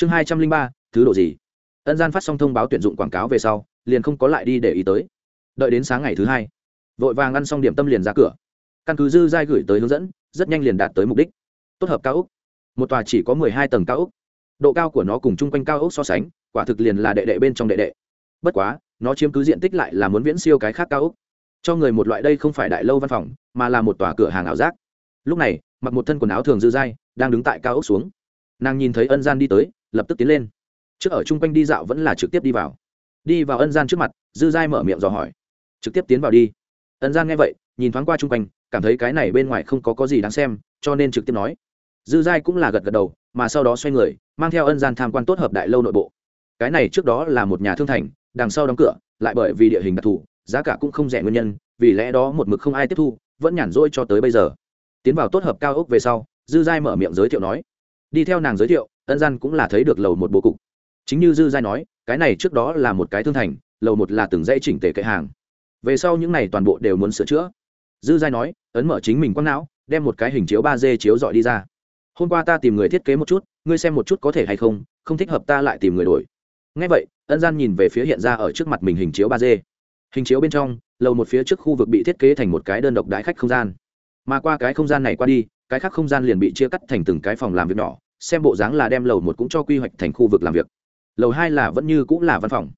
chương hai trăm linh ba, thứ độ gì? Ân gian phát xong thông báo tuyển dụng quảng cáo về sau, liền không có lại đi để ý tới. Đợi đến sáng ngày thứ hai, vội vàng ăn xong điểm tâm liền ra cửa. Căn cứ dư giai gửi tới hướng dẫn, rất nhanh liền đạt tới mục đích. Tốt hợp cao úc một tòa chỉ có mười hai tầng cao úc độ cao của nó cùng chung quanh cao úc so sánh, quả thực liền là đệ đệ bên trong đệ đệ. Bất quá, nó chiếm cứ diện tích lại là muốn viễn siêu cái khác cao úc cho người một loại đây không phải đại lâu văn phòng, mà là một tòa cửa hàng ảo giác. Lúc này, mặc một thân quần áo thường dư dai đang đứng tại cao ốc xuống. Nàng nhìn thấy ân gian đi tới lập tức tiến lên. Trước ở chung quanh đi dạo vẫn là trực tiếp đi vào. Đi vào ân gian trước mặt, dư giai mở miệng dò hỏi. Trực tiếp tiến vào đi. Ân gian nghe vậy, nhìn thoáng qua chung quanh, cảm thấy cái này bên ngoài không có có gì đáng xem, cho nên trực tiếp nói. Dư giai cũng là gật gật đầu, mà sau đó xoay người, mang theo ân gian tham quan tốt hợp đại lâu nội bộ. Cái này trước đó là một nhà thương thành, đằng sau đóng cửa, lại bởi vì địa hình đặc thù, giá cả cũng không rẻ nguyên nhân, vì lẽ đó một mực không ai tiếp thu, vẫn nhản rỗi cho tới bây giờ. Tiến vào tốt hợp cao ốc về sau, dư giai mở miệng giới thiệu nói. Đi theo nàng giới thiệu ân gian cũng là thấy được lầu một bố cục. Chính như dư giai nói, cái này trước đó là một cái thương thành, lầu một là từng dãy chỉnh tề kệ hàng. Về sau những này toàn bộ đều muốn sửa chữa. Dư giai nói, ấn mở chính mình quăng não, đem một cái hình chiếu ba d chiếu dọi đi ra. Hôm qua ta tìm người thiết kế một chút, ngươi xem một chút có thể hay không không thích hợp ta lại tìm người đổi. Ngay vậy ân gian nhìn về phía hiện ra ở trước mặt mình hình chiếu ba d. Hình chiếu bên trong, lầu một phía trước khu vực bị thiết kế thành một cái đơn độc đái khách không gian. Mà qua cái không gian này qua đi, cái khác không gian liền bị chia cắt thành từng cái phòng làm việc nhỏ xem bộ dáng là đem lầu một cũng cho quy hoạch thành khu vực làm việc. Lầu hai là vẫn như cũng là văn phòng.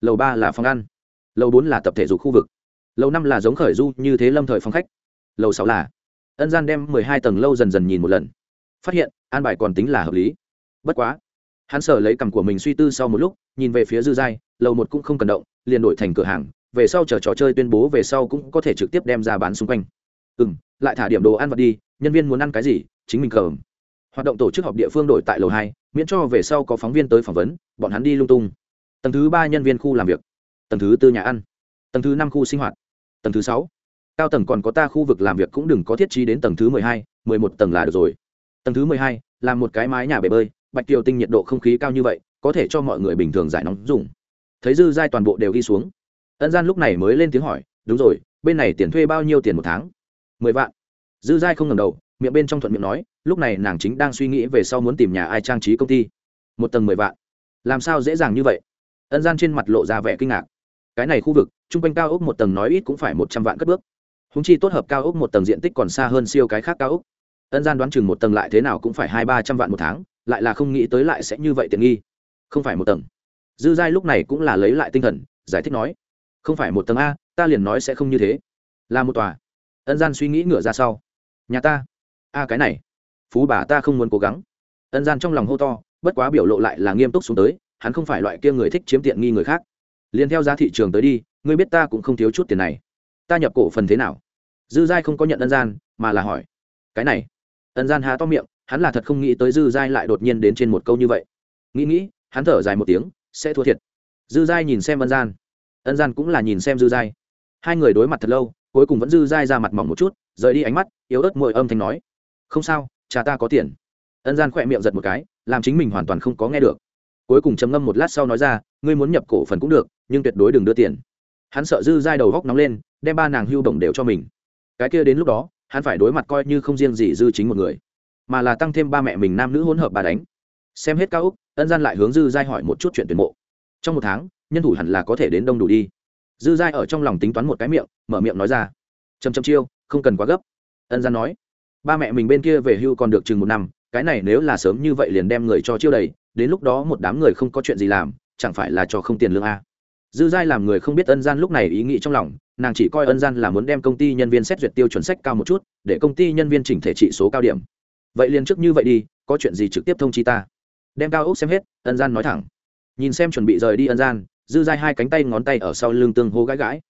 Lầu ba là phòng ăn. Lầu bốn là tập thể dục khu vực. Lầu năm là giống khởi du như thế lâm thời phòng khách. Lầu sáu là ân gian đem mười hai tầng lâu dần dần nhìn một lần. Phát hiện, an bài còn tính là hợp lý. Bất quá, hắn sở lấy cằm của mình suy tư sau một lúc, nhìn về phía dư giai, lầu một cũng không cần động, liền đổi thành cửa hàng, về sau chờ trò chơi tuyên bố về sau cũng có thể trực tiếp đem ra bán xung quanh. Ừ m lại thả điểm đồ ăn vật đi, nhân viên muốn ăn cái gì, chính mình cầm hoạt động tổ chức họp địa phương đổi tại lầu hai, miễn cho về sau có phóng viên tới phỏng vấn, bọn hắn đi lung tung. Tầng thứ ba nhân viên khu làm việc. Tầng thứ tư nhà ăn. Tầng thứ năm khu sinh hoạt. Tầng thứ sáu. Cao tầng còn có ta khu vực làm việc cũng đừng có thiết trí đến tầng thứ mười hai, mười một tầng là được rồi. Tầng thứ mười hai, là một cái mái nhà bể bơi, bạch kiều tinh nhiệt độ không khí cao như vậy, có thể cho mọi người bình thường giải nóng dùng. Thấy dư giai toàn bộ đều ghi xuống. Ân gian lúc này mới lên tiếng hỏi, đúng rồi, bên này tiền thuê bao nhiêu tiền một tháng? Mười vạn. Dư giai không ngầm đầu, miệng bên trong thuận miệng nói lúc này nàng chính đang suy nghĩ về sau muốn tìm nhà ai trang trí công ty. Một tầng mười vạn. Làm sao dễ dàng như vậy? Ân gian trên mặt lộ ra vẻ kinh ngạc. Cái này khu vực, chung quanh cao ốc một tầng nói ít cũng phải một trăm vạn cất bước. Húng chi tốt hợp cao ốc một tầng diện tích còn xa hơn siêu cái khác cao ốc. Ân gian đoán chừng một tầng lại thế nào cũng phải hai ba trăm vạn một tháng, lại là không nghĩ tới lại sẽ như vậy tiện nghi. Không phải một tầng. Dư giai lúc này cũng là lấy lại tinh thần, giải thích nói, không phải một tầng a, ta liền nói sẽ không như thế. Là một tòa. Ân gian suy nghĩ ngửa ra sau, nhà ta. A, cái này phú bà ta không muốn cố gắng. Ân gian trong lòng hô to, bất quá biểu lộ lại là nghiêm túc xuống tới, hắn không phải loại kia người thích chiếm tiện nghi người khác. Liền theo giá thị trường tới đi, ngươi biết ta cũng không thiếu chút tiền này. Ta nhập cổ phần thế nào? Dư giai không có nhận ân gian, mà là hỏi. Cái này. Ân gian há to miệng, hắn là thật không nghĩ tới dư giai lại đột nhiên đến trên một câu như vậy. Nghĩ nghĩ, hắn thở dài một tiếng, sẽ thua thiệt. Dư giai nhìn xem ân gian. Ân gian cũng là nhìn xem dư giai. Hai người đối mặt thật lâu, cuối cùng vẫn dư giai ra mặt mỏng một chút, rời đi ánh mắt, yếu ớt mội âm thanh nói. Không sao cha ta có tiền. Ân gian khỏe miệng giật một cái, làm chính mình hoàn toàn không có nghe được. Cuối cùng trầm ngâm một lát sau nói ra, ngươi muốn nhập cổ phần cũng được, nhưng tuyệt đối đừng đưa tiền. Hắn sợ dư giai đầu góc nóng lên, đem ba nàng hưu đồng đều cho mình. Cái kia đến lúc đó, hắn phải đối mặt coi như không riêng gì dư chính một người, mà là tăng thêm ba mẹ mình nam nữ hỗn hợp bà đánh. Xem hết cao úc, ân gian lại hướng dư giai hỏi một chút chuyện tuyển mộ. Trong một tháng, nhân thủ hẳn là có thể đến đông đủ đi. Dư giai ở trong lòng tính toán một cái miệng, mở miệng nói ra chầm chầm chiêu, không cần quá gấp. Ân gian nói ba mẹ mình bên kia về hưu còn được chừng một năm, cái này nếu là sớm như vậy liền đem người cho chiêu đầy, đến lúc đó một đám người không có chuyện gì làm, chẳng phải là cho không tiền lương a? Dư giai làm người không biết ân gian lúc này ý nghĩ trong lòng, nàng chỉ coi ân gian là muốn đem công ty nhân viên xét duyệt tiêu chuẩn sách cao một chút, để công ty nhân viên chỉnh thể trị số cao điểm. Vậy liền trước như vậy đi, có chuyện gì trực tiếp thông chi ta? Đem cao ốc xem hết, ân gian nói thẳng. Nhìn xem chuẩn bị rời đi ân gian, dư giai hai cánh tay ngón tay ở sau lưng tương hô gãi gãi.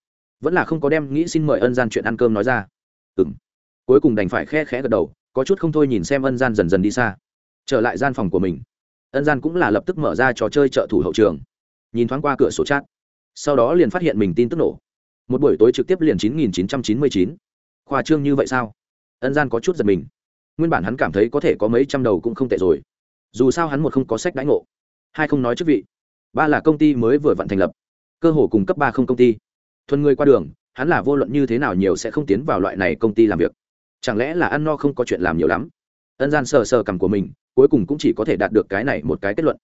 Vẫn là không có đem nghĩ xin mời ân gian chuyện ăn cơm nói ra. Ừ cuối cùng đành phải khe khẽ gật đầu, có chút không thôi nhìn xem ân gian dần dần đi xa. Trở lại gian phòng của mình, ân gian cũng là lập tức mở ra trò chơi trợ thủ hậu trường. Nhìn thoáng qua cửa sổ chat, sau đó liền phát hiện mình tin tức nổ. Một buổi tối trực tiếp liền chín nghìn chín trăm chín mươi chín. Khoa trương như vậy sao? Ân gian có chút giật mình. Nguyên bản hắn cảm thấy có thể có mấy trăm đầu cũng không tệ rồi. Dù sao hắn một không có sách đãi ngộ. Hai không nói chức vị. Ba là công ty mới vừa vặn thành lập. Cơ hồ cùng cấp ba không công ty. Thuần người qua đường, hắn là vô luận như thế nào nhiều sẽ không tiến vào loại này công ty làm việc chẳng lẽ là ăn no không có chuyện làm nhiều lắm? Ân gian sờ sờ cằm của mình, cuối cùng cũng chỉ có thể đạt được cái này một cái kết luận.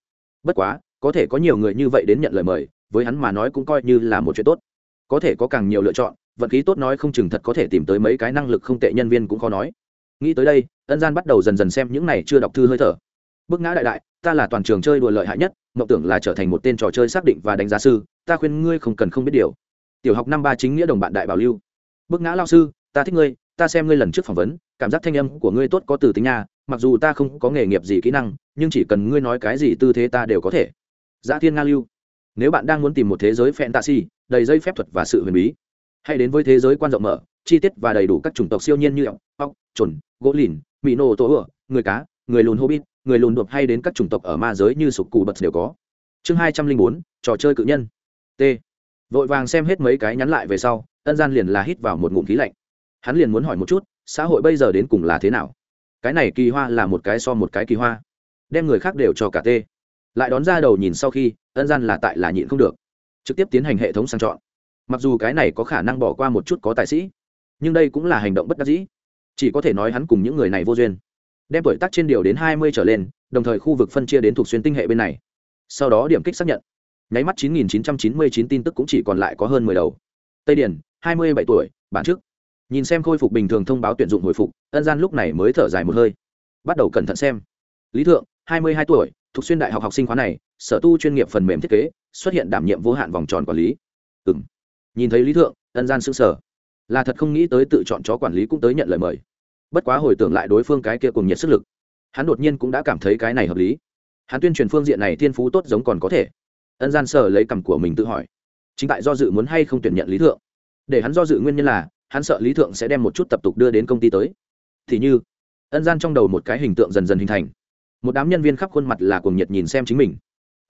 Bất quá, có thể có nhiều người như vậy đến nhận lời mời, với hắn mà nói cũng coi như là một chuyện tốt. Có thể có càng nhiều lựa chọn, vận khí tốt nói không chừng thật có thể tìm tới mấy cái năng lực không tệ nhân viên cũng khó nói. Nghĩ tới đây, ân gian bắt đầu dần dần xem những này chưa đọc thư hơi thở. Bức ngã đại đại, ta là toàn trường chơi đùa lợi hại nhất, mộng tưởng là trở thành một tên trò chơi xác định và đánh giá sư, ta khuyên ngươi không cần không biết điều. Tiểu học năm ba chính nghĩa đồng bạn đại bảo lưu. Bức ngã lao sư, ta thích ngươi ta xem ngươi lần trước phỏng vấn, cảm giác thanh âm của ngươi tốt có từ tính nha. mặc dù ta không có nghề nghiệp gì kỹ năng, nhưng chỉ cần ngươi nói cái gì tư thế ta đều có thể. Giã thiên nga lưu, nếu bạn đang muốn tìm một thế giới fantasy, đầy dây phép thuật và sự huyền bí, hãy đến với thế giới quan rộng mở, chi tiết và đầy đủ các chủng tộc siêu nhiên như ốc ốc trồn gỗ lìn mỹ nô, tổ ựa, người cá, người lùn hobbit, người lùn đột hay đến các chủng tộc ở ma giới như sục cù bật đều có. Chương hai trăm linh bốn, trò chơi cự nhân. T. Vội vàng xem hết mấy cái nhắn lại về sau, ân gian liền là hít vào một ngụm khí lạnh hắn liền muốn hỏi một chút xã hội bây giờ đến cùng là thế nào? Cái này kỳ hoa là một cái so một cái kỳ hoa. Đem người khác đều cho cả tê. Lại đón ra đầu nhìn sau khi ân gian là tại là nhịn không được. Trực tiếp tiến hành hệ thống sang chọn. Mặc dù cái này có khả năng bỏ qua một chút có tài sĩ nhưng đây cũng là hành động bất đắc dĩ. Chỉ có thể nói hắn cùng những người này vô duyên. Đem tuổi tác trên điều đến hai mươi trở lên đồng thời khu vực phân chia đến thuộc xuyên tinh hệ bên này. Sau đó điểm kích xác nhận. Nháy mắt 9999 tin tức cũng chỉ còn lại có hơn 10 đầu. Tây Điển, 27 tuổi, bản trước. Nhìn xem khôi phục bình thường thông báo tuyển dụng hồi phục, Ân Gian lúc này mới thở dài một hơi. Bắt đầu cẩn thận xem. Lý Thượng, 22 tuổi, thuộc xuyên đại học học sinh khóa này, sở tu chuyên nghiệp phần mềm thiết kế, xuất hiện đảm nhiệm vô hạn vòng tròn quản lý. Ừm. Nhìn thấy Lý Thượng, Ân Gian sững sở Là thật không nghĩ tới tự chọn chó quản lý cũng tới nhận lời mời. Bất quá hồi tưởng lại đối phương cái kia cùng nhiệt sức lực, hắn đột nhiên cũng đã cảm thấy cái này hợp lý. Hắn tuyên truyền phương diện này thiên phú tốt giống còn có thể ân gian sở lấy cằm của mình tự hỏi chính tại do dự muốn hay không tuyển nhận lý thượng để hắn do dự nguyên nhân là hắn sợ lý thượng sẽ đem một chút tập tục đưa đến công ty tới. Thì như, ân gian trong đầu một cái hình tượng dần dần hình thành. Một đám nhân viên khắp khuôn mặt là cuồng nhiệt nhìn xem chính mình.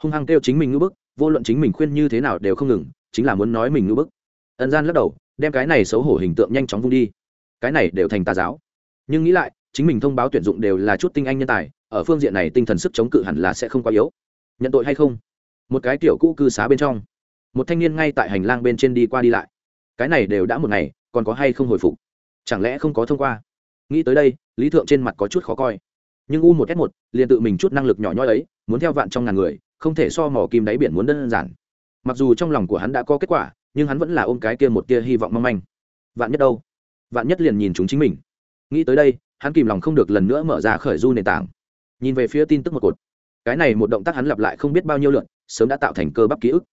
Hung hăng kêu chính mình ngữ bức, vô luận chính mình khuyên như thế nào đều không ngừng, chính là muốn nói mình ngữ bức. Ân gian lắc đầu, đem cái này xấu hổ hình tượng nhanh chóng vung đi. Cái này đều thành tà giáo. Nhưng nghĩ lại, chính mình thông báo tuyển dụng đều là chút tinh anh nhân tài, ở phương diện này tinh thần sức chống cự hẳn là sẽ không quá yếu. Nhận tội hay không? Một cái tiểu cũ cư xá bên trong. Một thanh niên ngay tại hành lang bên trên đi qua đi lại. Cái này đều đã một ngày còn có hay không hồi phục? Chẳng lẽ không có thông qua? Nghĩ tới đây, lý thượng trên mặt có chút khó coi. Nhưng u một s một liền tự mình chút năng lực nhỏ nhoi ấy, muốn theo vạn trong ngàn người, không thể so mỏ kim đáy biển muốn đơn giản. Mặc dù trong lòng của hắn đã có kết quả, nhưng hắn vẫn là ôm cái kia một tia hy vọng mong manh. Vạn nhất đâu? Vạn nhất liền nhìn chúng chính mình. Nghĩ tới đây, hắn kìm lòng không được lần nữa mở ra khởi du nền tảng. Nhìn về phía tin tức một cột. Cái này một động tác hắn lặp lại không biết bao nhiêu lượn sớm đã tạo thành cơ bắp ký ức.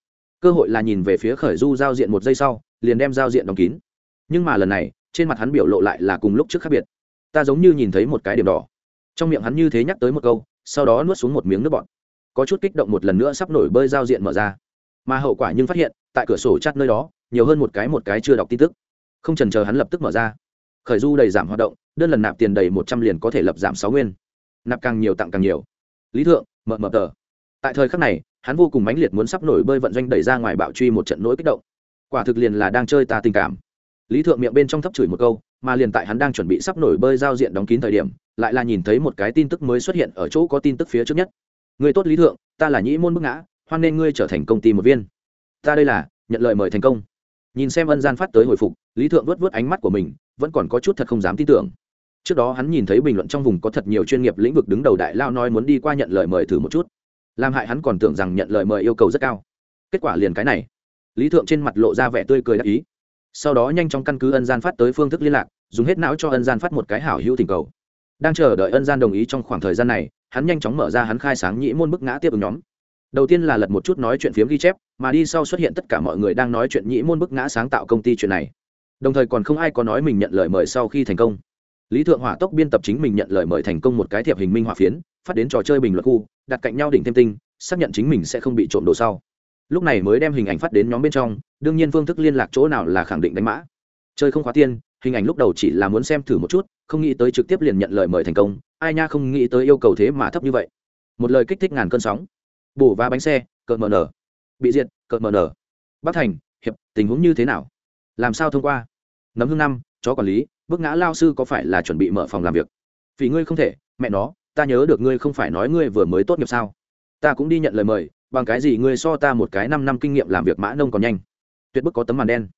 Cơ hội là nhìn về phía khởi du giao diện một giây sau, liền đem giao diện đóng kín nhưng mà lần này, trên mặt hắn biểu lộ lại là cùng lúc trước khác biệt. Ta giống như nhìn thấy một cái điểm đỏ. Trong miệng hắn như thế nhắc tới một câu, sau đó nuốt xuống một miếng nước bọt. Có chút kích động một lần nữa sắp nổi bơi giao diện mở ra. Mà hậu quả nhưng phát hiện, tại cửa sổ chắt nơi đó, nhiều hơn một cái một cái chưa đọc tin tức. Không trần chờ hắn lập tức mở ra. Khởi du đầy giảm hoạt động, đơn lần nạp tiền đầy một trăm liền có thể lập giảm sáu nguyên. Nạp càng nhiều tặng càng nhiều. Lý thượng mờ mờ tờ. Tại thời khắc này, hắn vô cùng mãnh liệt muốn sắp nổi bơi vận doanh đẩy ra ngoài bạo truy một trận nỗi kích động. Quả thực liền là đang chơi ta tình cảm lý thượng miệng bên trong thấp chửi một câu, mà liền tại hắn đang chuẩn bị sắp nổi bơi giao diện đóng kín thời điểm, lại là nhìn thấy một cái tin tức mới xuất hiện ở chỗ có tin tức phía trước nhất. Người tốt lý thượng, ta là nhĩ môn bức ngã, hoan nên ngươi trở thành công ty một viên. Ta đây là, nhận lời mời thành công. Nhìn xem ân gian phát tới hồi phục, lý thượng vớt vớt ánh mắt của mình, vẫn còn có chút thật không dám tin tưởng. Trước đó hắn nhìn thấy bình luận trong vùng có thật nhiều chuyên nghiệp lĩnh vực đứng đầu đại lao nói muốn đi qua nhận lời mời thử một chút. Làm hại hắn còn tưởng rằng nhận lời mời yêu cầu rất cao. Kết quả liền cái này. Lý thượng trên mặt lộ ra vẻ tươi cười đắc ý sau đó nhanh chóng căn cứ ân gian phát tới phương thức liên lạc, dùng hết não cho ân gian phát một cái hảo hữu tình cầu. Đang chờ đợi ân gian đồng ý trong khoảng thời gian này, hắn nhanh chóng mở ra hắn khai sáng nhĩ môn bức ngã tiếp ứng nhóm. Đầu tiên là lật một chút nói chuyện phiếm ghi chép, mà đi sau xuất hiện tất cả mọi người đang nói chuyện nhĩ môn bức ngã sáng tạo công ty chuyện này. Đồng thời còn không ai có nói mình nhận lời mời sau khi thành công. Lý thượng hỏa tốc biên tập chính mình nhận lời mời thành công một cái thiệp hình minh hỏa phiến, phát đến trò chơi bình luận khu, đặt cạnh nhau đỉnh thêm tinh, xác nhận chính mình sẽ không bị trộm đồ sau lúc này mới đem hình ảnh phát đến nhóm bên trong, đương nhiên phương thức liên lạc chỗ nào là khẳng định đánh mã. Chơi không khóa tiên, hình ảnh lúc đầu chỉ là muốn xem thử một chút, không nghĩ tới trực tiếp liền nhận lời mời thành công, ai nha không nghĩ tới yêu cầu thế mà thấp như vậy. Một lời kích thích ngàn cơn sóng. Bổ và bánh xe, cợt mờ nở. Bị diệt, cợt mờ nở. Bắc thành, hiệp, tình huống như thế nào? Làm sao thông qua? Nấm hương năm, chó quản lý bước ngã lao sư có phải là chuẩn bị mở phòng làm việc? Vì ngươi không thể, mẹ nó, ta nhớ được ngươi không phải nói ngươi vừa mới tốt nghiệp sao? Ta cũng đi nhận lời mời, bằng cái gì ngươi so ta một cái năm năm kinh nghiệm làm việc mã nông còn nhanh? Tuyệt bức có tấm màn đen.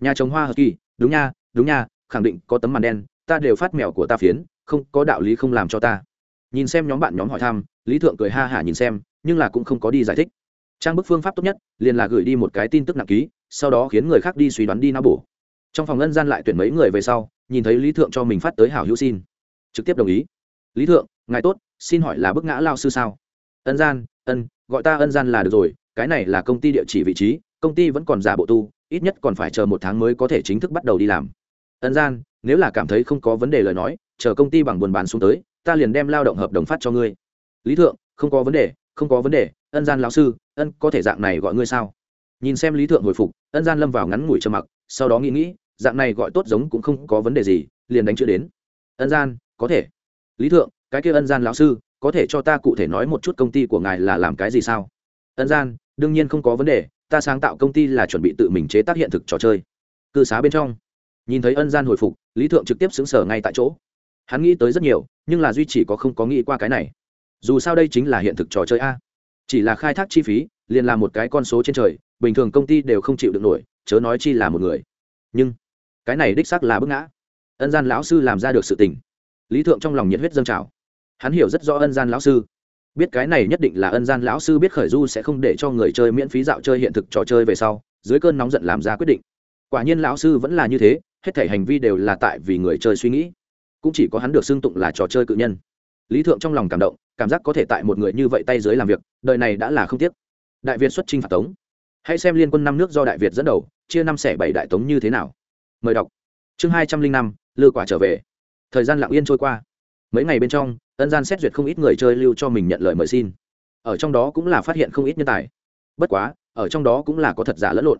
Nhà trồng hoa hờ kỳ, đúng nha đúng nha, khẳng định có tấm màn đen, ta đều phát mèo của ta phiến, không, có đạo lý không làm cho ta. Nhìn xem nhóm bạn nhóm hỏi thăm, lý thượng cười ha hả nhìn xem, nhưng là cũng không có đi giải thích. Trang bức phương pháp tốt nhất, liền là gửi đi một cái tin tức nặng ký, sau đó khiến người khác đi suy đoán đi não bổ. Trong phòng Ngân gian lại tuyển mấy người về sau, nhìn thấy lý thượng cho mình phát tới hảo hữu xin. Trực tiếp đồng ý. Lý thượng, ngài tốt, xin hỏi là bức ngã lao sư sao? Ân gian, ân, gọi ta ân gian là được rồi, cái này là công ty địa chỉ vị trí, công ty vẫn còn giả bộ tu, ít nhất còn phải chờ một tháng mới có thể chính thức bắt đầu đi làm. Ân gian, nếu là cảm thấy không có vấn đề lời nói, chờ công ty bằng buồn bán xuống tới, ta liền đem lao động hợp đồng phát cho ngươi. Lý thượng, không có vấn đề, không có vấn đề, ân gian lão sư, ân, có thể dạng này gọi ngươi sao? Nhìn xem lý thượng hồi phục, ân gian lâm vào ngắn ngủi trầm mặc, sau đó nghĩ nghĩ, dạng này gọi tốt giống cũng không có vấn đề gì, liền đánh chữ đến. Ân gian, có thể. Lý thượng, cái kia ân gian lão sư có thể cho ta cụ thể nói một chút công ty của ngài là làm cái gì sao? Ân gian, đương nhiên không có vấn đề, ta sáng tạo công ty là chuẩn bị tự mình chế tác hiện thực trò chơi. Cư xá bên trong. Nhìn thấy ân gian hồi phục, lý thượng trực tiếp xứng sở ngay tại chỗ. Hắn nghĩ tới rất nhiều, nhưng là duy chỉ có không có nghĩ qua cái này. Dù sao đây chính là hiện thực trò chơi a. Chỉ là khai thác chi phí, liền là một cái con số trên trời, bình thường công ty đều không chịu được nổi, chớ nói chi là một người. Nhưng, cái này đích xác là bức ngã. Ân gian lão sư làm ra được sự tình. Lý thượng trong lòng nhiệt huyết dâng trào hắn hiểu rất rõ ân gian lão sư. Biết cái này nhất định là ân gian lão sư biết khởi du sẽ không để cho người chơi miễn phí dạo chơi hiện thực trò chơi về sau, dưới cơn nóng giận làm ra quyết định. Quả nhiên lão sư vẫn là như thế, hết thể hành vi đều là tại vì người chơi suy nghĩ. Cũng chỉ có hắn được xưng tụng là trò chơi cự nhân. Lý thượng trong lòng cảm động, cảm giác có thể tại một người như vậy tay dưới làm việc, đời này đã là không tiếc. Đại việt xuất chinh phạt tống. Hãy xem liên quân năm nước do đại việt dẫn đầu, chia năm xẻ bảy đại tống như thế nào. Mời đọc. Chương hai trăm linh năm lừa quả trở về. Thời gian lặng yên trôi qua. Mấy ngày bên trong ân gian xét duyệt không ít người chơi lưu cho mình nhận lời mời xin. Ở trong đó cũng là phát hiện không ít nhân tài. Bất quá, ở trong đó cũng là có thật giả lẫn lộn.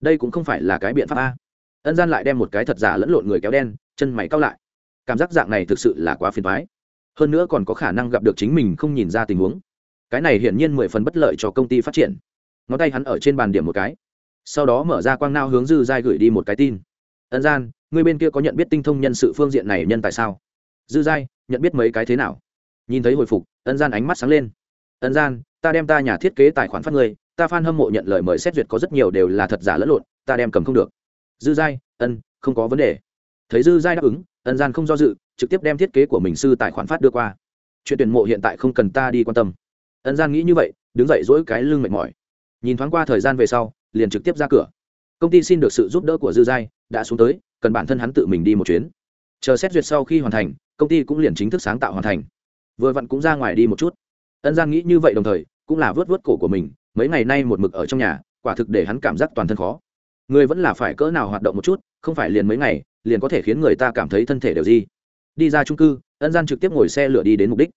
Đây cũng không phải là cái biện pháp a. Ân gian lại đem một cái thật giả lẫn lộn người kéo đen, chân mày cao lại. Cảm giác dạng này thực sự là quá phiền thoái hơn nữa còn có khả năng gặp được chính mình không nhìn ra tình huống. Cái này hiển nhiên mười phần bất lợi cho công ty phát triển. Ngón tay hắn ở trên bàn điểm một cái. Sau đó mở ra quang nao hướng dư giai gửi đi một cái tin. Ân gian, người bên kia có nhận biết tinh thông nhân sự phương diện này nhân tại sao? Dư giai nhận biết mấy cái thế nào? Nhìn thấy hồi phục, ân gian ánh mắt sáng lên. Ân gian, ta đem ta nhà thiết kế tài khoản phát người ta f a n hâm mộ nhận lời mời xét duyệt có rất nhiều đều là thật giả lẫn lộn, ta đem cầm không được. Dư giai, ân, không có vấn đề. Thấy dư giai đáp ứng, ân gian không do dự, trực tiếp đem thiết kế của mình sư tài khoản phát đưa qua. Chuyện tuyển mộ hiện tại không cần ta đi quan tâm. Ân gian nghĩ như vậy, đứng dậy dỗi cái lưng mệt mỏi. Nhìn thoáng qua thời gian về sau, liền trực tiếp ra cửa. Công ty xin được sự giúp đỡ của dư giai, đã xuống tới, cần bản thân hắn tự mình đi một chuyến chờ xét duyệt sau khi hoàn thành, công ty cũng liền chính thức sáng tạo hoàn thành. Vừa vặn cũng ra ngoài đi một chút. Ân gian nghĩ như vậy đồng thời, cũng là vớt vớt cổ của mình, mấy ngày nay một mực ở trong nhà, quả thực để hắn cảm giác toàn thân khó. Người vẫn là phải cỡ nào hoạt động một chút, không phải liền mấy ngày, liền có thể khiến người ta cảm thấy thân thể đều gì đi ra trung cư, ân gian trực tiếp ngồi xe lửa đi đến mục đích.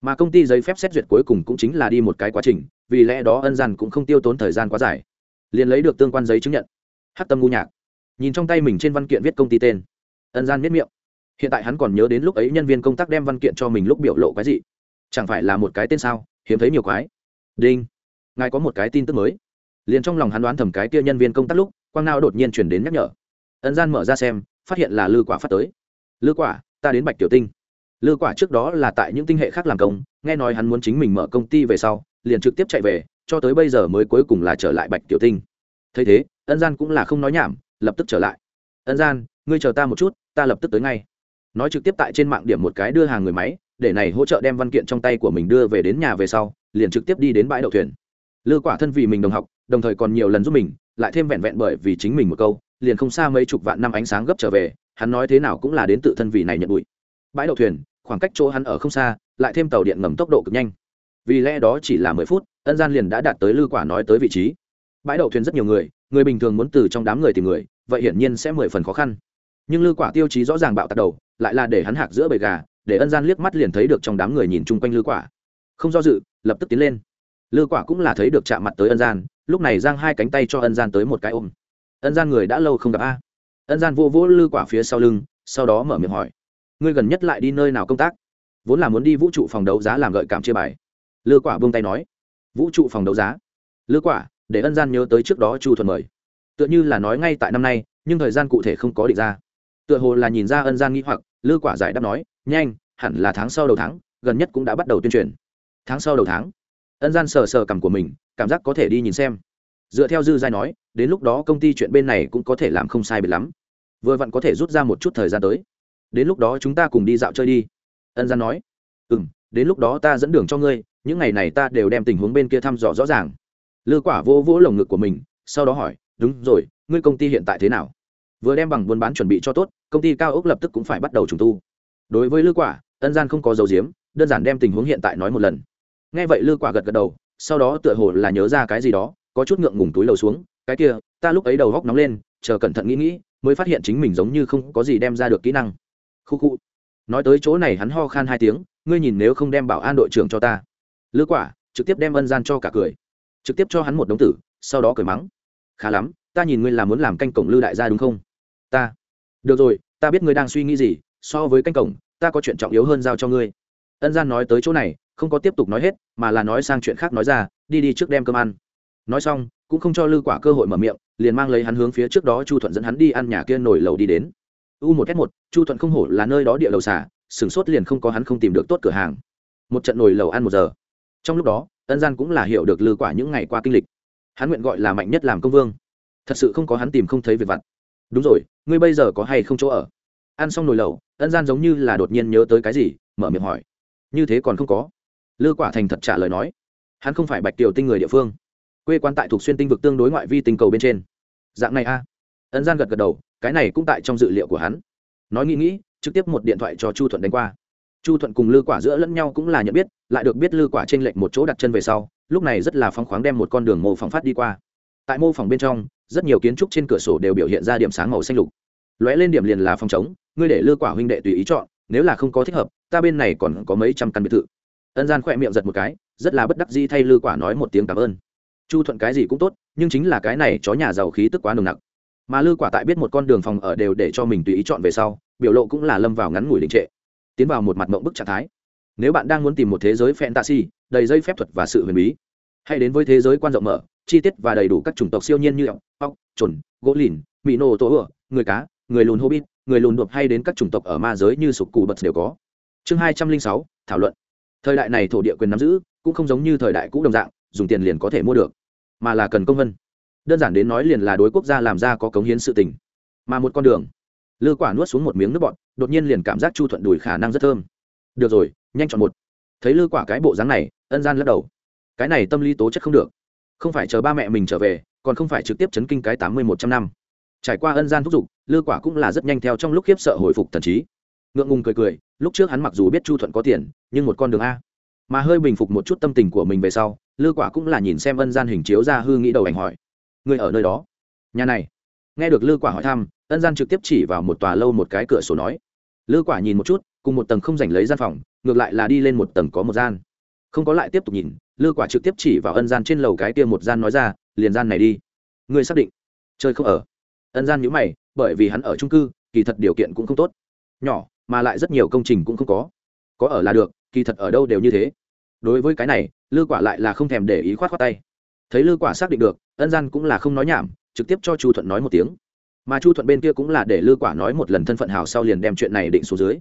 Mà công ty giấy phép xét duyệt cuối cùng cũng chính là đi một cái quá trình, vì lẽ đó ân gian cũng không tiêu tốn thời gian quá dài. Liền lấy được tương quan giấy chứng nhận. Hát tâm ngu nhạc. Nhìn trong tay mình trên văn kiện viết công ty tên. Ân gian miết miệng hiện tại hắn còn nhớ đến lúc ấy nhân viên công tác đem văn kiện cho mình lúc biểu lộ cái gì chẳng phải là một cái tên sao? Hiếm thấy nhiều quái. Đinh. Ngài có một cái tin tức mới. Liền trong lòng hắn đoán thầm cái kia nhân viên công tác lúc, quang nao đột nhiên chuyển đến nhắc nhở. Ân gian mở ra xem, phát hiện là lư quả phát tới. Lư quả, ta đến bạch tiểu tinh. Lư quả trước đó là tại những tinh hệ khác làm công, nghe nói hắn muốn chính mình mở công ty về sau, liền trực tiếp chạy về, cho tới bây giờ mới cuối cùng là trở lại bạch tiểu tinh. Thấy thế ân gian cũng là không nói nhảm, lập tức trở lại. Ân gian, ngươi chờ ta một chút, ta lập tức tới ngay nói trực tiếp tại trên mạng điểm một cái đưa hàng người máy, để này hỗ trợ đem văn kiện trong tay của mình đưa về đến nhà về sau, liền trực tiếp đi đến bãi đậu thuyền. Lư quả thân vì mình đồng học, đồng thời còn nhiều lần giúp mình, lại thêm vẹn vẹn bởi vì chính mình một câu, liền không xa mấy chục vạn năm ánh sáng gấp trở về, hắn nói thế nào cũng là đến tự thân vì này nhận bụi. Bãi đậu thuyền, khoảng cách chỗ hắn ở không xa, lại thêm tàu điện ngầm tốc độ cực nhanh. Vì lẽ đó chỉ là mười phút, ân gian liền đã đạt tới lư quả nói tới vị trí. Bãi đậu thuyền rất nhiều người người bình thường muốn từ trong đám người tìm người, vậy hiển nhiên sẽ mười phần khó khăn nhưng lư quả tiêu chí rõ ràng bạo tạc đầu, lại là để hắn hạc giữa bầy gà, để ân gian liếc mắt liền thấy được trong đám người nhìn chung quanh lư quả. Không do dự, lập tức tiến lên. Lư quả cũng là thấy được chạm mặt tới ân gian, lúc này giang hai cánh tay cho ân gian tới một cái ôm. Ân gian người đã lâu không gặp a. Ân gian vô vỗ lư quả phía sau lưng, sau đó mở miệng hỏi, ngươi gần nhất lại đi nơi nào công tác? Vốn là muốn đi vũ trụ phòng đấu giá làm gợi cảm chia bài. Lư quả buông tay nói, vũ trụ phòng đấu giá? Lư quả, để ân gian nhớ tới trước đó chu thuận mời. Tựa như là nói ngay tại năm nay, nhưng thời gian cụ thể không có định ra tựa hồ là nhìn ra ân gian nghĩ hoặc, lư quả giải đáp nói, nhanh, hẳn là tháng sau đầu tháng, gần nhất cũng đã bắt đầu tuyên truyền. Tháng sau đầu tháng? Ân gian sờ sờ cằm của mình, cảm giác có thể đi nhìn xem. Dựa theo dư giai nói, đến lúc đó công ty chuyện bên này cũng có thể làm không sai biệt lắm. Vừa vặn có thể rút ra một chút thời gian tới. Đến lúc đó chúng ta cùng đi dạo chơi đi. Ân gian nói. Ừ m đến lúc đó ta dẫn đường cho ngươi, những ngày này ta đều đem tình huống bên kia thăm dò rõ ràng. Lư quả vỗ vỗ lồng ngực của mình, sau đó hỏi, đúng rồi, ngươi công ty hiện tại thế nào? Vừa đem bằng buôn bán chuẩn bị cho tốt, công ty cao ốc lập tức cũng phải bắt đầu trùng tu. Đối với lư quả ân gian không có dấu diếm đơn giản đem tình huống hiện tại nói một lần. Nghe vậy lư quả gật gật đầu, sau đó tựa hồ là nhớ ra cái gì đó, có chút ngượng ngùng túi lầu xuống, cái kia, ta lúc ấy đầu góc nóng lên, chờ cẩn thận nghĩ nghĩ, mới phát hiện chính mình giống như không có gì đem ra được kỹ năng. Khu khu. Nói tới chỗ này hắn ho khan hai tiếng, ngươi nhìn nếu không đem bảo an đội trưởng cho ta. Lư quả trực tiếp đem ân gian cho cả cười. Trực tiếp cho hắn một đống tử, sau đó cười mắng, khá lắm, ta nhìn ngươi là muốn làm canh cổng lư đại gia đúng không? Ta. Được rồi, ta biết ngươi đang suy nghĩ gì, so với canh cổng, ta có chuyện trọng yếu hơn giao cho ngươi. Ân gian nói tới chỗ này, không có tiếp tục nói hết, mà là nói sang chuyện khác nói ra, đi đi trước đem cơm ăn. Nói xong, cũng không cho lư quả cơ hội mở miệng, liền mang lấy hắn hướng phía trước đó chu thuận dẫn hắn đi ăn nhà kia nổi lầu đi đến. U một s một, chu thuận không hổ là nơi đó địa lầu xả sửng sốt liền không có hắn không tìm được tốt cửa hàng. Một trận nồi lầu ăn một giờ. Trong lúc đó, ân gian cũng là hiểu được lư quả những ngày qua kinh lịch. Hắn nguyện gọi là mạnh nhất làm công vương. Thật sự không có hắn tìm không thấy việc vặt đúng rồi, ngươi bây giờ có hay không chỗ ở? Ăn xong nồi lẩu, ân gian giống như là đột nhiên nhớ tới cái gì, mở miệng hỏi. Như thế còn không có. Lư quả thành thật trả lời nói. Hắn không phải bạch tiểu tinh người địa phương. Quê quan tại thuộc xuyên tinh vực tương đối ngoại vi tinh cầu bên trên. Dạng này a. Ân gian gật gật đầu, cái này cũng tại trong dự liệu của hắn. Nói nghĩ nghĩ, trực tiếp một điện thoại cho chu thuận đánh qua. Chu thuận cùng lư quả giữa lẫn nhau cũng là nhận biết, lại được biết lư quả t r ê n lệch một chỗ đặt chân về sau, lúc này rất là phong khoáng đem một con đường mô phỏng phát đi qua. Tại mô phỏng bên trong rất nhiều kiến trúc trên cửa sổ đều biểu hiện ra điểm sáng màu xanh lục. Lóe lên điểm liền là phòng chống ngươi để lư quả huynh đệ tùy ý chọn, nếu là không có thích hợp, ta bên này còn có mấy trăm căn biệt thự. Ân gian khỏe miệng giật một cái, rất là bất đắc dĩ thay lư quả nói một tiếng cảm ơn. Chu thuận cái gì cũng tốt, nhưng chính là cái này chó nhà giàu khí tức quá nồng nặc. Mà lư quả tại biết một con đường phòng ở đều để cho mình tùy ý chọn về sau, biểu lộ cũng là lâm vào ngắn ngủi đình trệ. Tiến vào một mặt mộng bức trạng thái. Nếu bạn đang muốn tìm một thế giới fantasy, đầy dây phép thuật và sự huyền bí, hãy đến với thế giới quan rộng mở chi tiết và đầy đủ các chủng tộc siêu nhiên như ốc ốc chuẩn gỗ lìn mỹ nô tổ ửa, người cá, người lùn hobbit, người lùn đột hay đến các chủng tộc ở ma giới như sục cù bật đều có. Chương hai trăm linh sáu, thảo luận. Thời đại này thổ địa quyền nắm giữ, cũng không giống như thời đại cũ đồng dạng, dùng tiền liền có thể mua được, mà là cần công vân. Đơn giản đến nói liền là đối quốc gia làm ra có cống hiến sự tình. Mà một con đường, lư quả nuốt xuống một miếng nước bọt, đột nhiên liền cảm giác chu thuận đùi khả năng rất thơm. Được rồi, nhanh chọn một. Thấy lư quả cái bộ dáng này, ân gian lắc đầu. Cái này tâm lý tố chất không được không phải chờ ba mẹ mình trở về, còn không phải trực tiếp chấn kinh cái tám mươi một trăm năm. Trải qua ân gian thúc giục, lư quả cũng là rất nhanh theo trong lúc khiếp sợ hồi phục thần trí. Ngượng ngùng cười cười, lúc trước hắn mặc dù biết chu thuận có tiền, nhưng một con đường a. Mà hơi bình phục một chút tâm tình của mình về sau, lư quả cũng là nhìn xem ân gian hình chiếu ra hư nghĩ đầu ảnh hỏi người ở nơi đó? Nhà này. Nghe được lư quả hỏi thăm, ân gian trực tiếp chỉ vào một tòa lâu một cái cửa sổ nói, lư quả nhìn một chút, cùng một tầng không giành lấy gian phòng, ngược lại là đi lên một tầng có một gian. Không có lại tiếp tục nhìn lư quả trực tiếp chỉ vào ân gian trên lầu cái kia một gian nói ra, liền gian này đi. Ngươi xác định chơi không ở? Ân gian nhữ mày, bởi vì hắn ở trung cư, kỳ thật điều kiện cũng không tốt. Nhỏ, mà lại rất nhiều công trình cũng không có. Có ở là được, kỳ thật ở đâu đều như thế. Đối với cái này, lư quả lại là không thèm để ý khoát khoát tay. Thấy lư quả xác định được, ân gian cũng là không nói nhảm, trực tiếp cho chu thuận nói một tiếng. Mà chu thuận bên kia cũng là để lư quả nói một lần thân phận hào sau liền đem chuyện này định xuống dưới.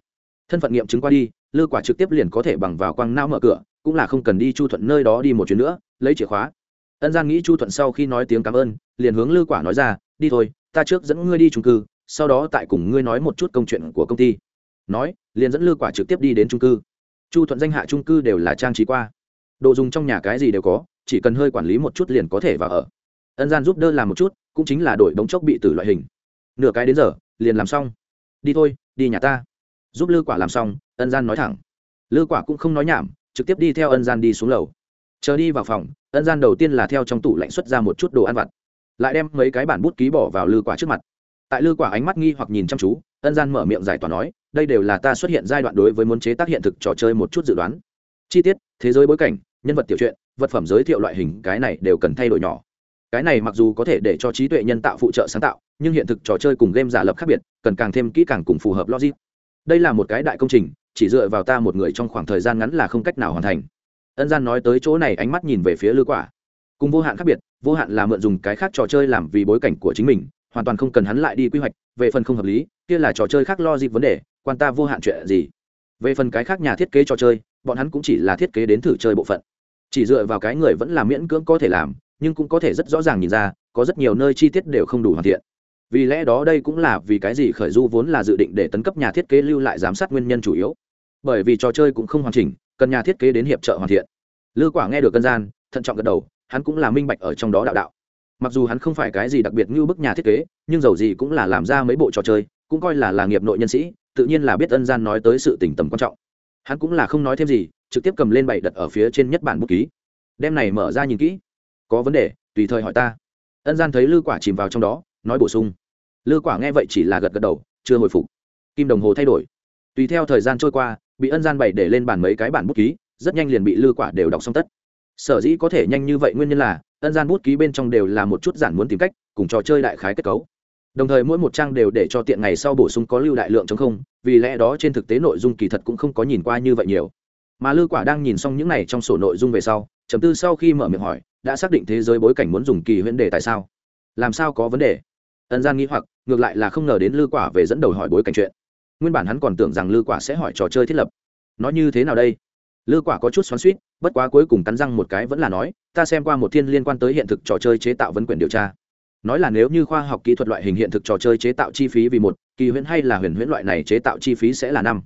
Thân phận nghiệm chứng qua đi, lư quả trực tiếp liền có thể bằng vào quang nao mở cửa cũng là không cần đi chu thuận nơi đó đi một chuyến nữa, lấy chìa khóa. Ân gian nghĩ chu thuận sau khi nói tiếng cảm ơn, liền hướng lư quả nói ra, đi thôi, ta trước dẫn ngươi đi trung cư, sau đó tại cùng ngươi nói một chút công chuyện của công ty. Nói, liền dẫn lư quả trực tiếp đi đến trung cư. Chu thuận danh hạ trung cư đều là trang trí qua. Đồ dùng trong nhà cái gì đều có, chỉ cần hơi quản lý một chút liền có thể vào ở. Ân gian giúp đỡ làm một chút, cũng chính là đổi đống chốc bị tử loại hình. Nửa cái đến giờ, liền làm xong. Đi thôi, đi nhà ta. Giúp lư quả làm xong, ân gian nói thẳng. Lư quả cũng không nói nhảm trực tiếp đi theo ân gian đi xuống lầu. Chờ đi vào phòng, ân gian đầu tiên là theo trong tủ lạnh xuất ra một chút đồ ăn vặt. Lại đem mấy cái bản bút ký bỏ vào lư quả trước mặt. Tại lư quả ánh mắt nghi hoặc nhìn chăm chú, ân gian mở miệng giải tỏa nói, đây đều là ta xuất hiện giai đoạn đối với muốn chế tác hiện thực trò chơi một chút dự đoán. Chi tiết, thế giới bối cảnh, nhân vật tiểu truyện, vật phẩm giới thiệu loại hình, cái này đều cần thay đổi nhỏ. Cái này mặc dù có thể để cho trí tuệ nhân tạo phụ trợ sáng tạo, nhưng hiện thực trò chơi cùng game giả lập khác biệt, cần càng thêm kỹ càng cùng phù hợp logic. Đây là một cái đại công trình chỉ dựa vào ta một người trong khoảng thời gian ngắn là không cách nào hoàn thành. Ân gian nói tới chỗ này ánh mắt nhìn về phía lư quả. Cùng vô hạn khác biệt, vô hạn là mượn dùng cái khác trò chơi làm vì bối cảnh của chính mình, hoàn toàn không cần hắn lại đi quy hoạch, về phần không hợp lý, kia là trò chơi khác lo dịp vấn đề, quan ta vô hạn chuyện gì. Về phần cái khác nhà thiết kế trò chơi, bọn hắn cũng chỉ là thiết kế đến thử chơi bộ phận. Chỉ dựa vào cái người vẫn là miễn cưỡng có thể làm, nhưng cũng có thể rất rõ ràng nhìn ra, có rất nhiều nơi chi tiết đều không đủ hoàn thiện. Vì lẽ đó đây cũng là vì cái gì khởi du vốn là dự định để tấn cấp nhà thiết kế lưu lại giám sát nguyên nhân chủ yếu bởi vì trò chơi cũng không hoàn chỉnh, cần nhà thiết kế đến hiệp trợ hoàn thiện. Lư quả nghe được cân gian, thận trọng gật đầu, hắn cũng là minh bạch ở trong đó đạo đạo. Mặc dù hắn không phải cái gì đặc biệt như bức nhà thiết kế, nhưng dầu gì cũng là làm ra mấy bộ trò chơi, cũng coi là là nghiệp nội nhân sĩ, tự nhiên là biết ân gian nói tới sự tình tầm quan trọng. Hắn cũng là không nói thêm gì, trực tiếp cầm lên bảy đặt ở phía trên nhất bản bút ký. Đem này mở ra nhìn kỹ. Có vấn đề, tùy thời hỏi ta. Ân gian thấy lư quả chìm vào trong đó, nói bổ sung. Lư quả nghe vậy chỉ là gật gật đầu, chưa hồi phục. Kim đồng hồ thay đổi. Tùy theo thời gian trôi qua bị ân gian bày để lên bàn mấy cái bản bút ký, rất nhanh liền bị lư quả đều đọc xong tất. Sở dĩ có thể nhanh như vậy nguyên nhân là, ân gian bút ký bên trong đều là một chút giản muốn tìm cách, cùng trò chơi đại khái kết cấu. Đồng thời mỗi một trang đều để cho tiện ngày sau bổ sung có lưu đại lượng chống không, vì lẽ đó trên thực tế nội dung kỳ thật cũng không có nhìn qua như vậy nhiều. Mà lư quả đang nhìn xong những này trong sổ nội dung về sau, chấm tư sau khi mở miệng hỏi, đã xác định thế giới bối cảnh muốn dùng kỳ huyễn đề tại sao? Làm sao có vấn đề? Ân gian nghĩ hoặc, ngược lại là không ngờ đến lư quả về dẫn đầu hỏi bối cảnh chuyện nguyên bản hắn còn tưởng rằng lư quả sẽ hỏi trò chơi thiết lập. Nó như thế nào đây? Lư quả có chút xoắn suýt bất quá cuối cùng cắn răng một cái vẫn là nói, ta xem qua một thiên liên quan tới hiện thực trò chơi chế tạo vấn quyền điều tra. Nói là nếu như khoa học kỹ thuật loại hình hiện thực trò chơi chế tạo chi phí vì một, kỳ huyễn hay là huyền huyễn loại này chế tạo chi phí sẽ là năm.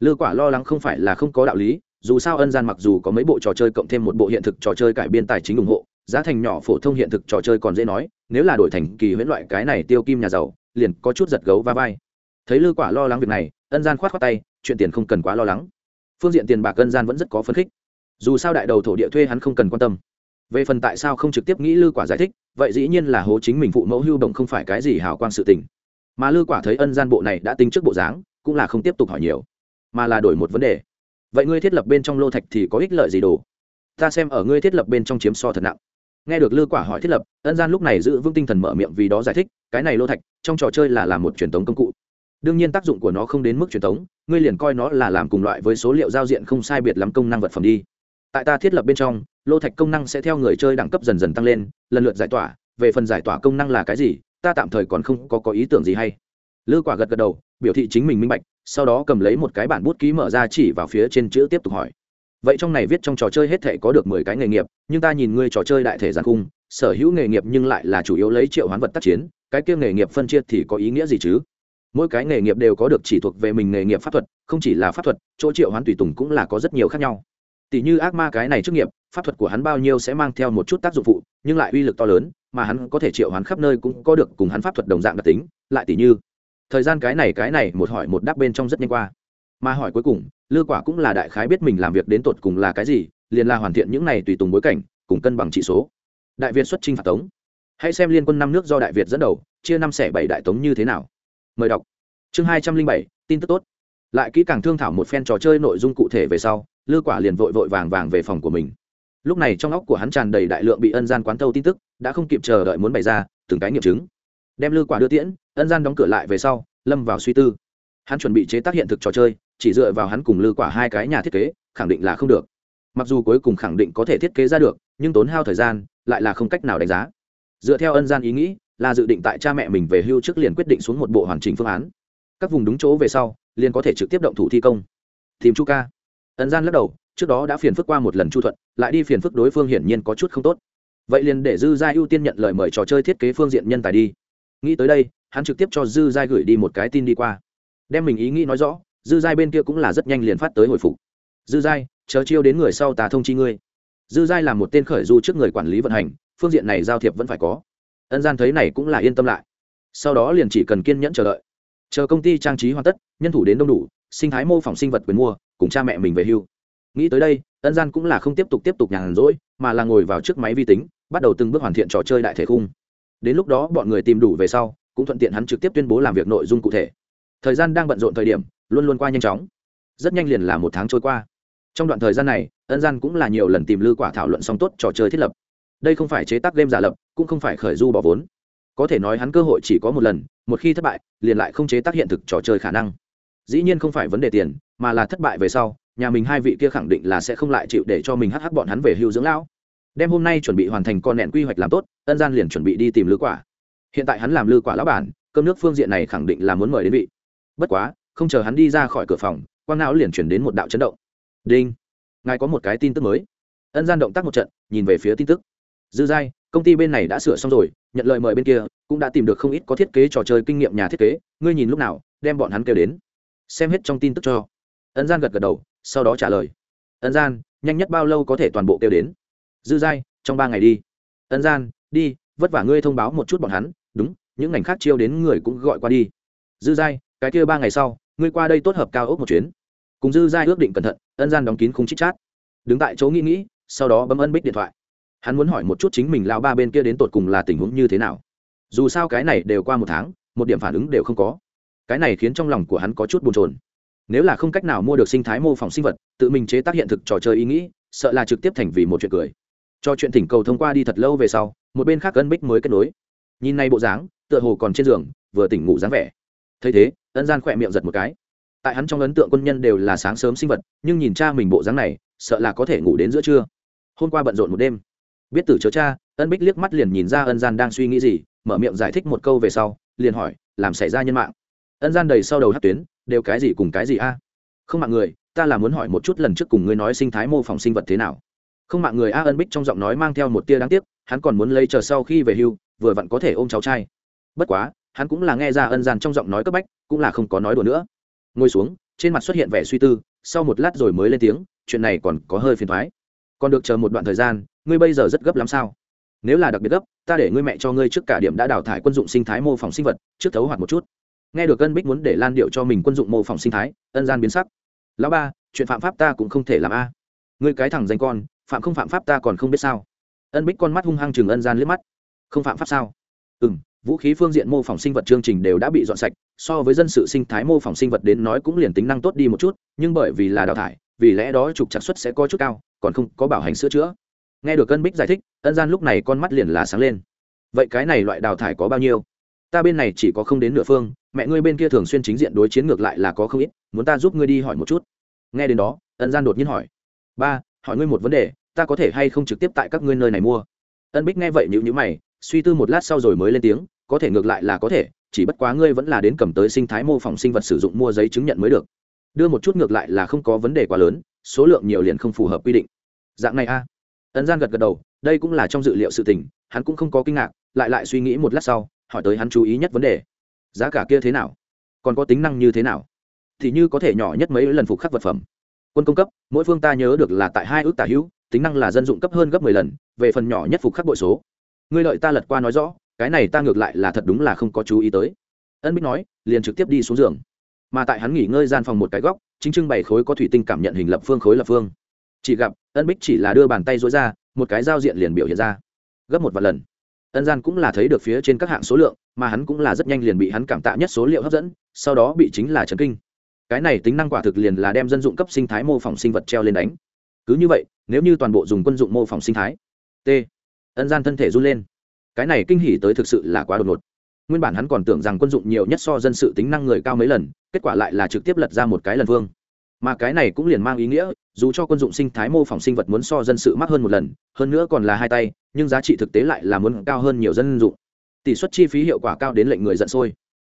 Lư quả lo lắng không phải là không có đạo lý, dù sao ân gian mặc dù có mấy bộ trò chơi cộng thêm một bộ hiện thực trò chơi cải biên tài chính ủng hộ, giá thành nhỏ phổ thông hiện thực trò chơi còn dễ nói, nếu là đổi thành kỳ huyễn loại cái này tiêu kim nhà giàu, liền có chút giật gấu va vai thấy lư quả lo lắng việc này, ân gian khoát khoát tay, chuyện tiền không cần quá lo lắng. Phương diện tiền bạc ân gian vẫn rất có phấn khích. Dù sao đại đầu thổ địa thuê hắn không cần quan tâm. Về phần tại sao không trực tiếp nghĩ lư quả giải thích, vậy dĩ nhiên là hố chính mình phụ mẫu hưu động không phải cái gì hào quang sự tình. Mà lư quả thấy ân gian bộ này đã tính trước bộ dáng, cũng là không tiếp tục hỏi nhiều, mà là đổi một vấn đề. Vậy ngươi thiết lập bên trong lô thạch thì có ích lợi gì đồ? Ta xem ở ngươi thiết lập bên trong chiếm so thật nặng. Nghe được lư quả hỏi thiết lập, ân gian lúc này giữ vững tinh thần mở miệng vì đó giải thích, cái này lô thạch, trong trò chơi là làm một truyền thống công cụ đương nhiên tác dụng của nó không đến mức truyền thống ngươi liền coi nó là làm cùng loại với số liệu giao diện không sai biệt lắm công năng vật phẩm đi. Tại ta thiết lập bên trong lô thạch công năng sẽ theo người chơi đẳng cấp dần dần tăng lên lần lượt giải tỏa về phần giải tỏa công năng là cái gì ta tạm thời còn không có, có ý tưởng gì hay. Lư quả gật gật đầu biểu thị chính mình minh bạch sau đó cầm lấy một cái bản bút ký mở ra chỉ vào phía trên chữ tiếp tục hỏi. Vậy trong này viết trong trò chơi hết thể có được mười cái nghề nghiệp nhưng ta nhìn ngươi trò chơi đại thể giàn cung sở hữu nghề nghiệp nhưng lại là chủ yếu lấy triệu hoán vật tác chiến cái kia nghề nghiệp phân chia thì có ý nghĩa gì chứ? Mỗi cái nghề nghiệp đều có được chỉ thuộc về mình nghề nghiệp pháp thuật, không chỉ là pháp thuật, chỗ triệu hoán tùy tùng cũng là có rất nhiều khác nhau. Tỷ như ác ma cái này trước nghiệp, pháp thuật của hắn bao nhiêu sẽ mang theo một chút tác dụng phụ, nhưng lại uy lực to lớn, mà hắn có thể triệu hoán khắp nơi cũng có được cùng hắn pháp thuật đồng dạng đặc tính, lại tỷ như, thời gian cái này cái này một hỏi một đáp bên trong rất nhanh qua. Mà hỏi cuối cùng, lư quả cũng là đại khái biết mình làm việc đến tột cùng là cái gì, liền là hoàn thiện những này tùy tùng bối cảnh, cùng cân bằng trị số. Đại việt xuất trinh phạt tống. Hãy xem liên quân năm nước do đại việt dẫn đầu, chia năm xẻ bảy đại tống như thế nào mời đọc. Chương hai trăm linh bảy, tin tức tốt. Lại kỹ càng thương thảo một phen trò chơi nội dung cụ thể về sau, lư quả liền vội vội vàng vàng về phòng của mình. Lúc này trong óc của hắn tràn đầy đại lượng bị ân gian quán thâu tin tức, đã không kịp chờ đợi muốn bày ra, từng cái nghiệm chứng. Đem lư quả đưa tiễn, ân gian đóng cửa lại về sau, lâm vào suy tư. Hắn chuẩn bị chế tác hiện thực trò chơi, chỉ dựa vào hắn cùng lư quả hai cái nhà thiết kế, khẳng định là không được. Mặc dù cuối cùng khẳng định có thể thiết kế ra được, nhưng tốn hao thời gian, lại là không cách nào đánh giá. Dựa theo ân gian ý nghĩ là dự định tại cha mẹ mình về hưu trước liền quyết định xuống một bộ hoàn chỉnh phương án. Các vùng đúng chỗ về sau, liền có thể trực tiếp động thủ thi công. Tìm chu ca. Ân gian lắc đầu, trước đó đã phiền phức qua một lần chu thuận, lại đi phiền phức đối phương hiển nhiên có chút không tốt. Vậy liền để dư gia ưu tiên nhận lời mời trò chơi thiết kế phương diện nhân tài đi. Nghĩ tới đây, hắn trực tiếp cho dư gia gửi đi một cái tin đi qua. Đem mình ý nghĩ nói rõ, dư giai bên kia cũng là rất nhanh liền phát tới hồi phục. Dư giai chờ chiêu đến người sau tà thông chi ngươi. Dư giai là một tên khởi du trước người quản lý vận hành, phương diện này giao thiệp vẫn phải có ân gian thấy này cũng là yên tâm lại. Sau đó liền chỉ cần kiên nhẫn chờ đợi. Chờ công ty trang trí hoàn tất, nhân thủ đến đông đủ, sinh thái mô phỏng sinh vật quyền mua, cùng cha mẹ mình về hưu. Nghĩ tới đây, ân gian cũng là không tiếp tục tiếp tục nhàn rỗi, mà là ngồi vào trước máy vi tính, bắt đầu từng bước hoàn thiện trò chơi đại thể khung. Đến lúc đó bọn người tìm đủ về sau, cũng thuận tiện hắn trực tiếp tuyên bố làm việc nội dung cụ thể. Thời gian đang bận rộn thời điểm, luôn luôn qua nhanh chóng. Rất nhanh liền là một tháng trôi qua. Trong đoạn thời gian này, ân gian cũng là nhiều lần tìm lư quả thảo luận song tốt trò chơi thiết lập đây không phải chế tác game giả lập, cũng không phải khởi du bỏ vốn. Có thể nói hắn cơ hội chỉ có một lần, một khi thất bại, liền lại không chế tác hiện thực trò chơi khả năng. Dĩ nhiên không phải vấn đề tiền, mà là thất bại về sau, nhà mình hai vị kia khẳng định là sẽ không lại chịu để cho mình hắc hắc bọn hắn về hưu dưỡng lão. Đem hôm nay chuẩn bị hoàn thành con nẹn quy hoạch làm tốt, ân gian liền chuẩn bị đi tìm lư quả. Hiện tại hắn làm lư quả lão bản, cơm nước phương diện này khẳng định là muốn mời đến vị. Bất quá, không chờ hắn đi ra khỏi cửa phòng, quang não liền chuyển đến một đạo chấn động. Đinh! Ngài có một cái tin tức mới. Ân gian động tác một trận, nhìn về phía tin tức dư giai, công ty bên này đã sửa xong rồi, nhận lời mời bên kia, cũng đã tìm được không ít có thiết kế trò chơi kinh nghiệm nhà thiết kế, ngươi nhìn lúc nào, đem bọn hắn kêu đến. Xem hết trong tin tức cho. Ân gian gật gật đầu, sau đó trả lời. Ân gian, nhanh nhất bao lâu có thể toàn bộ kêu đến? Dư giai, trong ba ngày đi. Ân gian, đi, vất vả ngươi thông báo một chút bọn hắn, đúng, những ngành khác chiêu đến người cũng gọi qua đi. Dư giai, cái kia ba ngày sau, ngươi qua đây tốt hợp cao ốc một chuyến. Cùng dư giai ước định cẩn thận ân gian đóng kín khung chít chát. Đứng tại chỗ nghĩ nghĩ, sau đó bấm ân bích điện thoại hắn muốn hỏi một chút chính mình lao ba bên kia đến tột cùng là tình huống như thế nào. Dù sao cái này đều qua một tháng, một điểm phản ứng đều không có. Cái này khiến trong lòng của hắn có chút bồn chồn. Nếu là không cách nào mua được sinh thái mô phỏng sinh vật, tự mình chế tác hiện thực trò chơi ý nghĩ, sợ là trực tiếp thành vì một chuyện cười. Cho chuyện thỉnh cầu thông qua đi thật lâu về sau, một bên khác ân bích mới kết nối. Nhìn nay bộ dáng, tựa hồ còn trên giường, vừa tỉnh ngủ dáng vẻ. Thấy thế, ân gian khỏe miệng giật một cái. Tại hắn trong ấn tượng quân nhân đều là sáng sớm sinh vật, nhưng nhìn cha mình bộ dáng này, sợ là có thể ngủ đến giữa trưa. Hôm qua bận rộn một đêm biết tử chớ cha, ân bích liếc mắt liền nhìn ra ân gian đang suy nghĩ gì, mở miệng giải thích một câu về sau, liền hỏi, làm xảy ra nhân mạng? Ân gian đầy sau đầu hát tuyến, đều cái gì cùng cái gì a? Không mạng người, ta là muốn hỏi một chút lần trước cùng ngươi nói sinh thái mô phỏng sinh vật thế nào. Không mạng người a? Ân bích trong giọng nói mang theo một tia đáng tiếc, hắn còn muốn lấy chờ sau khi về hưu, vừa vặn có thể ôm cháu trai. Bất quá, hắn cũng là nghe ra ân gian trong giọng nói cấp bách, cũng là không có nói đùa nữa. Ngồi xuống, trên mặt xuất hiện vẻ suy tư, sau một lát rồi mới lên tiếng, chuyện này còn có hơi phiền thoái còn được chờ một đoạn thời gian ngươi bây giờ rất gấp lắm sao? Nếu là đặc biệt gấp, ta để ngươi mẹ cho ngươi trước cả điểm đã đào thải quân dụng sinh thái mô phỏng sinh vật, trước thấu hoạt một chút. Nghe được ân bích muốn để lan điệu cho mình quân dụng mô phỏng sinh thái, ân gian biến sắc. Lão ba, chuyện phạm pháp ta cũng không thể làm a. Ngươi cái thằng danh con, phạm không phạm pháp ta còn không biết sao. Ân bích con mắt hung hăng chừng ân gian liếc mắt. Không phạm pháp sao? Ừ m vũ khí phương diện mô phỏng sinh vật chương trình đều đã bị dọn sạch, so với dân sự sinh thái mô phỏng sinh vật đến nói cũng liền tính năng tốt đi một chút, nhưng bởi vì là đào thải, vì lẽ đó trục trạc xuất sẽ có chút cao, còn không có bảo hành sửa chữa nghe được ân bích giải thích, ân gian lúc này con mắt liền là sáng lên. Vậy cái này loại đào thải có bao nhiêu? Ta bên này chỉ có không đến nửa phương, mẹ ngươi bên kia thường xuyên chính diện đối chiến ngược lại là có không ít, muốn ta giúp ngươi đi hỏi một chút. Nghe đến đó, ân gian đột nhiên hỏi. Ba, hỏi ngươi một vấn đề, ta có thể hay không trực tiếp tại các ngươi nơi này mua? Ân bích nghe vậy nhữ nhữ mày, suy tư một lát sau rồi mới lên tiếng, có thể ngược lại là có thể, chỉ bất quá ngươi vẫn là đến cầm tới sinh thái mô phỏng sinh vật sử dụng mua giấy chứng nhận mới được. Đưa một chút ngược lại là không có vấn đề quá lớn, số lượng nhiều liền không phù hợp quy định. Dạng này a ân gian gật gật đầu, đây cũng là trong dự liệu sự tình, hắn cũng không có kinh ngạc, lại lại suy nghĩ một lát sau, hỏi tới hắn chú ý nhất vấn đề. Giá cả kia thế nào? Còn có tính năng như thế nào? Thì như có thể nhỏ nhất mấy lần phục khắc vật phẩm. Quân công cấp, mỗi phương ta nhớ được là tại hai ước tả hữu, tính năng là dân dụng cấp hơn gấp mười lần, về phần nhỏ nhất phục khắc bội số. Ngươi lợi ta lật qua nói rõ, cái này ta ngược lại là thật đúng là không có chú ý tới. Ân bích nói, liền trực tiếp đi xuống giường. Mà tại hắn nghỉ ngơi gian phòng một cái góc, chính trưng bày khối có thủy tinh cảm nhận hình lập phương khối lập phương. Chỉ gặp ân bích chỉ là đưa bàn tay dối ra, một cái giao diện liền biểu hiện ra. Gấp một vài lần. Ân gian cũng là thấy được phía trên các hạng số lượng, mà hắn cũng là rất nhanh liền bị hắn cảm tạ nhất số liệu hấp dẫn, sau đó bị chính là trấn kinh. Cái này tính năng quả thực liền là đem dân dụng cấp sinh thái mô phỏng sinh vật treo lên đánh. Cứ như vậy, nếu như toàn bộ dùng quân dụng mô phỏng sinh thái, t. Ân gian thân thể run lên. Cái này kinh hỉ tới thực sự là quá đột ngột. Nguyên bản hắn còn tưởng rằng quân dụng nhiều nhất so dân sự tính năng người cao mấy lần, kết quả lại là trực tiếp lật ra một cái lần vương mà cái này cũng liền mang ý nghĩa, dù cho quân dụng sinh thái mô phỏng sinh vật muốn so dân sự mắc hơn một lần, hơn nữa còn là hai tay, nhưng giá trị thực tế lại là muốn cao hơn nhiều dân dụng. Tỷ suất chi phí hiệu quả cao đến lệnh người giận sôi.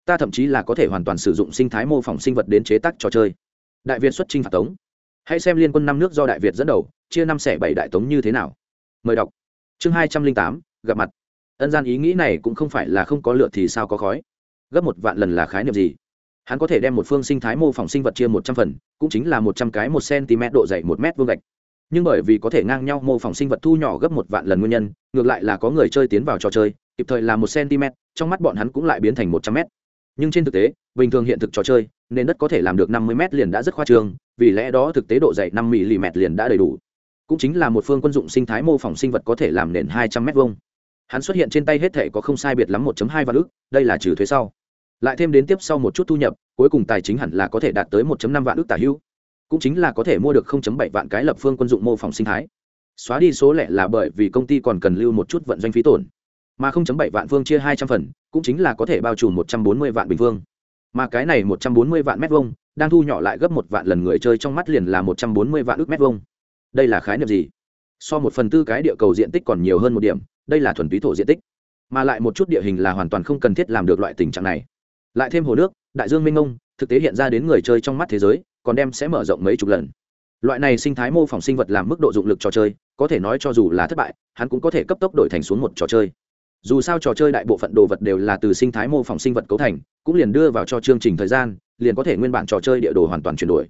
Ta thậm chí là có thể hoàn toàn sử dụng sinh thái mô phỏng sinh vật đến chế tác trò chơi. Đại việt xuất chinh phạt tống. Hãy xem liên quân năm nước do đại việt dẫn đầu, chia năm xẻ bảy đại tống như thế nào. Mời đọc. Chương hai trăm linh tám, gặp mặt. Ân gian ý nghĩ này cũng không phải là không có lựa thì sao có khói. Gấp một vạn lần là khái niệm gì? Hắn có thể đem một phương sinh thái mô phỏng sinh vật chia một trăm phần, cũng chính là một trăm cái một cm độ dày một m vuông gạch. Nhưng bởi vì có thể ngang nhau mô phỏng sinh vật thu nhỏ gấp một vạn lần nguyên nhân, ngược lại là có người chơi tiến vào trò chơi, kịp thời là một cm, trong mắt bọn hắn cũng lại biến thành một trăm m nhưng trên thực tế, bình thường hiện thực trò chơi nên đất có thể làm được năm mươi m liền đã rất khoa trương, vì lẽ đó thực tế độ dày năm mm liền đã đầy đủ. Cũng chính là một phương quân dụng sinh thái mô phỏng sinh vật có thể làm nền hai trăm m vuông. Hắn xuất hiện trên tay hết thể có không sai biệt lắm một hai vạn ước đây là trừ thuế sau lại thêm đến tiếp sau một chút thu nhập, cuối cùng tài chính hẳn là có thể đạt tới 1.5 vạn ước tả hữu cũng chính là có thể mua được 0.7 vạn cái lập phương quân dụng mô phỏng sinh thái. Xóa đi số lẻ là bởi vì công ty còn cần lưu một chút vận doanh phí tổn. Mà 0.7 vạn phương chia 200 phần, cũng chính là có thể bao trùm 140 vạn bình phương mà cái này 140 vạn mét vuông, đang thu nhỏ lại gấp một vạn lần người chơi trong mắt liền là 140 vạn ước mét vuông. Đây là khái niệm gì? So một phần tư cái địa cầu diện tích còn nhiều hơn một điểm, đây là thuần túy thổ diện tích. Mà lại một chút địa hình là hoàn toàn không cần thiết làm được loại tình trạng này lại thêm hồ nước, đại dương minh ngông thực tế hiện ra đến người chơi trong mắt thế giới, còn đem sẽ mở rộng mấy chục lần. Loại này sinh thái mô phỏng sinh vật làm mức độ dụng lực trò chơi, có thể nói cho dù là thất bại, hắn cũng có thể cấp tốc đổi thành xuống một trò chơi. Dù sao trò chơi đại bộ phận đồ vật đều là từ sinh thái mô phỏng sinh vật cấu thành, cũng liền đưa vào cho chương trình thời gian, liền có thể nguyên bản trò chơi địa đồ hoàn toàn chuyển đổi.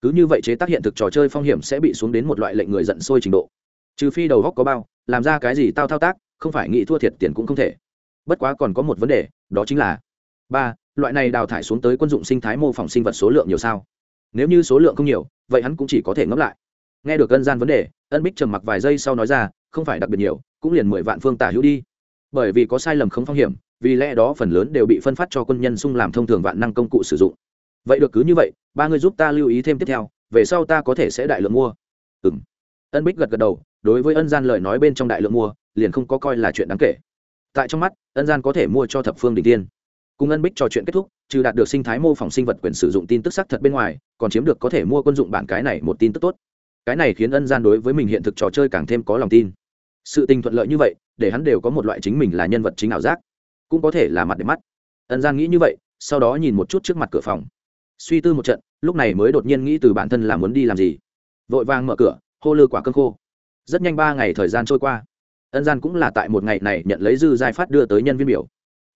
Cứ như vậy chế tác hiện thực trò chơi phong hiểm sẽ bị xuống đến một loại lệnh người giận sôi trình độ. Trừ phi đầu góc có bao, làm ra cái gì tao thao tác, không phải nghĩ thua thiệt tiền cũng không thể. Bất quá còn có một vấn đề, đó chính là ba loại này đào thải xuống tới quân dụng sinh thái mô phỏng sinh vật số lượng nhiều sao? Nếu như số lượng không nhiều, vậy hắn cũng chỉ có thể ngẫm lại. Nghe được ân gian vấn đề, ân bích trầm mặc vài giây sau nói ra, không phải đặc biệt nhiều, cũng liền mười vạn phương tả hữu đi. Bởi vì có sai lầm không phong hiểm, vì lẽ đó phần lớn đều bị phân phát cho quân nhân sung làm thông thường vạn năng công cụ sử dụng. Vậy được cứ như vậy, ba người giúp ta lưu ý thêm tiếp theo, về sau ta có thể sẽ đại lượng mua. Ừ m ân bích gật gật đầu, đối với ân gian lời nói bên trong đại lượng mua, liền không có coi là chuyện đáng kể. Tại trong mắt, ân gian có thể mua cho thập phương đình tiên cùng ân bích trò chuyện kết thúc, trừ đạt được sinh thái mô phỏng sinh vật quyền sử dụng tin tức xác thật bên ngoài, còn chiếm được có thể mua quân dụng bản cái này một tin tức tốt. Cái này khiến ân gian đối với mình hiện thực trò chơi càng thêm có lòng tin. Sự tình thuận lợi như vậy, để hắn đều có một loại chính mình là nhân vật chính ảo giác, cũng có thể là mặt để mắt. Ân gian nghĩ như vậy, sau đó nhìn một chút trước mặt cửa phòng. Suy tư một trận, lúc này mới đột nhiên nghĩ từ bản thân là muốn đi làm gì. Vội vàng mở cửa, hô lư quả cơm khô. Rất nhanh ba ngày thời gian trôi qua. Ân gian cũng là tại một ngày này nhận lấy dư giai phát đưa tới nhân viên biểu.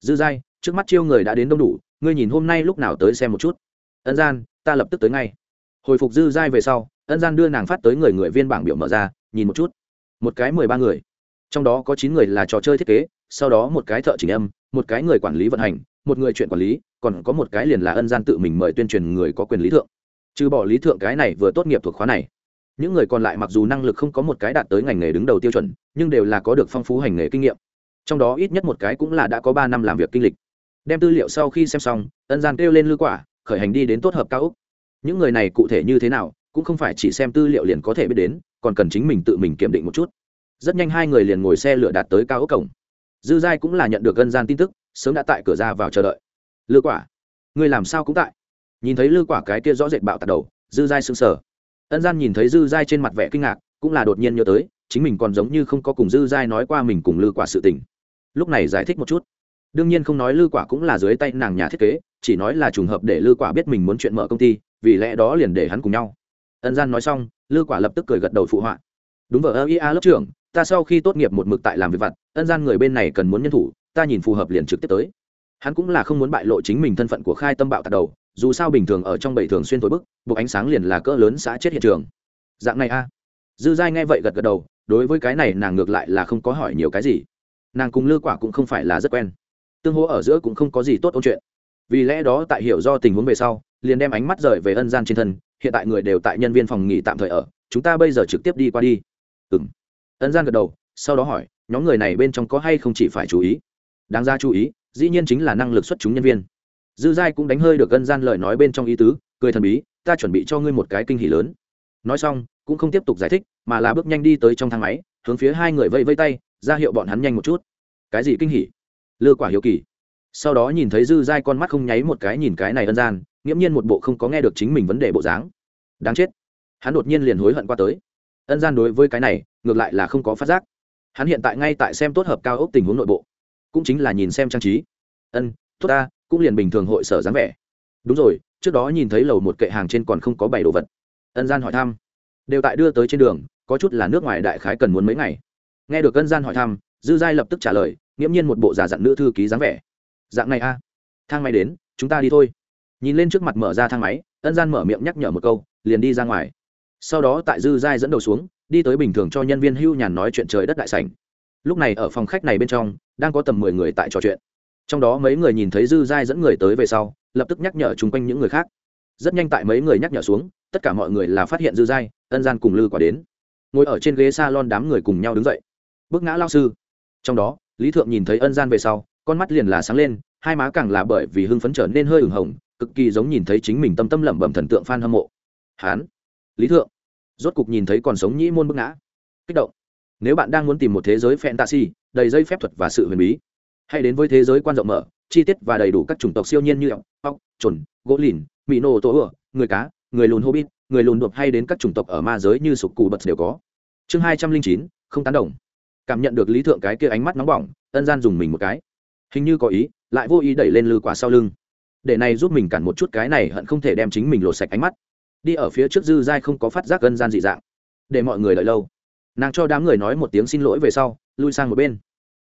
Dư giai trước mắt chiêu người đã đến đông đủ, ngươi nhìn hôm nay lúc nào tới xem một chút. Ân gian, ta lập tức tới ngay. Hồi phục dư giai về sau, ân gian đưa nàng phát tới người người viên bảng biểu mở ra, nhìn một chút. Một cái mười ba người. Trong đó có chín người là trò chơi thiết kế, sau đó một cái thợ chỉnh âm, một cái người quản lý vận hành, một người chuyện quản lý, còn có một cái liền là ân gian tự mình mời tuyên truyền người có quyền lý thượng. Trừ bỏ lý thượng cái này vừa tốt nghiệp thuộc khóa này, những người còn lại mặc dù năng lực không có một cái đạt tới ngành nghề đứng đầu tiêu chuẩn, nhưng đều là có được phong phú hành nghề kinh nghiệm. Trong đó ít nhất một cái cũng là đã có ba năm làm việc kinh lịch đem tư liệu sau khi xem xong, ân gian kêu lên lư quả, khởi hành đi đến tốt hợp cao úc. Những người này cụ thể như thế nào, cũng không phải chỉ xem tư liệu liền có thể biết đến, còn cần chính mình tự mình kiểm định một chút. Rất nhanh hai người liền ngồi xe lửa đạt tới cao ốc cổng. Dư giai cũng là nhận được ân gian tin tức, sớm đã tại cửa ra vào chờ đợi. Lư quả, người làm sao cũng tại? Nhìn thấy lư quả cái kia rõ rệt bạo tạt đầu, dư giai sững sờ. Ân gian nhìn thấy dư giai trên mặt vẻ kinh ngạc, cũng là đột nhiên nhớ tới, chính mình còn giống như không có cùng dư giai nói qua mình cùng lư quả sự tình. Lúc này giải thích một chút đương nhiên không nói lư quả cũng là dưới tay nàng nhà thiết kế, chỉ nói là trùng hợp để lư quả biết mình muốn chuyện mở công ty, vì lẽ đó liền để hắn cùng nhau. Ân gian nói xong, lư quả lập tức cười gật đầu phụ họa. Đúng vợ ơ ia lớp trưởng, ta sau khi tốt nghiệp một mực tại làm việc vặt, ân gian người bên này cần muốn nhân thủ, ta nhìn phù hợp liền trực tiếp tới. Hắn cũng là không muốn bại lộ chính mình thân phận của khai tâm bạo tạt đầu, dù sao bình thường ở trong bảy thường xuyên tối bức, buộc ánh sáng liền là cỡ lớn xã chết hiện trường. Dạng này a. Dư giai nghe vậy gật gật đầu, đối với cái này nàng ngược lại là không có hỏi nhiều cái gì. Nàng cùng lư quả cũng không phải là rất quen tương hỗ ở giữa cũng không có gì tốt ôn chuyện. Vì lẽ đó tại hiểu do tình huống về sau, liền đem ánh mắt rời về ân gian trên thân, hiện tại người đều tại nhân viên phòng nghỉ tạm thời ở, chúng ta bây giờ trực tiếp đi qua đi. Ừ m ân gian gật đầu, sau đó hỏi, nhóm người này bên trong có hay không chỉ phải chú ý? Đáng ra chú ý, dĩ nhiên chính là năng lực xuất chúng nhân viên. Dư giai cũng đánh hơi được ân gian lời nói bên trong ý tứ, cười thần bí, ta chuẩn bị cho ngươi một cái kinh hỉ lớn. Nói xong, cũng không tiếp tục giải thích, mà là bước nhanh đi tới trong thang máy, hướng phía hai người vây vây tay, ra hiệu bọn hắn nhanh một chút. Cái gì kinh hỉ? Lừa quả hiếu kỳ. Sau đó nhìn thấy dư giai con mắt không nháy một cái nhìn cái này ân gian, nghiễm nhiên một bộ không có nghe được chính mình vấn đề bộ dáng. Đáng chết. Hắn đột nhiên liền hối hận qua tới. Ân gian đối với cái này, ngược lại là không có phát giác. Hắn hiện tại ngay tại xem tốt hợp cao ốc tình huống nội bộ. Cũng chính là nhìn xem trang trí. Ân, tốt ta, cũng liền bình thường hội sở dáng vẻ. Đúng rồi, trước đó nhìn thấy lầu một kệ hàng trên còn không có bảy đồ vật. Ân gian hỏi thăm. Đều tại đưa tới trên đường, có chút là nước ngoài đại khái cần muốn mấy ngày. Nghe được ân gian hỏi thăm, dư giai lập tức trả lời nghiễm nhiên một bộ giả dặn nữ thư ký dáng vẻ. Dạng này a. Thang máy đến, chúng ta đi thôi. Nhìn lên trước mặt mở ra thang máy, ân gian mở miệng nhắc nhở một câu, liền đi ra ngoài. Sau đó tại dư giai dẫn đầu xuống, đi tới bình thường cho nhân viên hưu nhàn nói chuyện trời đất đại sảnh. Lúc này ở phòng khách này bên trong, đang có tầm mười người tại trò chuyện. Trong đó mấy người nhìn thấy dư giai dẫn người tới về sau, lập tức nhắc nhở chung quanh những người khác. Rất nhanh tại mấy người nhắc nhở xuống, tất cả mọi người là phát hiện dư giai, ân gian cùng lư quả đến. Ngồi ở trên ghế s a lon đám người cùng nhau đứng dậy. Bước ngã lao sư. Trong đó lý thượng nhìn thấy ân gian về sau, con mắt liền là sáng lên, hai má càng là bởi vì hưng phấn trở nên hơi ửng hồng, cực kỳ giống nhìn thấy chính mình tâm tâm lẩm bẩm thần tượng f a n hâm mộ. Hán, lý thượng, rốt cục nhìn thấy còn sống nhĩ môn bức ngã. Kích động. Nếu bạn đang muốn tìm một thế giới fantasy, đầy dây phép thuật và sự huyền bí, hãy đến với thế giới quan rộng mở, chi tiết và đầy đủ các chủng tộc siêu nhiên như ốc ốc trồn gỗ lìn mỹ nô tố ửa, người cá, người lùn hobbit, người lùn đột hay đến các chủng tộc ở ma giới như sục cù bật đều có. Chương hai trăm linh chín, không tán đồng cảm nhận được lý thượng cái kia ánh mắt nóng bỏng, ân gian dùng mình một cái. Hình như có ý, lại vô ý đẩy lên lư quả sau lưng. Để này giúp mình cản một chút cái này hận không thể đem chính mình lột sạch ánh mắt. Đi ở phía trước dư giai không có phát giác ân gian dị dạng. Để mọi người đợi lâu. Nàng cho đám người nói một tiếng xin lỗi về sau, lui sang một bên.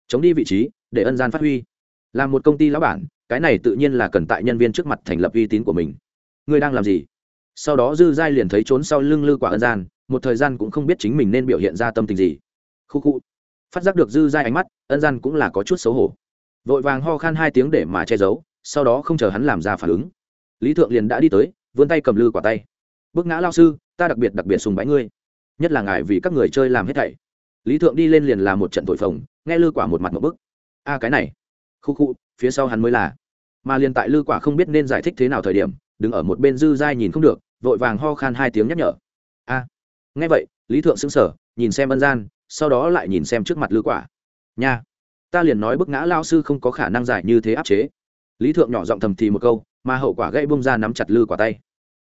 Chống đi vị trí, để ân gian phát huy. Làm một công ty lão bản, cái này tự nhiên là cần tại nhân viên trước mặt thành lập uy tín của mình. Ngươi đang làm gì? Sau đó dư giai liền thấy trốn sau lưng lư quả ân gian, một thời gian cũng không biết chính mình nên biểu hiện ra tâm tình gì. Khu khu phát giác được dư giai ánh mắt, ân gian cũng là có chút xấu hổ. Vội vàng ho khan hai tiếng để mà che giấu, sau đó không chờ hắn làm ra phản ứng. Lý thượng liền đã đi tới, vươn tay cầm lư quả tay. Bước ngã lao sư, ta đặc biệt đặc biệt sùng bái ngươi, nhất là ngài vì các người chơi làm hết thảy. Lý thượng đi lên liền làm một trận thổi phồng, nghe lư quả một mặt một bức. A, cái này. Khu khu, phía sau hắn mới là. Mà liền tại lư quả không biết nên giải thích thế nào thời điểm, đứng ở một bên dư dai nhìn không được, vội vàng ho khan hai tiếng nhắc nhở. A. Nghe vậy, lý thượng sững sờ, nhìn xem ân gian sau đó lại nhìn xem trước mặt lư quả. Nha, ta liền nói bức ngã lao sư không có khả năng giải như thế áp chế. Lý thượng nhỏ giọng thầm thì một câu, mà hậu quả gây bông ra nắm chặt lư quả tay.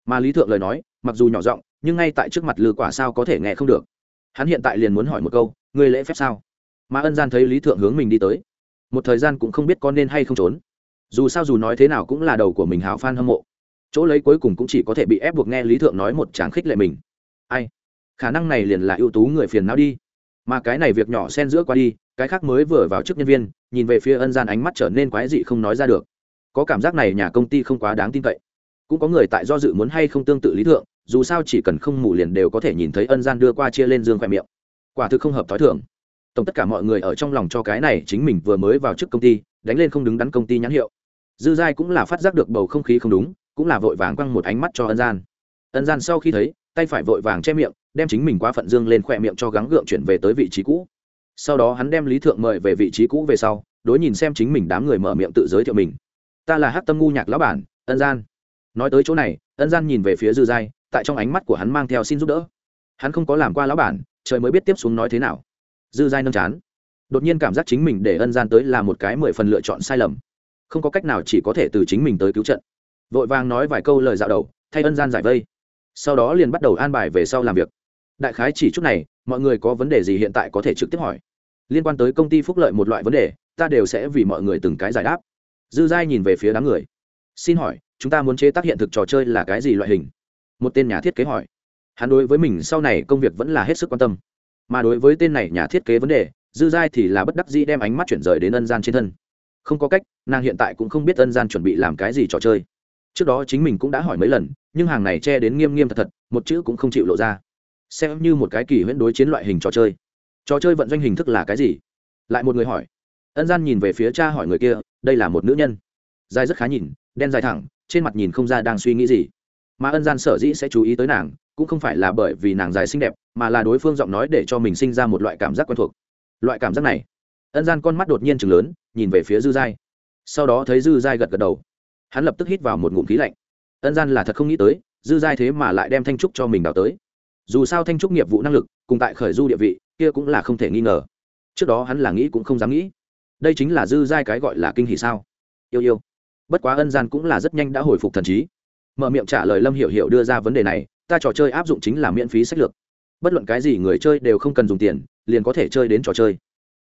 Mà lý thượng lời nói, mặc dù nhỏ giọng, nhưng ngay tại trước mặt lư quả sao có thể nghe không được. Hắn hiện tại liền muốn hỏi một câu, ngươi lễ phép sao? Mà ân gian thấy lý thượng hướng mình đi tới. Một thời gian cũng không biết con nên hay không trốn. Dù sao dù nói thế nào cũng là đầu của mình hào phan hâm mộ. Chỗ lấy cuối cùng cũng chỉ có thể bị ép buộc nghe lý thượng nói một tráng khích lệ mình. Ai? Khả năng này liền là ưu tú người phiền não đi mà cái này việc nhỏ xen giữa qua đi, cái khác mới vừa vào trước nhân viên, nhìn về phía ân gian ánh mắt trở nên quái dị không nói ra được. Có cảm giác này nhà công ty không quá đáng tin cậy. Cũng có người tại do dự muốn hay không tương tự lý thượng, dù sao chỉ cần không mù liền đều có thể nhìn thấy ân gian đưa qua chia lên dương khoe miệng. Quả thực không hợp t h ó i thưởng tổng tất cả mọi người ở trong lòng cho cái này chính mình vừa mới vào trước công ty, đánh lên không đứng đắn công ty nhãn hiệu. Dư giai cũng là phát giác được bầu không khí không đúng, cũng là vội vàng quăng một ánh mắt cho ân gian. Ân gian sau khi thấy, tay phải vội vàng che miệng đem chính mình quá phận dương lên khỏe miệng cho gắng gượng chuyển về tới vị trí cũ. Sau đó hắn đem lý thượng mời về vị trí cũ về sau, đối nhìn xem chính mình đám người mở miệng tự giới thiệu mình. Ta là hát tâm ngu nhạc lão bản, ân gian. Nói tới chỗ này, ân gian nhìn về phía dư giai, tại trong ánh mắt của hắn mang theo xin giúp đỡ. Hắn không có làm qua lão bản, trời mới biết tiếp xuống nói thế nào. Dư giai nâng chán. Đột nhiên cảm giác chính mình để ân gian tới là một cái mười phần lựa chọn sai lầm. Không có cách nào chỉ có thể từ chính mình tới cứu trận. Vội vàng nói vài câu lời dạo đầu, thay ân gian giải vây. Sau đó liền bắt đầu an bài về sau làm việc đại khái chỉ chút này, mọi người có vấn đề gì hiện tại có thể trực tiếp hỏi. Liên quan tới công ty phúc lợi một loại vấn đề, ta đều sẽ vì mọi người từng cái giải đáp. Dư giai nhìn về phía đám người. Xin hỏi, chúng ta muốn chế tác hiện thực trò chơi là cái gì loại hình? Một tên nhà thiết kế hỏi. Hắn đối với mình sau này công việc vẫn là hết sức quan tâm. Mà đối với tên này nhà thiết kế vấn đề, dư giai thì là bất đắc dĩ đem ánh mắt chuyển rời đến ân gian trên thân. Không có cách, nàng hiện tại cũng không biết ân gian chuẩn bị làm cái gì trò chơi. Trước đó chính mình cũng đã hỏi mấy lần, nhưng hàng này che đến nghiêm nghiêm thật thật, một chữ cũng không chịu lộ ra xem như một cái kỳ huyễn đối chiến loại hình trò chơi. Trò chơi vận doanh hình thức là cái gì? Lại một người hỏi. Ân gian nhìn về phía cha hỏi người kia, đây là một nữ nhân. Dài rất khá nhìn, đen dài thẳng, trên mặt nhìn không ra đang suy nghĩ gì. Mà ân gian sở dĩ sẽ chú ý tới nàng, cũng không phải là bởi vì nàng dài xinh đẹp, mà là đối phương giọng nói để cho mình sinh ra một loại cảm giác quen thuộc. Loại cảm giác này. Ân gian con mắt đột nhiên chừng lớn, nhìn về phía dư giai. Sau đó thấy dư giai gật gật đầu. Hắn lập tức hít vào một ngụm khí lạnh. Ân gian là thật không nghĩ tới, dư giai thế mà lại đem thanh trúc cho mình đào tới dù sao thanh trúc nghiệp vụ năng lực, cùng tại khởi du địa vị, kia cũng là không thể nghi ngờ. Trước đó hắn là nghĩ cũng không dám nghĩ. Đây chính là dư giai cái gọi là kinh hỷ sao? Yêu yêu. Bất quá ân gian cũng là rất nhanh đã hồi phục thần trí. Mở miệng trả lời lâm hiểu hiểu đưa ra vấn đề này, ta trò chơi áp dụng chính là miễn phí sách lược. Bất luận cái gì người chơi đều không cần dùng tiền, liền có thể chơi đến trò chơi.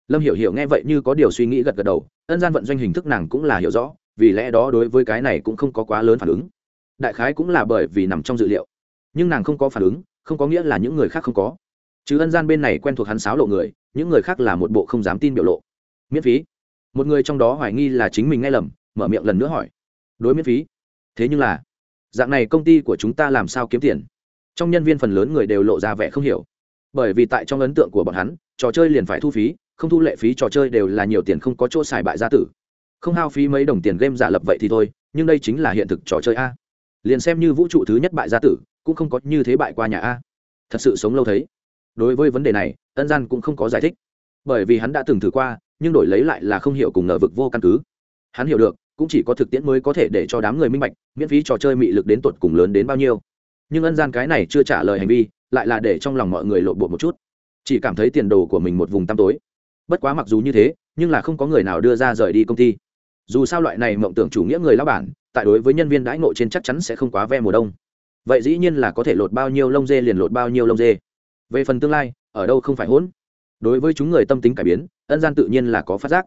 Lâm hiểu hiểu nghe vậy như có điều suy nghĩ gật gật đầu, ân gian vận doanh hình thức nàng cũng là hiểu rõ, vì lẽ đó đối với cái này cũng không có quá lớn phản ứng. Đại khái cũng là bởi vì nằm trong dự liệu. Nhưng nàng không có phản ứng không có nghĩa là những người khác không có. Chứ ân gian bên này quen thuộc hắn sáo lộ người, những người khác là một bộ không dám tin biểu lộ. Miễn phí. Một người trong đó hoài nghi là chính mình nghe lầm, mở miệng lần nữa hỏi. Đối miễn phí. Thế nhưng là, dạng này công ty của chúng ta làm sao kiếm tiền? Trong nhân viên phần lớn người đều lộ ra vẻ không hiểu. Bởi vì tại trong ấn tượng của bọn hắn, trò chơi liền phải thu phí, không thu lệ phí trò chơi đều là nhiều tiền không có chỗ xài bại gia tử. Không hao phí mấy đồng tiền game giả lập vậy thì thôi, nhưng đây chính là hiện thực trò chơi a. Liền xem như vũ trụ thứ nhất bại gia tử cũng không có như thế bại qua nhà a. Thật sự sống lâu thấy. Đối với vấn đề này, ân gian cũng không có giải thích. Bởi vì hắn đã từng thử qua, nhưng đổi lấy lại là không hiểu cùng ngờ vực vô căn cứ. Hắn hiểu được, cũng chỉ có thực tiễn mới có thể để cho đám người minh bạch, miễn phí trò chơi mị lực đến tột cùng lớn đến bao nhiêu. Nhưng ân gian cái này chưa trả lời hành vi, lại là để trong lòng mọi người lộ bộ một chút. Chỉ cảm thấy tiền đồ của mình một vùng tăm tối. Bất quá mặc dù như thế, nhưng là không có người nào đưa ra rời đi công ty. Dù sao loại này mộng tưởng chủ nghĩa người lao bản, tại đối với nhân viên đãi ngộ trên chắc chắn sẽ không quá ve mùa đông vậy dĩ nhiên là có thể lột bao nhiêu lông dê liền lột bao nhiêu lông dê. Về phần tương lai, ở đâu không phải hỗn. Đối với chúng người tâm tính cải biến, ân gian tự nhiên là có phát giác.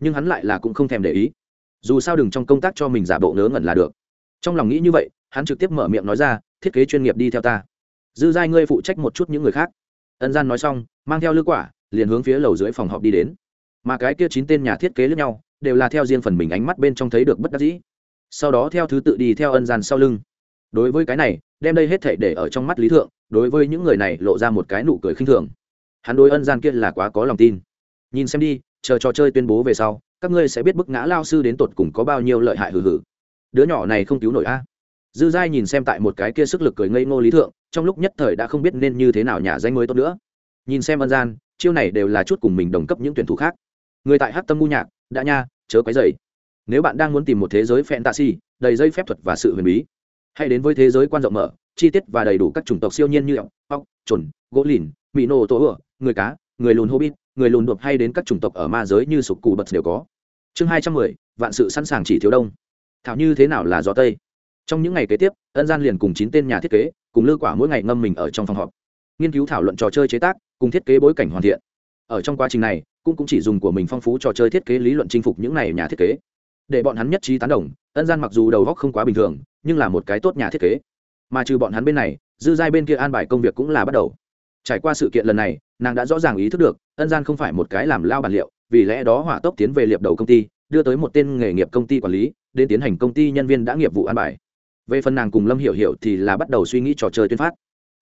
Nhưng hắn lại là cũng không thèm để ý. Dù sao đừng trong công tác cho mình giả bộ ngớ ngẩn là được. Trong lòng nghĩ như vậy, hắn trực tiếp mở miệng nói ra, thiết kế chuyên nghiệp đi theo ta. Dư giai ngươi phụ trách một chút những người khác. Ân gian nói xong, mang theo lư quả, liền hướng phía lầu dưới phòng họp đi đến. Mà cái kia chín tên nhà thiết kế lẫn nhau, đều là theo riêng phần mình ánh mắt bên trong thấy được bất đắc dĩ. Sau đó theo thứ tự đi theo ân gian sau lưng đối với cái này, đem đây hết thể để ở trong mắt lý thượng, đối với những người này lộ ra một cái nụ cười khinh thường. Hắn đối ân gian kia là quá có lòng tin. Nhìn xem đi, chờ trò chơi tuyên bố về sau, các ngươi sẽ biết bức ngã lao sư đến tột cùng có bao nhiêu lợi hại hử hử đứa nhỏ này không cứu nổi a. À. Dư giai nhìn xem tại một cái kia sức lực cười ngây ngô lý thượng, trong lúc nhất thời đã không biết nên như thế nào nhà danh mới tốt nữa. Nhìn xem ân gian, chiêu này đều là chút cùng mình đồng cấp những tuyển thủ khác. Người tại hát tâm ngu nhạc, đã nha, chớ quấy dày nếu bạn đang muốn tìm một thế giới fantasy, đầy dây phép thuật và sự huyền bí hãy đến với thế giới quan rộng mở chi tiết và đầy đủ các chủng tộc siêu nhiên như ốc ốc trồn gỗ lìn mỹ nô tổ ựa người cá người lùn hobbit người lùn đột hay đến các chủng tộc ở ma giới như sục cù bật đều có. Chương hai trăm mười vạn sự sẵn sàng chỉ thiếu đông. Thảo như thế nào là gió tây? Trong những ngày kế tiếp ân gian liền cùng chín tên nhà thiết kế cùng lư quả mỗi ngày ngâm mình ở trong phòng họp. Nghiên cứu thảo luận trò chơi chế tác cùng thiết kế bối cảnh hoàn thiện. Ở trong quá trình này cũng, cũng chỉ dùng của mình phong phú trò chơi thiết kế lý luận chinh phục những này nhà thiết kế. Để bọn hắn nhất trí tán đồng ân gian mặc dù đầu góc không quá bình thường nhưng là một cái tốt nhà thiết kế. Mà trừ bọn hắn bên này, dư giai bên kia an bài công việc cũng là bắt đầu. Trải qua sự kiện lần này, nàng đã rõ ràng ý thức được, ân gian không phải một cái làm lao bản liệu, vì lẽ đó hỏa tốc tiến về liệp đầu công ty, đưa tới một tên nghề nghiệp công ty quản lý, đến tiến hành công ty nhân viên đã nghiệp vụ an bài. Về phần nàng cùng lâm hiểu hiểu thì là bắt đầu suy nghĩ trò chơi tuyên phát.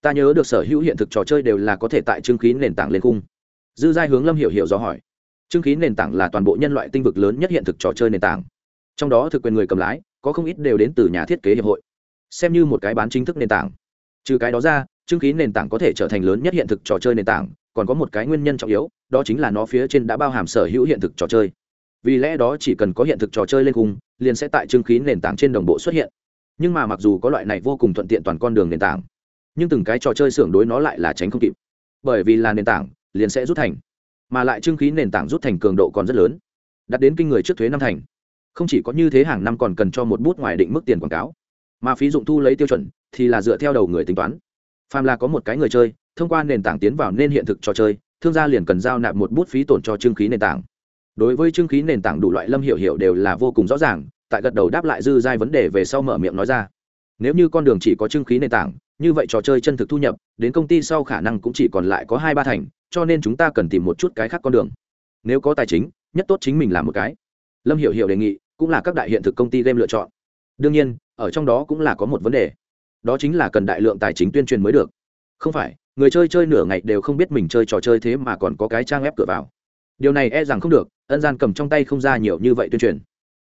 Ta nhớ được sở hữu hiện thực trò chơi đều là có thể tại chứng khí nền tảng lên cung dư giai hướng lâm hiểu hiểu do hỏi. Chứng khí nền tảng là toàn bộ nhân loại tinh vực lớn nhất hiện thực trò chơi nền tảng trong đó thực quyền người cầm lái, có không ít đều đến từ nhà thiết kế hiệp hội. Xem như một cái bán chính thức nền tảng. Trừ cái đó ra, chứng khí nền tảng có thể trở thành lớn nhất hiện thực trò chơi nền tảng, còn có một cái nguyên nhân trọng yếu, đó chính là nó phía trên đã bao hàm sở hữu hiện thực trò chơi. Vì lẽ đó chỉ cần có hiện thực trò chơi lên cùng liền sẽ tại chứng khí nền tảng trên đồng bộ xuất hiện. Nhưng mà mặc dù có loại này vô cùng thuận tiện toàn con đường nền tảng, nhưng từng cái trò chơi xưởng đối nó lại là tránh không kịp. Bởi vì là nền tảng, liền sẽ rút thành. Mà lại chứng khí nền tảng rút thành cường độ còn rất lớn. Đặt đến kinh người trước thuế năm thành không chỉ có như thế hàng năm còn cần cho một bút ngoài định mức tiền quảng cáo. Mà phí dụng thu lấy tiêu chuẩn thì là dựa theo đầu người tính toán. Phàm là có một cái người chơi, thông qua nền tảng tiến vào nên hiện thực trò chơi, thương gia liền cần giao nạp một bút phí tổn cho trương khí nền tảng. Đối với trương khí nền tảng đủ loại lâm hiệu hiệu đều là vô cùng rõ ràng, tại gật đầu đáp lại dư giai vấn đề về sau mở miệng nói ra. Nếu như con đường chỉ có trương khí nền tảng, như vậy trò chơi chân thực thu nhập, đến công ty sau khả năng cũng chỉ còn lại có hai ba thành, cho nên chúng ta cần tìm một chút cái khác con đường. Nếu có tài chính, nhất tốt chính mình làm một cái lâm hiểu hiểu đề nghị, cũng là các đại hiện thực công ty game lựa chọn. Đương nhiên, ở trong đó cũng là có một vấn đề. Đó chính là cần đại lượng tài chính tuyên truyền mới được. Không phải, người chơi chơi nửa ngày đều không biết mình chơi trò chơi thế mà còn có cái trang ép cửa vào. Điều này e rằng không được, ân gian cầm trong tay không ra nhiều như vậy tuyên truyền.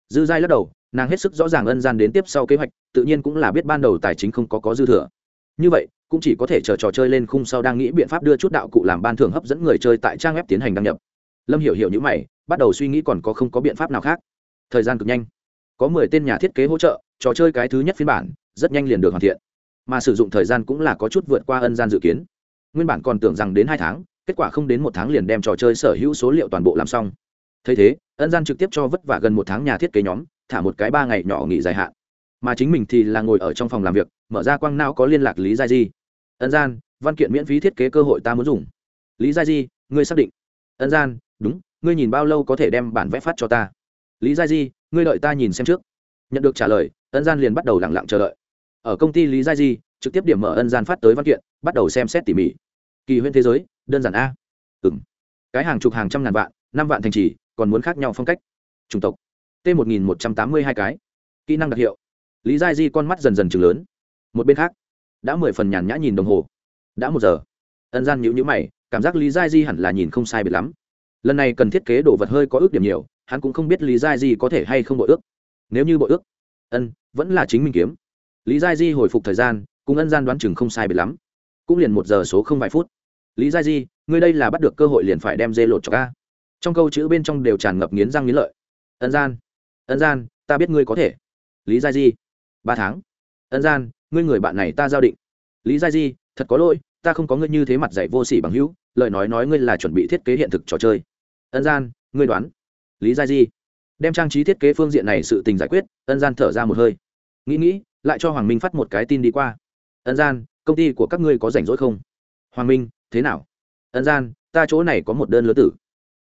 Dư giai lắc đầu, nàng hết sức rõ ràng ân gian đến tiếp sau kế hoạch, tự nhiên cũng là biết ban đầu tài chính không có có dư thừa. Như vậy, cũng chỉ có thể chờ trò chơi lên khung sau đang nghĩ biện pháp đưa chút đạo cụ làm ban thưởng hấp dẫn người chơi tại trang web tiến hành đăng nhập. Lâm hiểu hiểu những mày bắt đầu suy nghĩ còn có không có biện pháp nào khác. Thời gian cực nhanh. Có mười tên nhà thiết kế hỗ trợ, trò chơi cái thứ nhất phiên bản, rất nhanh liền được hoàn thiện. Mà sử dụng thời gian cũng là có chút vượt qua ân gian dự kiến. Nguyên bản còn tưởng rằng đến hai tháng, kết quả không đến một tháng liền đem trò chơi sở hữu số liệu toàn bộ làm xong. Thấy thế, ân gian trực tiếp cho vất vả gần một tháng nhà thiết kế nhóm, thả một cái ba ngày nhỏ nghỉ dài hạn. Mà chính mình thì là ngồi ở trong phòng làm việc, mở ra quang não có liên lạc lý gia di. Ân gian, văn kiện miễn phí thiết kế cơ hội ta muốn dùng. Lý gia di, ngươi xác định. Ân gian, đúng ngươi nhìn bao lâu có thể đem bản vẽ phát cho ta? Lý gia di, ngươi đợi ta nhìn xem trước. Nhận được trả lời, ân gian liền bắt đầu lẳng lặng chờ đợi. Ở công ty lý gia di, trực tiếp điểm mở ân gian phát tới văn kiện, bắt đầu xem xét tỉ mỉ. Kỳ huyên thế giới, đơn giản a. Ừ m cái hàng chục hàng trăm ngàn vạn, năm vạn thành trì, còn muốn khác nhau phong cách. Chủng tộc. T một nghìn một trăm tám mươi hai cái. Kỹ năng đặc hiệu. Lý gia di con mắt dần dần chừng lớn. Một bên khác, đã mười phần nhàn nhã nhìn đồng hồ. Đã một giờ. Ân gian nhữ nhữ mày, cảm giác lý gia di hẳn là nhìn không sai biệt lắm lần này cần thiết kế đồ vật hơi có ước điểm nhiều, hắn cũng không biết lý Giai di có thể hay không bội ước. Nếu như bội ước, ân, vẫn là chính mình kiếm. Lý Giai di hồi phục thời gian, cùng ân gian đoán chừng không sai biệt lắm. Cũng liền một giờ số không vài phút. Lý Giai di, ngươi đây là bắt được cơ hội liền phải đem dê lột cho ca trong câu chữ bên trong đều tràn ngập nghiến răng nghiến lợi. Ân gian ân gian, ta biết ngươi có thể. Lý Giai di, ba tháng. Ân gian, ngươi người bạn này ta giao định. Lý Giai di, thật có lỗi, ta không có ngươi như thế mặt dạy vô sỉ bằng hữu, lời nói nói ngươi là chuẩn bị thiết kế hiện thực trò chơi ân gian, ngươi đoán. Lý gia di. Đem trang trí thiết kế phương diện này sự tình giải quyết, ân gian thở ra một hơi. Nghĩ nghĩ, lại cho hoàng minh phát một cái tin đi qua. Ân gian, công ty của các ngươi có rảnh rỗi không? Hoàng minh, thế nào? Ân gian, ta chỗ này có một đơn lớn tử.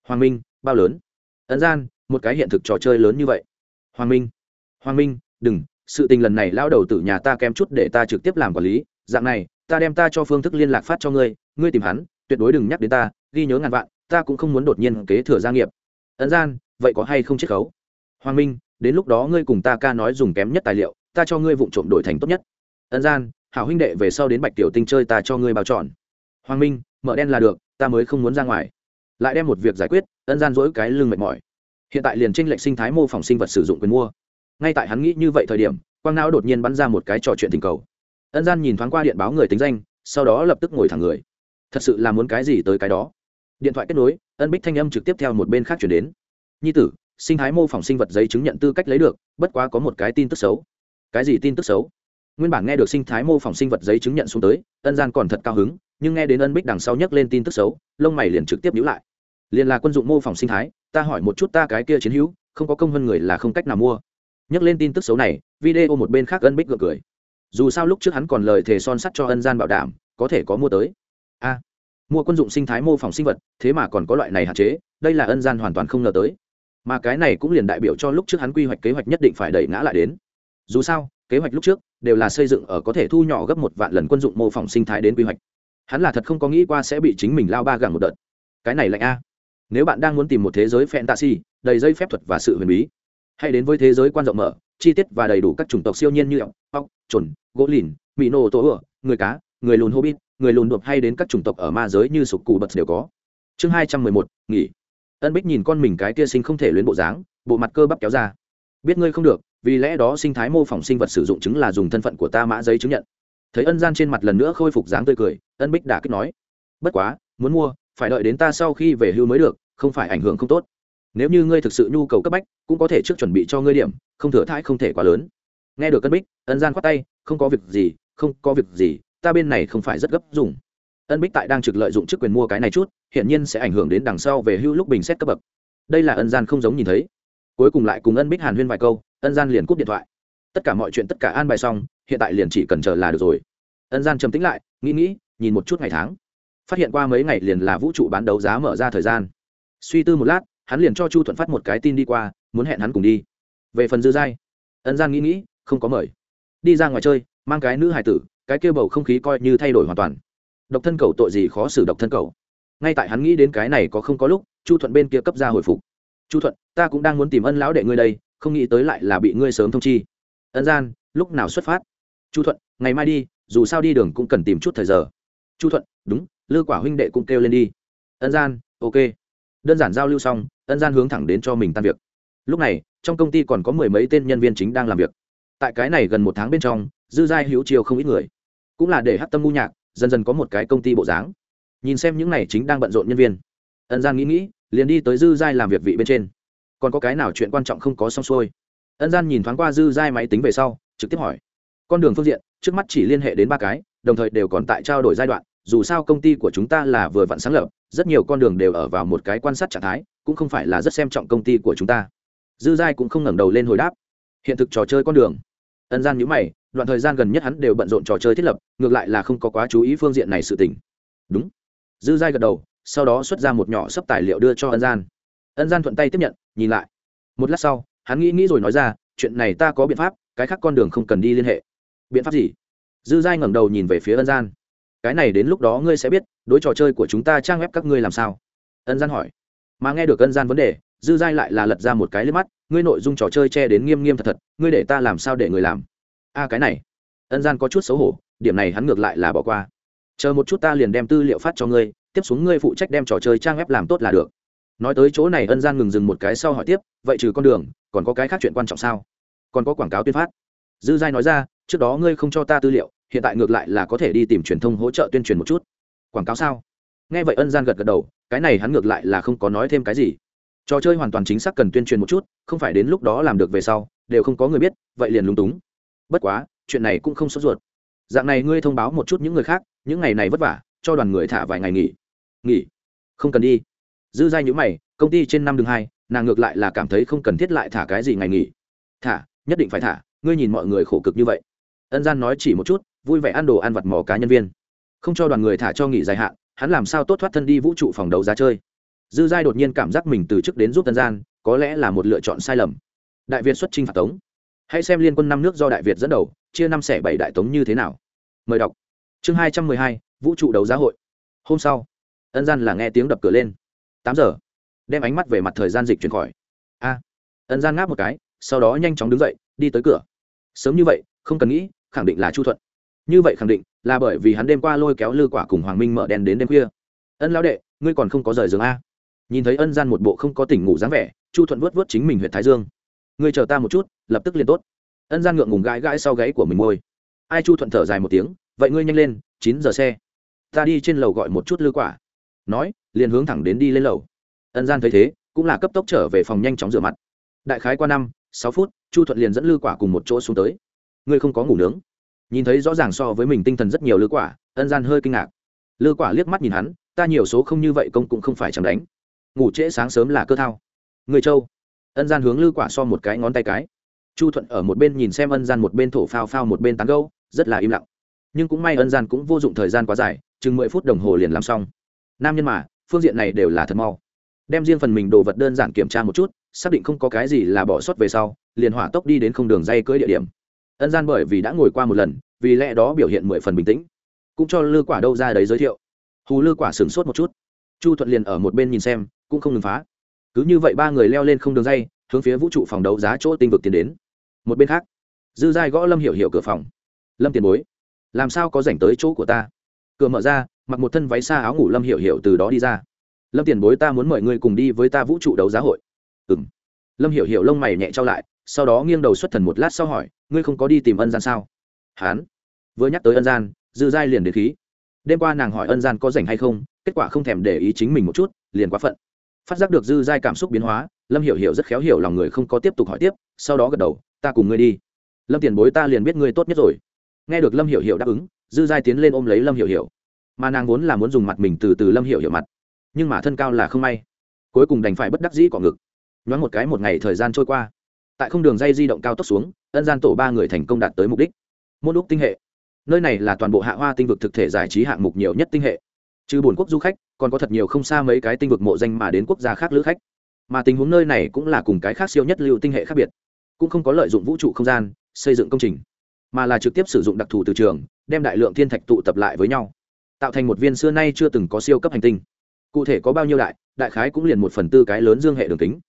Hoàng minh, bao lớn? Ân gian, một cái hiện thực trò chơi lớn như vậy. Hoàng minh hoàng minh, đừng, sự tình lần này lao đầu tử nhà ta kém chút để ta trực tiếp làm quản lý. Dạng này, ta đem ta cho phương thức liên lạc phát cho ngươi ngươi tìm hắn, tuyệt đối đừng nhắc đến ta, ghi nhớ ngàn vạn ta cũng không muốn đột nhiên kế thừa gia nghiệp. Ấn gian, vậy có hay không chiết khấu? Hoàng minh, đến lúc đó ngươi cùng ta ca nói dùng kém nhất tài liệu, ta cho ngươi vụng trộm đổi thành tốt nhất. Ấn gian, hảo huynh đệ về sau đến bạch tiểu tinh chơi ta cho ngươi bao tròn hoàng minh, mở đen là được, ta mới không muốn ra ngoài. Lại đem một việc giải quyết, ân gian dỗi cái lưng mệt mỏi. Hiện tại liền tranh lệch sinh thái mô phỏng sinh vật sử dụng quyền mua. Ngay tại hắn nghĩ như vậy thời điểm, quang não đột nhiên bắn ra một cái trò chuyện tình cầu. Ân gian nhìn thoáng qua điện báo người tính danh, sau đó lập tức ngồi thẳng người. Thật sự là muốn cái gì tới cái đó? Điện thoại kết nối, ân bích thanh âm trực tiếp theo một bên khác chuyển đến. Nhi tử, sinh thái mô phỏng sinh vật giấy chứng nhận tư cách lấy được, bất quá có một cái tin tức xấu. Cái gì tin tức xấu? Nguyên bản nghe được sinh thái mô phỏng sinh vật giấy chứng nhận xuống tới, ân gian còn thật cao hứng, nhưng nghe đến ân bích đằng sau nhấc lên tin tức xấu, lông mày liền trực tiếp nhữ lại. Liền là quân dụng mô phỏng sinh thái, ta hỏi một chút ta cái kia chiến hữu, không có công hơn người là không cách nào mua. Nhắc lên tin tức xấu này, video một bên khác ân bích gượng cười. Dù sao lúc trước hắn còn lời thề son sắt cho ân gian bảo đảm, có thể có mua tới. A mua quân dụng sinh thái mô phỏng sinh vật, thế mà còn có loại này hạn chế, đây là ân gian hoàn toàn không ngờ tới. Mà cái này cũng liền đại biểu cho lúc trước hắn quy hoạch kế hoạch nhất định phải đẩy ngã lại đến. Dù sao, kế hoạch lúc trước đều là xây dựng ở có thể thu nhỏ gấp một vạn lần quân dụng mô phỏng sinh thái đến quy hoạch. Hắn là thật không có nghĩ qua sẽ bị chính mình lao ba gẳng một đợt. Cái này lạnh a. Nếu bạn đang muốn tìm một thế giới fantasy, đầy dây phép thuật và sự huyền bí, hãy đến với thế giới quan rộng mở, chi tiết và đầy đủ các chủng tộc siêu nhiên như ốc ốc trồn gỗ lìn mỹ nô tổ ửa, người cá, người lùn hobbit người lùn đột hay đến các chủng tộc ở ma giới như sục cù bật đều có. Chương hai trăm mười một, nghỉ. Ân bích nhìn con mình cái kia sinh không thể luyến bộ dáng, bộ mặt cơ bắp kéo ra. Biết ngươi không được, vì lẽ đó sinh thái mô phỏng sinh vật sử dụng chứng là dùng thân phận của ta mã giấy chứng nhận. Thấy ân gian trên mặt lần nữa khôi phục dáng tươi cười, ân bích đã kích nói. Bất quá, muốn mua, phải đợi đến ta sau khi về hưu mới được, không phải ảnh hưởng không tốt. Nếu như ngươi thực sự nhu cầu cấp bách, cũng có thể trước chuẩn bị cho ngươi điểm, không thừa thãi không thể quá lớn. Nghe được ân bích, ân gian khoát tay, không có việc gì, không có việc gì ta bên này không phải rất gấp dùng. Ân bích tại đang trực lợi dụng chức quyền mua cái này chút hiện nhiên sẽ ảnh hưởng đến đằng sau về hưu lúc bình xét cấp bậc. Đây là ân gian không giống nhìn thấy. Cuối cùng lại cùng ân bích hàn huyên vài câu, ân gian liền cúp điện thoại. Tất cả mọi chuyện tất cả an bài xong, hiện tại liền chỉ cần chờ là được rồi. Ân gian trầm tính lại, nghĩ nghĩ, nhìn một chút ngày tháng. Phát hiện qua mấy ngày liền là vũ trụ bán đấu giá mở ra thời gian. Suy tư một lát, hắn liền cho chu thuận phát một cái tin đi qua, muốn hẹn hắn cùng đi. Về phần dư giai, ân gian nghĩ nghĩ, không có mời. Đi ra ngoài chơi, mang cái nữ hài tử cái kia bầu không khí coi như thay đổi hoàn toàn. Độc thân cầu tội gì khó xử độc thân cầu. Ngay tại hắn nghĩ đến cái này có không có lúc, chu thuận bên kia cấp ra hồi phục. Chu thuận, ta cũng đang muốn tìm ân lão đệ ngươi đây, không nghĩ tới lại là bị ngươi sớm thông chi. Ân gian, lúc nào xuất phát? Chu thuận, ngày mai đi, dù sao đi đường cũng cần tìm chút thời giờ. Chu thuận, đúng, lư quả huynh đệ cũng kêu lên đi. Ân gian, ok. Đơn giản giao lưu xong, ân gian hướng thẳng đến cho mình tan việc. Lúc này, trong công ty còn có mười mấy tên nhân viên chính đang làm việc. Tại cái này gần một tháng bên trong, dư giai hữu chiều không ít người cũng là để hát tâm ngu nhạc dần dần có một cái công ty bộ dáng. Nhìn xem những này chính đang bận rộn nhân viên. Ân gian nghĩ nghĩ, liền đi tới dư giai làm việc vị bên trên. Còn có cái nào chuyện quan trọng không có xong xuôi? Ân gian nhìn thoáng qua dư giai máy tính về sau, trực tiếp hỏi. Con đường phương diện, trước mắt chỉ liên hệ đến ba cái, đồng thời đều còn tại trao đổi giai đoạn, dù sao công ty của chúng ta là vừa vặn sáng lập, rất nhiều con đường đều ở vào một cái quan sát trạng thái, cũng không phải là rất xem trọng công ty của chúng ta. Dư giai cũng không ngẩng đầu lên hồi đáp. Hiện thực trò chơi con đường. Ân gian nhữ mày đoạn thời gian gần nhất hắn đều bận rộn trò chơi thiết lập, ngược lại là không có quá chú ý phương diện này sự tình. Đúng. Dư giai gật đầu, sau đó xuất ra một nhỏ sấp tài liệu đưa cho ân gian. Ân gian thuận tay tiếp nhận, nhìn lại. Một lát sau, hắn nghĩ nghĩ rồi nói ra, chuyện này ta có biện pháp, cái khác con đường không cần đi liên hệ. Biện pháp gì? Dư giai ngẩng đầu nhìn về phía ân gian. Cái này đến lúc đó ngươi sẽ biết, đối trò chơi của chúng ta trang web các ngươi làm sao? Ân gian hỏi. Mà nghe được ân gian vấn đề, dư giai lại là lật ra một cái lên mắt, ngươi nội dung trò chơi che đến nghiêm nghiêm thật thật, ngươi để ta làm sao để người làm? A, cái này. Ân gian có chút xấu hổ, điểm này hắn ngược lại là bỏ qua. Chờ một chút ta liền đem tư liệu phát cho ngươi, tiếp xuống ngươi phụ trách đem trò chơi trang web làm tốt là được. Nói tới chỗ này, ân gian ngừng dừng một cái sau hỏi tiếp, vậy trừ con đường, còn có cái khác chuyện quan trọng sao? Còn có quảng cáo tuyên phát. Dư giai nói ra, trước đó ngươi không cho ta tư liệu, hiện tại ngược lại là có thể đi tìm truyền thông hỗ trợ tuyên truyền một chút. Quảng cáo sao? Nghe vậy ân gian gật gật đầu, cái này hắn ngược lại là không có nói thêm cái gì. Trò chơi hoàn toàn chính xác cần tuyên truyền một chút, không phải đến lúc đó làm được về sau, đều không có người biết, vậy liền lúng túng bất quá, chuyện này cũng không sốt ruột. Dạng này ngươi thông báo một chút những người khác, những ngày này vất vả, cho đoàn người thả vài ngày nghỉ. Nghỉ? Không cần đi. Dư giai nhữ mày, công ty trên năm đường hai, nàng ngược lại là cảm thấy không cần thiết lại thả cái gì ngày nghỉ. Thả, nhất định phải thả, ngươi nhìn mọi người khổ cực như vậy. Ân gian nói chỉ một chút, vui vẻ ăn đồ ăn vặt mò cá nhân viên. Không cho đoàn người thả cho nghỉ dài hạn, hắn làm sao tốt thoát thân đi vũ trụ phòng đấu giá chơi. Dư giai đột nhiên cảm giác mình từ chức đến giúp tân gian, có lẽ là một lựa chọn sai lầm. Đại việt xuất trinh phạt tống hãy xem liên quân năm nước do đại việt dẫn đầu, chia năm xẻ bảy đại tống như thế nào. Mời đọc. Chương hai trăm mười hai, vũ trụ đấu giá hội. Hôm sau, ân gian là nghe tiếng đập cửa lên. Tám giờ, đem ánh mắt về mặt thời gian dịch chuyển khỏi. A, ân gian ngáp một cái, sau đó nhanh chóng đứng dậy, đi tới cửa. Sớm như vậy, không cần nghĩ, khẳng định là chu thuận. Như vậy khẳng định là bởi vì hắn đêm qua lôi kéo lư quả cùng hoàng minh mở đèn đến đêm khuya. Ân lão đệ, ngươi còn không có rời giường a? Nhìn thấy ân gian một bộ không có tỉnh ngủ dáng vẻ, chu thuận vớt vớt chính mình huyện thái dương. Ngươi chờ ta một chút lập tức liền tốt. Ân gian ngượng ngùng gãi gãi sau gáy của mình môi. Ai chu thuận thở dài một tiếng, vậy ngươi nhanh lên, chín giờ xe. Ta đi trên lầu gọi một chút lư quả. Nói, liền hướng thẳng đến đi lên lầu. Ân gian thấy thế, cũng là cấp tốc trở về phòng nhanh chóng rửa mặt. Đại khái qua năm, sáu phút, chu thuận liền dẫn lư quả cùng một chỗ xuống tới. Ngươi không có ngủ nướng. Nhìn thấy rõ ràng so với mình tinh thần rất nhiều lư quả, ân gian hơi kinh ngạc. Lư quả liếc mắt nhìn hắn, ta nhiều số không như vậy công cũng không phải chẳng đánh. Ngủ trễ sáng sớm là cơ thao. Người châu. Ân gian hướng lư quả so một cái ngón tay cái chu thuận ở một bên nhìn xem ân gian một bên thổ phao phao một bên tán gâu rất là im lặng. Nhưng cũng may ân gian cũng vô dụng thời gian quá dài, chừng mười phút đồng hồ liền làm xong. Nam nhân mà, phương diện này đều là thật mau. Đem riêng phần mình đồ vật đơn giản kiểm tra một chút, xác định không có cái gì là bỏ sót về sau, liền hỏa tốc đi đến không đường dây cưỡi địa điểm. Ân gian bởi vì đã ngồi qua một lần, vì lẽ đó biểu hiện mười phần bình tĩnh. Cũng cho lư quả đâu ra đấy giới thiệu. Hù lư quả sửng sốt một chút. Chu thuận liền ở một bên nhìn xem, cũng không ngừng phá. Cứ như vậy ba người leo lên không đường dây, hướng phía vũ trụ phòng đấu giá chỗ tinh vực tiến đến một bên khác, dư giai gõ lâm hiểu hiểu cửa phòng. Lâm tiền bối, làm sao có rảnh tới chỗ của ta? Cửa mở ra, mặc một thân váy xa áo ngủ lâm hiểu hiểu từ đó đi ra. Lâm tiền bối ta muốn mời ngươi cùng đi với ta vũ trụ đấu giá hội. Ừ m lâm hiểu hiểu lông mày nhẹ trao lại, sau đó nghiêng đầu xuất thần một lát sau hỏi, ngươi không có đi tìm ân gian sao? Hán. Vừa nhắc tới ân gian, dư giai liền đến khí. Đêm qua nàng hỏi ân gian có rảnh hay không, kết quả không thèm để ý chính mình một chút, liền quá phận. Phát giác được dư giai cảm xúc biến hóa, lâm hiểu hiểu rất khéo hiểu lòng người không có tiếp tục hỏi tiếp, sau đó gật đầu ta cùng ngươi đi. Lâm tiền bối ta liền biết ngươi tốt nhất rồi. Nghe được lâm hiểu hiểu đáp ứng, dư giai tiến lên ôm lấy lâm hiểu hiểu. Mà nàng vốn là muốn dùng mặt mình từ từ lâm hiểu hiểu mặt. Nhưng mà thân cao là không may. Cuối cùng đành phải bất đắc dĩ cọ ngực. Nhoáng một cái một ngày thời gian trôi qua. Tại không đường dây di động cao tốc xuống, ân gian tổ ba người thành công đạt tới mục đích. Môn úc tinh hệ. Nơi này là toàn bộ hạ hoa tinh vực thực thể giải trí hạng mục nhiều nhất tinh hệ. Trừ bồn quốc du khách, còn có thật nhiều không xa mấy cái tinh vực mộ danh mà đến quốc gia khác lữ khách. Mà tình huống nơi này cũng là cùng cái khác siêu nhất lưu tinh hệ khác biệt cũng không có lợi dụng vũ trụ không gian, xây dựng công trình, mà là trực tiếp sử dụng đặc thù từ trường, đem đại lượng thiên thạch tụ tập lại với nhau, tạo thành một viên xưa nay chưa từng có siêu cấp hành tinh. Cụ thể có bao nhiêu đại đại khái cũng liền một phần tư cái lớn dương hệ đường kính.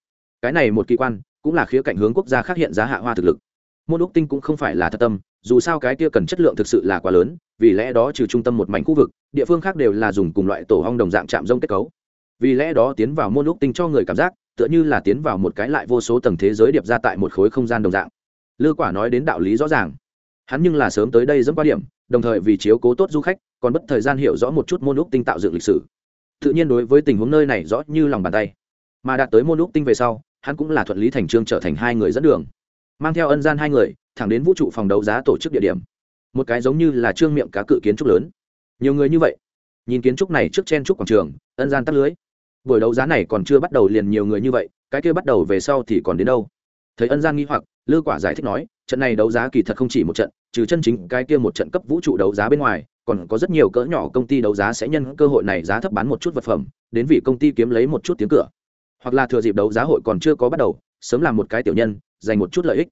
Cái này một kỳ quan, cũng là khía cạnh hướng quốc gia khác hiện giá hạ hoa thực lực. Môn úc tinh cũng không phải là thật tâm, dù sao cái kia cần chất lượng thực sự là quá lớn, vì lẽ đó trừ trung tâm một mảnh khu vực, địa phương khác đều là dùng cùng loại tổ hong đồng dạng chạm rông kết cấu. Vì lẽ đó tiến vào môn úc tinh cho người cảm giác tựa như là tiến vào một cái lại vô số tầng thế giới điệp ra tại một khối không gian đồng dạng. Lư quả nói đến đạo lý rõ ràng. Hắn nhưng là sớm tới đây dẫm qua điểm, đồng thời vì chiếu cố tốt du khách, còn bất thời gian hiểu rõ một chút môn úc tinh tạo dựng lịch sử. Tự nhiên đối với tình huống nơi này rõ như lòng bàn tay. Mà đạt tới môn úc tinh về sau, hắn cũng là thuận lý thành trương trở thành hai người dẫn đường. Mang theo ân gian hai người, thẳng đến vũ trụ phòng đấu giá tổ chức địa điểm. Một cái giống như là trương miệng cá cự kiến trúc lớn. Nhiều người như vậy. Nhìn kiến trúc này trước chen trúc quảng trường, ân gian tắt lưới buổi đấu giá này còn chưa bắt đầu liền nhiều người như vậy, cái kia bắt đầu về sau thì còn đến đâu? Thấy ân gian nghi hoặc, lư quả giải thích nói, trận này đấu giá kỳ thật không chỉ một trận, trừ chân chính cái kia một trận cấp vũ trụ đấu giá bên ngoài, còn có rất nhiều cỡ nhỏ công ty đấu giá sẽ nhân cơ hội này giá thấp bán một chút vật phẩm, đến vì công ty kiếm lấy một chút tiếng cửa. Hoặc là thừa dịp đấu giá hội còn chưa có bắt đầu, sớm làm một cái tiểu nhân dành một chút lợi ích.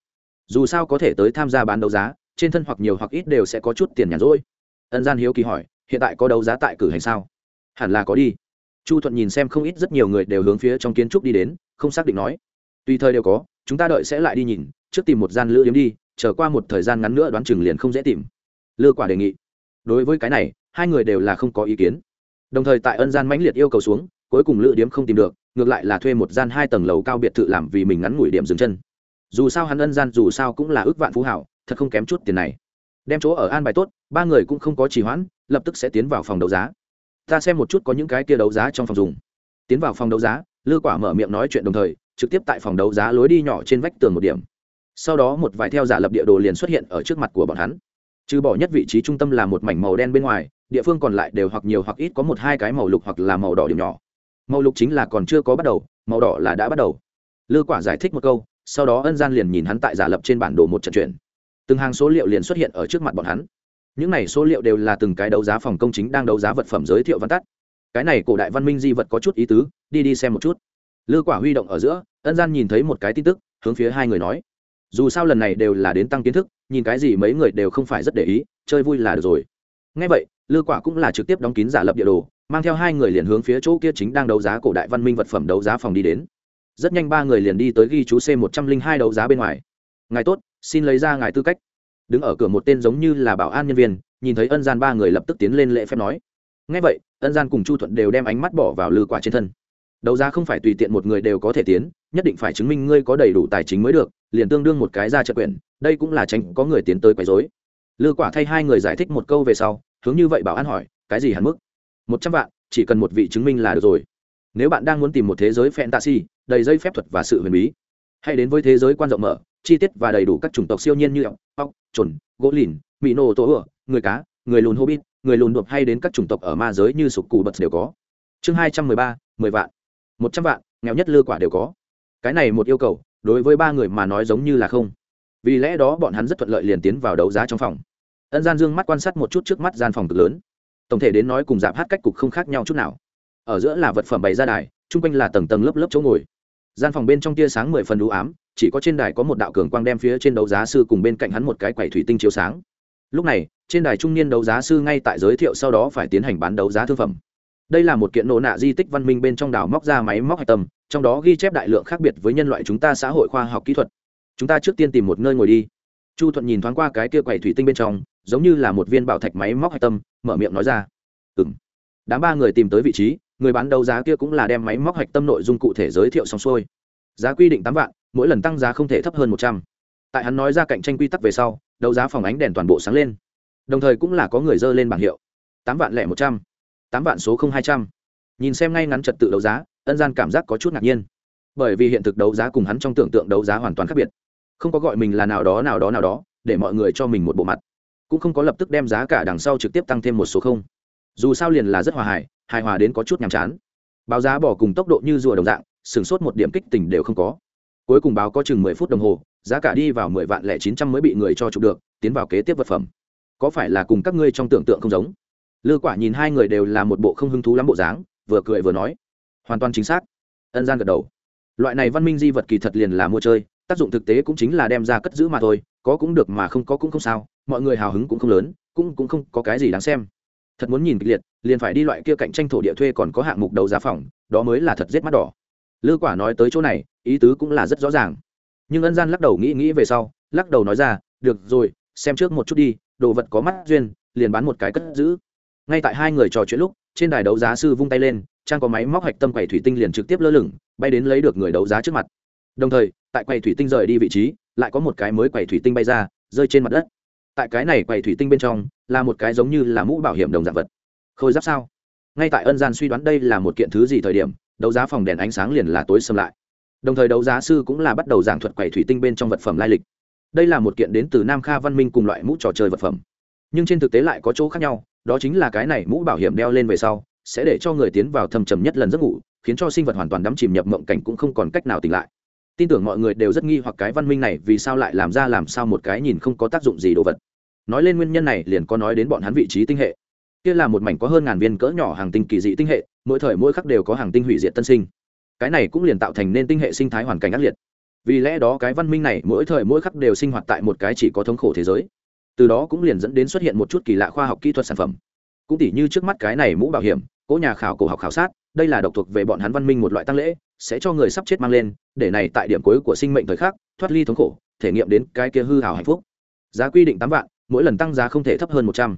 Dù sao có thể tới tham gia bán đấu giá, trên thân hoặc nhiều hoặc ít đều sẽ có chút tiền nhàn rỗi. Ân gian hiếu kỳ hỏi, hiện tại có đấu giá tại cử hành sao? Hẳn là có đi chu thuận nhìn xem không ít rất nhiều người đều hướng phía trong kiến trúc đi đến, không xác định nói, tùy thời đều có, chúng ta đợi sẽ lại đi nhìn, trước tìm một gian lữ điếm đi trở qua một thời gian ngắn nữa đoán chừng liền không dễ tìm. Lư quả đề nghị. Đối với cái này, hai người đều là không có ý kiến. Đồng thời tại ân gian mãnh liệt yêu cầu xuống, cuối cùng lữ điếm không tìm được, ngược lại là thuê một gian hai tầng lầu cao biệt thự làm vì mình ngắn ngủi điểm dừng chân. Dù sao hắn ân gian dù sao cũng là ước vạn phú hảo, thật không kém chút tiền này. Đem chỗ ở an bài tốt, ba người cũng không có trì hoãn, lập tức sẽ tiến vào phòng đấu giá ta xem một chút có những cái kia đấu giá trong phòng dùng. Tiến vào phòng đấu giá, lư quả mở miệng nói chuyện đồng thời, trực tiếp tại phòng đấu giá lối đi nhỏ trên vách tường một điểm. Sau đó một vài theo giả lập địa đồ liền xuất hiện ở trước mặt của bọn hắn. Trừ bỏ nhất vị trí trung tâm là một mảnh màu đen bên ngoài, địa phương còn lại đều hoặc nhiều hoặc ít có một hai cái màu lục hoặc là màu đỏ điểm nhỏ. Màu lục chính là còn chưa có bắt đầu, màu đỏ là đã bắt đầu. Lư quả giải thích một câu, sau đó ân gian liền nhìn hắn tại giả lập trên bản đồ một trận chuyển. Từng hàng số liệu liền xuất hiện ở trước mặt bọn hắn những này số liệu đều là từng cái đấu giá phòng công chính đang đấu giá vật phẩm giới thiệu văn tắt. Cái này cổ đại văn minh di vật có chút ý tứ, đi đi xem một chút. Lư quả huy động ở giữa, ân gian nhìn thấy một cái tin tức, hướng phía hai người nói. Dù sao lần này đều là đến tăng kiến thức, nhìn cái gì mấy người đều không phải rất để ý, chơi vui là được rồi. Ngay vậy, lư quả cũng là trực tiếp đóng kín giả lập địa đồ, mang theo hai người liền hướng phía chỗ kia chính đang đấu giá cổ đại văn minh vật phẩm đấu giá phòng đi đến. Rất nhanh ba người liền đi tới ghi chú c một trăm linh hai đấu giá bên ngoài. Ngài tốt, xin lấy ra ngài tư cách đứng ở cửa một tên giống như là bảo an nhân viên, nhìn thấy ân gian ba người lập tức tiến lên lễ phép nói. Ngay vậy, ân gian cùng chu thuận đều đem ánh mắt bỏ vào lư quả trên thân. Đấu giá không phải tùy tiện một người đều có thể tiến, nhất định phải chứng minh ngươi có đầy đủ tài chính mới được, liền tương đương một cái ra trợ quyền, đây cũng là tránh có người tiến tới quấy rối. Lư quả thay hai người giải thích một câu về sau, hướng như vậy bảo an hỏi, cái gì hẳn mức? Một trăm vạn, chỉ cần một vị chứng minh là được rồi. Nếu bạn đang muốn tìm một thế giới fantasy, đầy dây phép thuật và sự huyền bí hay đến với thế giới quan rộng mở, chi tiết và đầy đủ các chủng tộc siêu nhiên như ọc ọc trồn gỗ lìn mỹ nô tổ ửa người cá, người lùn hobbit, người lùn đột hay đến các chủng tộc ở ma giới như sục cù bật đều có. Chương hai trăm mười ba, mười vạn. Một trăm vạn, nghèo nhất lư quả đều có. Cái này một yêu cầu, đối với ba người mà nói giống như là không. Vì lẽ đó bọn hắn rất thuận lợi liền tiến vào đấu giá trong phòng. Ân gian dương mắt quan sát một chút trước mắt gian phòng cực lớn. Tổng thể đến nói cùng giảm hát cách cục không khác nhau chút nào. Ở giữa là vật phẩm bày ra đài, chung quanh là tầng tầng lớp lớp chỗ ngồi gian phòng bên trong tia sáng mười phần đủ ám, chỉ có trên đài có một đạo cường quang đem phía trên đấu giá sư cùng bên cạnh hắn một cái quầy thủy tinh chiếu sáng. Lúc này, trên đài trung niên đấu giá sư ngay tại giới thiệu sau đó phải tiến hành bán đấu giá thương phẩm. Đây là một kiện nổ nạ di tích văn minh bên trong đảo móc ra máy móc hạch tâm, trong đó ghi chép đại lượng khác biệt với nhân loại chúng ta xã hội khoa học kỹ thuật. Chúng ta trước tiên tìm một nơi ngồi đi. Chu thuận nhìn thoáng qua cái kia quầy thủy tinh bên trong, giống như là một viên bảo thạch máy móc hạch tâm, mở miệng nói ra. Ừ m đám ba người tìm tới vị trí người bán đấu giá kia cũng là đem máy móc hạch tâm nội dung cụ thể giới thiệu xong xuôi. Giá quy định tám vạn, mỗi lần tăng giá không thể thấp hơn một trăm. Tại hắn nói ra cạnh tranh quy tắc về sau, đấu giá phòng ánh đèn toàn bộ sáng lên. Đồng thời cũng là có người dơ lên bảng hiệu. Tám vạn lẻ một trăm, tám vạn số không hai trăm. Nhìn xem ngay ngắn trật tự đấu giá, ân gian cảm giác có chút ngạc nhiên. Bởi vì hiện thực đấu giá cùng hắn trong tưởng tượng đấu giá hoàn toàn khác biệt. Không có gọi mình là nào đó nào đó nào đó, để mọi người cho mình một bộ mặt. Cũng không có lập tức đem giá cả đằng sau trực tiếp tăng thêm một số không. Dù sao liền là rất hòa hài hài hòa đến có chút nhàm chán. Báo giá bỏ cùng tốc độ như rùa đồng dạng, sửng sốt một điểm kích tình đều không có. Cuối cùng báo có chừng mười phút đồng hồ, giá cả đi vào mười vạn lẻ chín trăm mới bị người cho chụp được, tiến vào kế tiếp vật phẩm. Có phải là cùng các ngươi trong tưởng tượng không giống? Lư quả nhìn hai người đều là một bộ không hứng thú lắm bộ dáng, vừa cười vừa nói. Hoàn toàn chính xác. Ân gian gật đầu. Loại này văn minh di vật kỳ thật liền là mua chơi, tác dụng thực tế cũng chính là đem ra cất giữ mà thôi, có cũng được mà không có cũng không sao, mọi người hào hứng cũng không lớn, cũng cũng không có cái gì đáng xem thật muốn nhìn kịch liệt, liền phải đi loại kia cạnh tranh thổ địa thuê còn có hạng mục đầu giá phòng, đó mới là thật giết mắt đỏ. Lư quả nói tới chỗ này, ý tứ cũng là rất rõ ràng. Nhưng ân gian lắc đầu nghĩ nghĩ về sau, lắc đầu nói ra, được rồi, xem trước một chút đi, đồ vật có mắt duyên, liền bán một cái cất giữ. Ngay tại hai người trò chuyện lúc, trên đài đấu giá sư vung tay lên, trang có máy móc hạch tâm quầy thủy tinh liền trực tiếp lơ lửng, bay đến lấy được người đấu giá trước mặt. Đồng thời, tại quầy thủy tinh rời đi vị trí, lại có một cái mới quầy thủy tinh bay ra, rơi trên mặt đất tại cái này quầy thủy tinh bên trong, là một cái giống như là mũ bảo hiểm đồng dạng vật. Khôi giáp sao? Ngay tại ân gian suy đoán đây là một kiện thứ gì thời điểm, đấu giá phòng đèn ánh sáng liền là tối xâm lại. Đồng thời đấu giá sư cũng là bắt đầu giảng thuật quầy thủy tinh bên trong vật phẩm lai lịch. Đây là một kiện đến từ nam kha văn minh cùng loại mũ trò chơi vật phẩm. Nhưng trên thực tế lại có chỗ khác nhau, đó chính là cái này mũ bảo hiểm đeo lên về sau, sẽ để cho người tiến vào thâm trầm nhất lần giấc ngủ, khiến cho sinh vật hoàn toàn đắm chìm nhập mộng cảnh cũng không còn cách nào tỉnh lại tin tưởng mọi người đều rất nghi hoặc cái văn minh này vì sao lại làm ra làm sao một cái nhìn không có tác dụng gì đồ vật. Nói lên nguyên nhân này liền có nói đến bọn hắn vị trí tinh hệ. Kia là một mảnh có hơn ngàn viên cỡ nhỏ hàng tinh kỳ dị tinh hệ, mỗi thời mỗi khắc đều có hàng tinh hủy diệt tân sinh. Cái này cũng liền tạo thành nên tinh hệ sinh thái hoàn cảnh ác liệt. Vì lẽ đó cái văn minh này mỗi thời mỗi khắc đều sinh hoạt tại một cái chỉ có thống khổ thế giới. Từ đó cũng liền dẫn đến xuất hiện một chút kỳ lạ khoa học kỹ thuật sản phẩm. Cũng tỉ như trước mắt cái này mũ bảo hiểm, cỗ nhà khảo cổ học khảo sát đây là độc thuộc về bọn hắn văn minh một loại tăng lễ, sẽ cho người sắp chết mang lên, để này tại điểm cuối của sinh mệnh thời khắc, thoát ly thống khổ, thể nghiệm đến cái kia hư hào hạnh phúc. Giá quy định tám vạn, mỗi lần tăng giá không thể thấp hơn một trăm.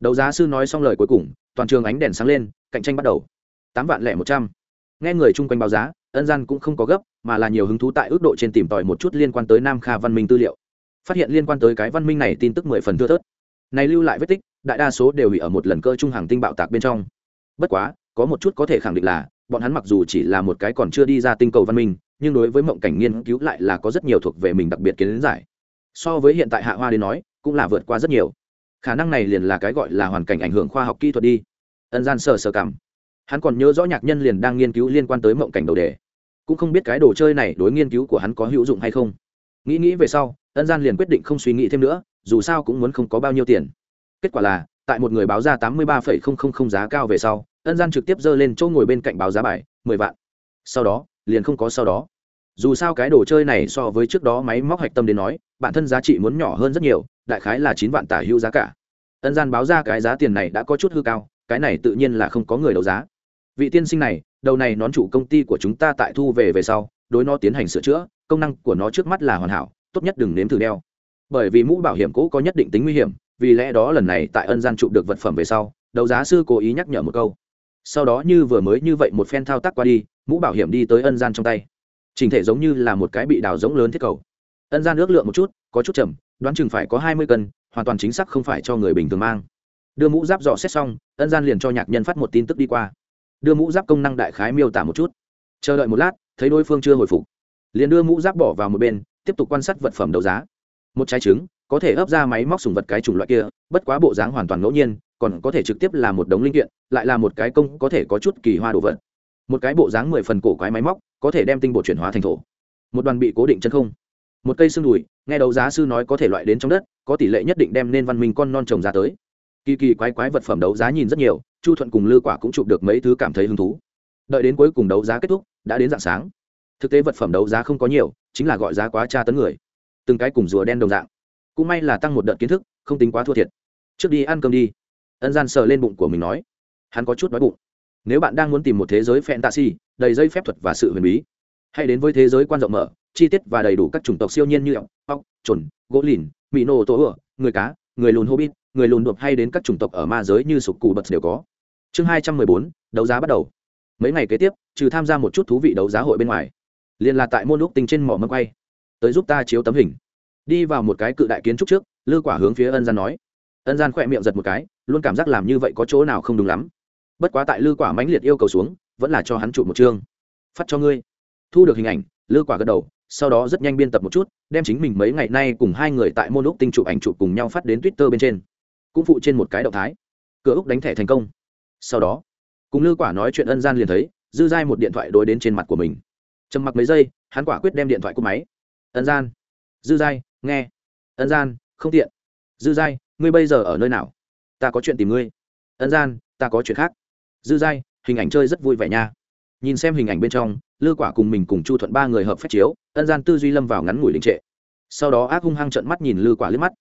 Đấu giá sư nói xong lời cuối cùng, toàn trường ánh đèn sáng lên, cạnh tranh bắt đầu. Tám vạn lẻ một trăm. Nghe người chung quanh báo giá, ân gian cũng không có gấp, mà là nhiều hứng thú tại ước độ trên tìm tòi một chút liên quan tới nam kha văn minh tư liệu. Phát hiện liên quan tới cái văn minh này tin tức mười phần thưa thớt. Này lưu lại vết tích, đại đa số đều hủy ở một lần cơ trung hàng tinh bạo tạc bên trong. Bất quá có một chút có thể khẳng định là, bọn hắn mặc dù chỉ là một cái còn chưa đi ra tinh cầu văn minh, nhưng đối với mộng cảnh nghiên cứu lại là có rất nhiều thuộc về mình đặc biệt kiến giải. So với hiện tại hạ hoa đến nói, cũng là vượt qua rất nhiều. Khả năng này liền là cái gọi là hoàn cảnh ảnh hưởng khoa học kỹ thuật đi. Ân gian sờ sờ cảm. Hắn còn nhớ rõ nhạc nhân liền đang nghiên cứu liên quan tới mộng cảnh đầu đề. Cũng không biết cái đồ chơi này đối nghiên cứu của hắn có hữu dụng hay không. Nghĩ nghĩ về sau, ân gian liền quyết định không suy nghĩ thêm nữa, dù sao cũng muốn không có bao nhiêu tiền. Kết quả là, tại một người báo ra tám mươi ba giá cao về sau ân gian trực tiếp giơ lên chỗ ngồi bên cạnh báo giá bài, mười vạn. Sau đó, liền không có sau đó. Dù sao cái đồ chơi này so với trước đó máy móc hạch tâm đến nói, bản thân giá trị muốn nhỏ hơn rất nhiều, đại khái là chín vạn tả hữu giá cả. Ân gian báo ra cái giá tiền này đã có chút hư cao, cái này tự nhiên là không có người đấu giá. Vị tiên sinh này, đầu này nón chủ công ty của chúng ta tại thu về về sau, đối nó tiến hành sửa chữa, công năng của nó trước mắt là hoàn hảo, tốt nhất đừng nếm thử đeo. Bởi vì mũ bảo hiểm cũ có nhất định tính nguy hiểm, vì lẽ đó lần này tại ân gian trụ được vật phẩm về sau, đấu giá sư cố ý nhắc nhở một câu sau đó như vừa mới như vậy một phen thao tác qua đi, mũ bảo hiểm đi tới ân gian trong tay. Trình thể giống như là một cái bị đào giống lớn thiết cầu. Ân gian ước lượng một chút, có chút chậm, đoán chừng phải có hai mươi cân, hoàn toàn chính xác không phải cho người bình thường mang. Đưa mũ giáp dò xét xong, ân gian liền cho nhạc nhân phát một tin tức đi qua. Đưa mũ giáp công năng đại khái miêu tả một chút. Chờ đợi một lát, thấy đối phương chưa hồi phục. Liền đưa mũ giáp bỏ vào một bên, tiếp tục quan sát vật phẩm đấu giá. Một trái trứng, có thể ấp ra máy móc sùng vật cái chủng loại kia, bất quá bộ dáng hoàn toàn ngẫu nhiên còn có thể trực tiếp là một đống linh kiện, lại là một cái công có thể có chút kỳ hoa đồ vật. Một cái bộ dáng mười phần cổ quái máy móc, có thể đem tinh bột chuyển hóa thành thổ. Một đoàn bị cố định chân không. Một cây xương đùi, nghe đấu giá sư nói có thể loại đến trong đất, có tỷ lệ nhất định đem nên văn minh con non trồng ra tới. Kỳ kỳ quái quái vật phẩm đấu giá nhìn rất nhiều, chu thuận cùng lư quả cũng chụp được mấy thứ cảm thấy hứng thú. Đợi đến cuối cùng đấu giá kết thúc, đã đến dạng sáng. Thực tế vật phẩm đấu giá không có nhiều, chính là gọi giá quá tra tấn người. Từng cái cùng rùa đen đồng dạng. Cũng may là tăng một đợt kiến thức, không tính quá thua thiệt. Trước đi ăn cơm đi ân gian sờ lên bụng của mình nói hắn có chút đói bụng. Nếu bạn đang muốn tìm một thế giới fantasy đầy dây phép thuật và sự huyền bí hãy đến với thế giới quan rộng mở chi tiết và đầy đủ các chủng tộc siêu nhiên như ốc, ọc trồn gỗ lìn mỹ nô tố ựa người cá người lùn hobbit người lùn đột hay đến các chủng tộc ở ma giới như sục cụ bật đều có. Chương hai trăm mười bốn đấu giá bắt đầu. Mấy ngày kế tiếp trừ tham gia một chút thú vị đấu giá hội bên ngoài liền là tại môn lúc tinh trên mỏ mâm quay tới giúp ta chiếu tấm hình. Đi vào một cái cự đại kiến trúc trước lư quả hướng phía ân gian nói ân gian khỏe miệng giật một cái, luôn cảm giác làm như vậy có chỗ nào không đúng lắm. Bất quá tại lư quả mãnh liệt yêu cầu xuống, vẫn là cho hắn chụp một chương. Phát cho ngươi. Thu được hình ảnh, lư quả gật đầu, sau đó rất nhanh biên tập một chút, đem chính mình mấy ngày nay cùng hai người tại môn úc tinh chụp ảnh chụp cùng nhau phát đến twitter bên trên. Cũng phụ trên một cái động thái. Cửa úc đánh thẻ thành công. Sau đó, cùng lư quả nói chuyện ân gian liền thấy, dư dai một điện thoại đối đến trên mặt của mình. Trầm mặc mấy giây, hắn quả quyết đem điện thoại cúp máy. Ân gian. Dư dai nghe. Ân gian, không tiện. Dư dai ngươi bây giờ ở nơi nào? Ta có chuyện tìm ngươi. Ân gian ta có chuyện khác. Dư Giai, hình ảnh chơi rất vui vẻ nha. Nhìn xem hình ảnh bên trong lư quả cùng mình cùng chu thuận ba người hợp phép chiếu ân gian tư duy lâm vào ngắn ngủi đình trệ. Sau đó ác hung hăng trận mắt nhìn lư quả liếc mắt.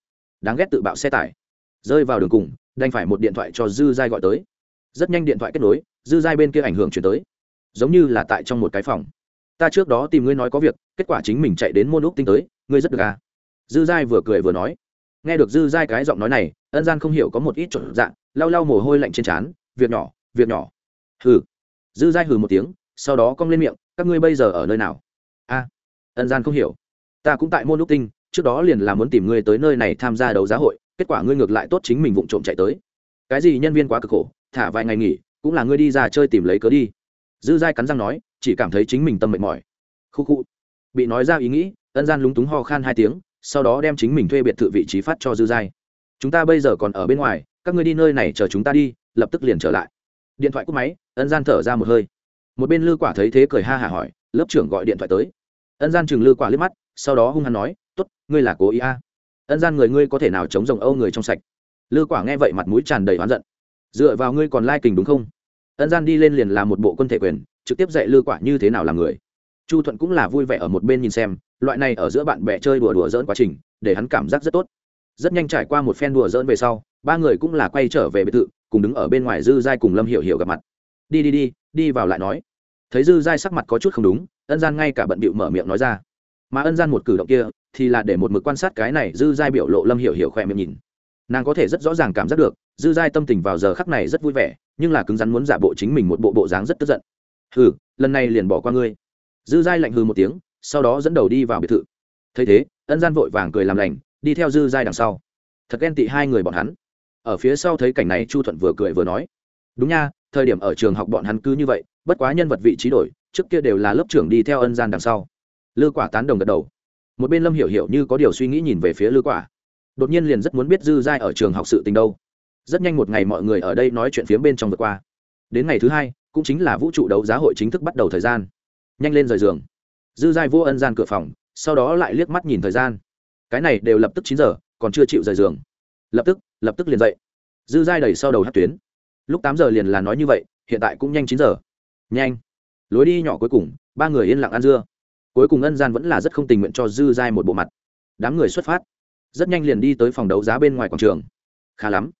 Đáng ghét tự bạo xe tải. Rơi vào đường cùng đành phải một điện thoại cho dư giai gọi tới. Rất nhanh điện thoại kết nối dư giai bên kia ảnh hưởng chuyển tới. Giống như là tại trong một cái phòng. Ta trước đó tìm ngươi nói có việc kết quả chính mình chạy đến môn úc tinh tới ngươi rất được à? Dư giai vừa cười vừa nói nghe được dư giai cái giọng nói này, ân gian không hiểu có một ít trộn dạng lau lau mồ hôi lạnh trên trán, việc nhỏ việc nhỏ. Hừ. Dư giai hừ một tiếng, sau đó cong lên miệng, các ngươi bây giờ ở nơi nào? A. Ân gian không hiểu. Ta cũng tại môn lúc tinh, trước đó liền là muốn tìm ngươi tới nơi này tham gia đấu giá hội, kết quả ngươi ngược lại tốt chính mình vụng trộm chạy tới. Cái gì nhân viên quá cực khổ, thả vài ngày nghỉ, cũng là ngươi đi ra chơi tìm lấy cớ đi. Dư giai cắn răng nói, chỉ cảm thấy chính mình tâm mệt mỏi. Khu khu. Bị nói ra ý nghĩ, ân gian lúng túng ho khan hai tiếng sau đó đem chính mình thuê biệt thự vị trí phát cho dư giai. Chúng ta bây giờ còn ở bên ngoài, các ngươi đi nơi này chờ chúng ta đi, lập tức liền trở lại. Điện thoại cúp máy, ân gian thở ra một hơi. Một bên lư quả thấy thế cười ha hả hỏi, lớp trưởng gọi điện thoại tới. Ân gian chừng lư quả liếc mắt, sau đó hung hăng nói t ố t ngươi là cố ý a. À. ân gian người ngươi có thể nào chống rồng âu người trong sạch? Lư quả nghe vậy mặt mũi tràn đầy oán giận. Dựa vào ngươi còn lai kình đúng không? Ân gian đi lên liền làm một bộ quân thể quyền, trực tiếp dạy lư quả như thế nào làm người chu thuận cũng là vui vẻ ở một bên nhìn xem loại này ở giữa bạn bè chơi đùa đùa dỡn quá trình để hắn cảm giác rất tốt. Rất nhanh trải qua một phen đùa dỡn về sau ba người cũng là quay trở về biệt thự cùng đứng ở bên ngoài dư giai cùng lâm hiểu hiểu gặp mặt. Đi đi đi đi vào lại nói. Thấy dư giai sắc mặt có chút không đúng ân gian ngay cả bận bịu mở miệng nói ra. Mà ân gian một cử động kia thì là để một mực quan sát cái này dư giai biểu lộ lâm hiểu hiểu khỏe miệng nhìn. Nàng có thể rất rõ ràng cảm giác được dư giai tâm tình vào giờ khắc này rất vui vẻ nhưng là cứng rắn muốn giả bộ chính mình một bộ bộ dáng rất tức giận. Ừ, lần này liền bỏ qua ngươi dư giai lạnh hừ một tiếng, sau đó dẫn đầu đi vào biệt thự. Thấy thế, ân gian vội vàng cười làm lành, đi theo dư giai đằng sau. Thật ghen tị hai người bọn hắn. Ở phía sau thấy cảnh này chu thuận vừa cười vừa nói, đúng nha, thời điểm ở trường học bọn hắn cứ như vậy, bất quá nhân vật vị trí đổi, trước kia đều là lớp trưởng đi theo ân gian đằng sau. Lư quả tán đồng gật đầu. Một bên lâm hiểu hiểu như có điều suy nghĩ nhìn về phía lư quả. Đột nhiên liền rất muốn biết dư giai ở trường học sự tình đâu. Rất nhanh một ngày mọi người ở đây nói chuyện phía bên trong vượt qua. Đến ngày thứ hai, cũng chính là vũ trụ đấu giá hội chính thức bắt đầu thời gian nhanh lên rời giường. Dư giai vô ân gian cửa phòng, sau đó lại liếc mắt nhìn thời gian. Cái này đều lập tức chín giờ, còn chưa chịu rời giường. Lập tức lập tức liền dậy. Dư giai đẩy sau đầu hát tuyến. Lúc tám giờ liền là nói như vậy, hiện tại cũng nhanh chín giờ. Nhanh. Lối đi nhỏ cuối cùng, ba người yên lặng ăn dưa. Cuối cùng ân gian vẫn là rất không tình nguyện cho dư giai một bộ mặt. Đám người xuất phát. Rất nhanh liền đi tới phòng đấu giá bên ngoài quảng trường. Khá lắm.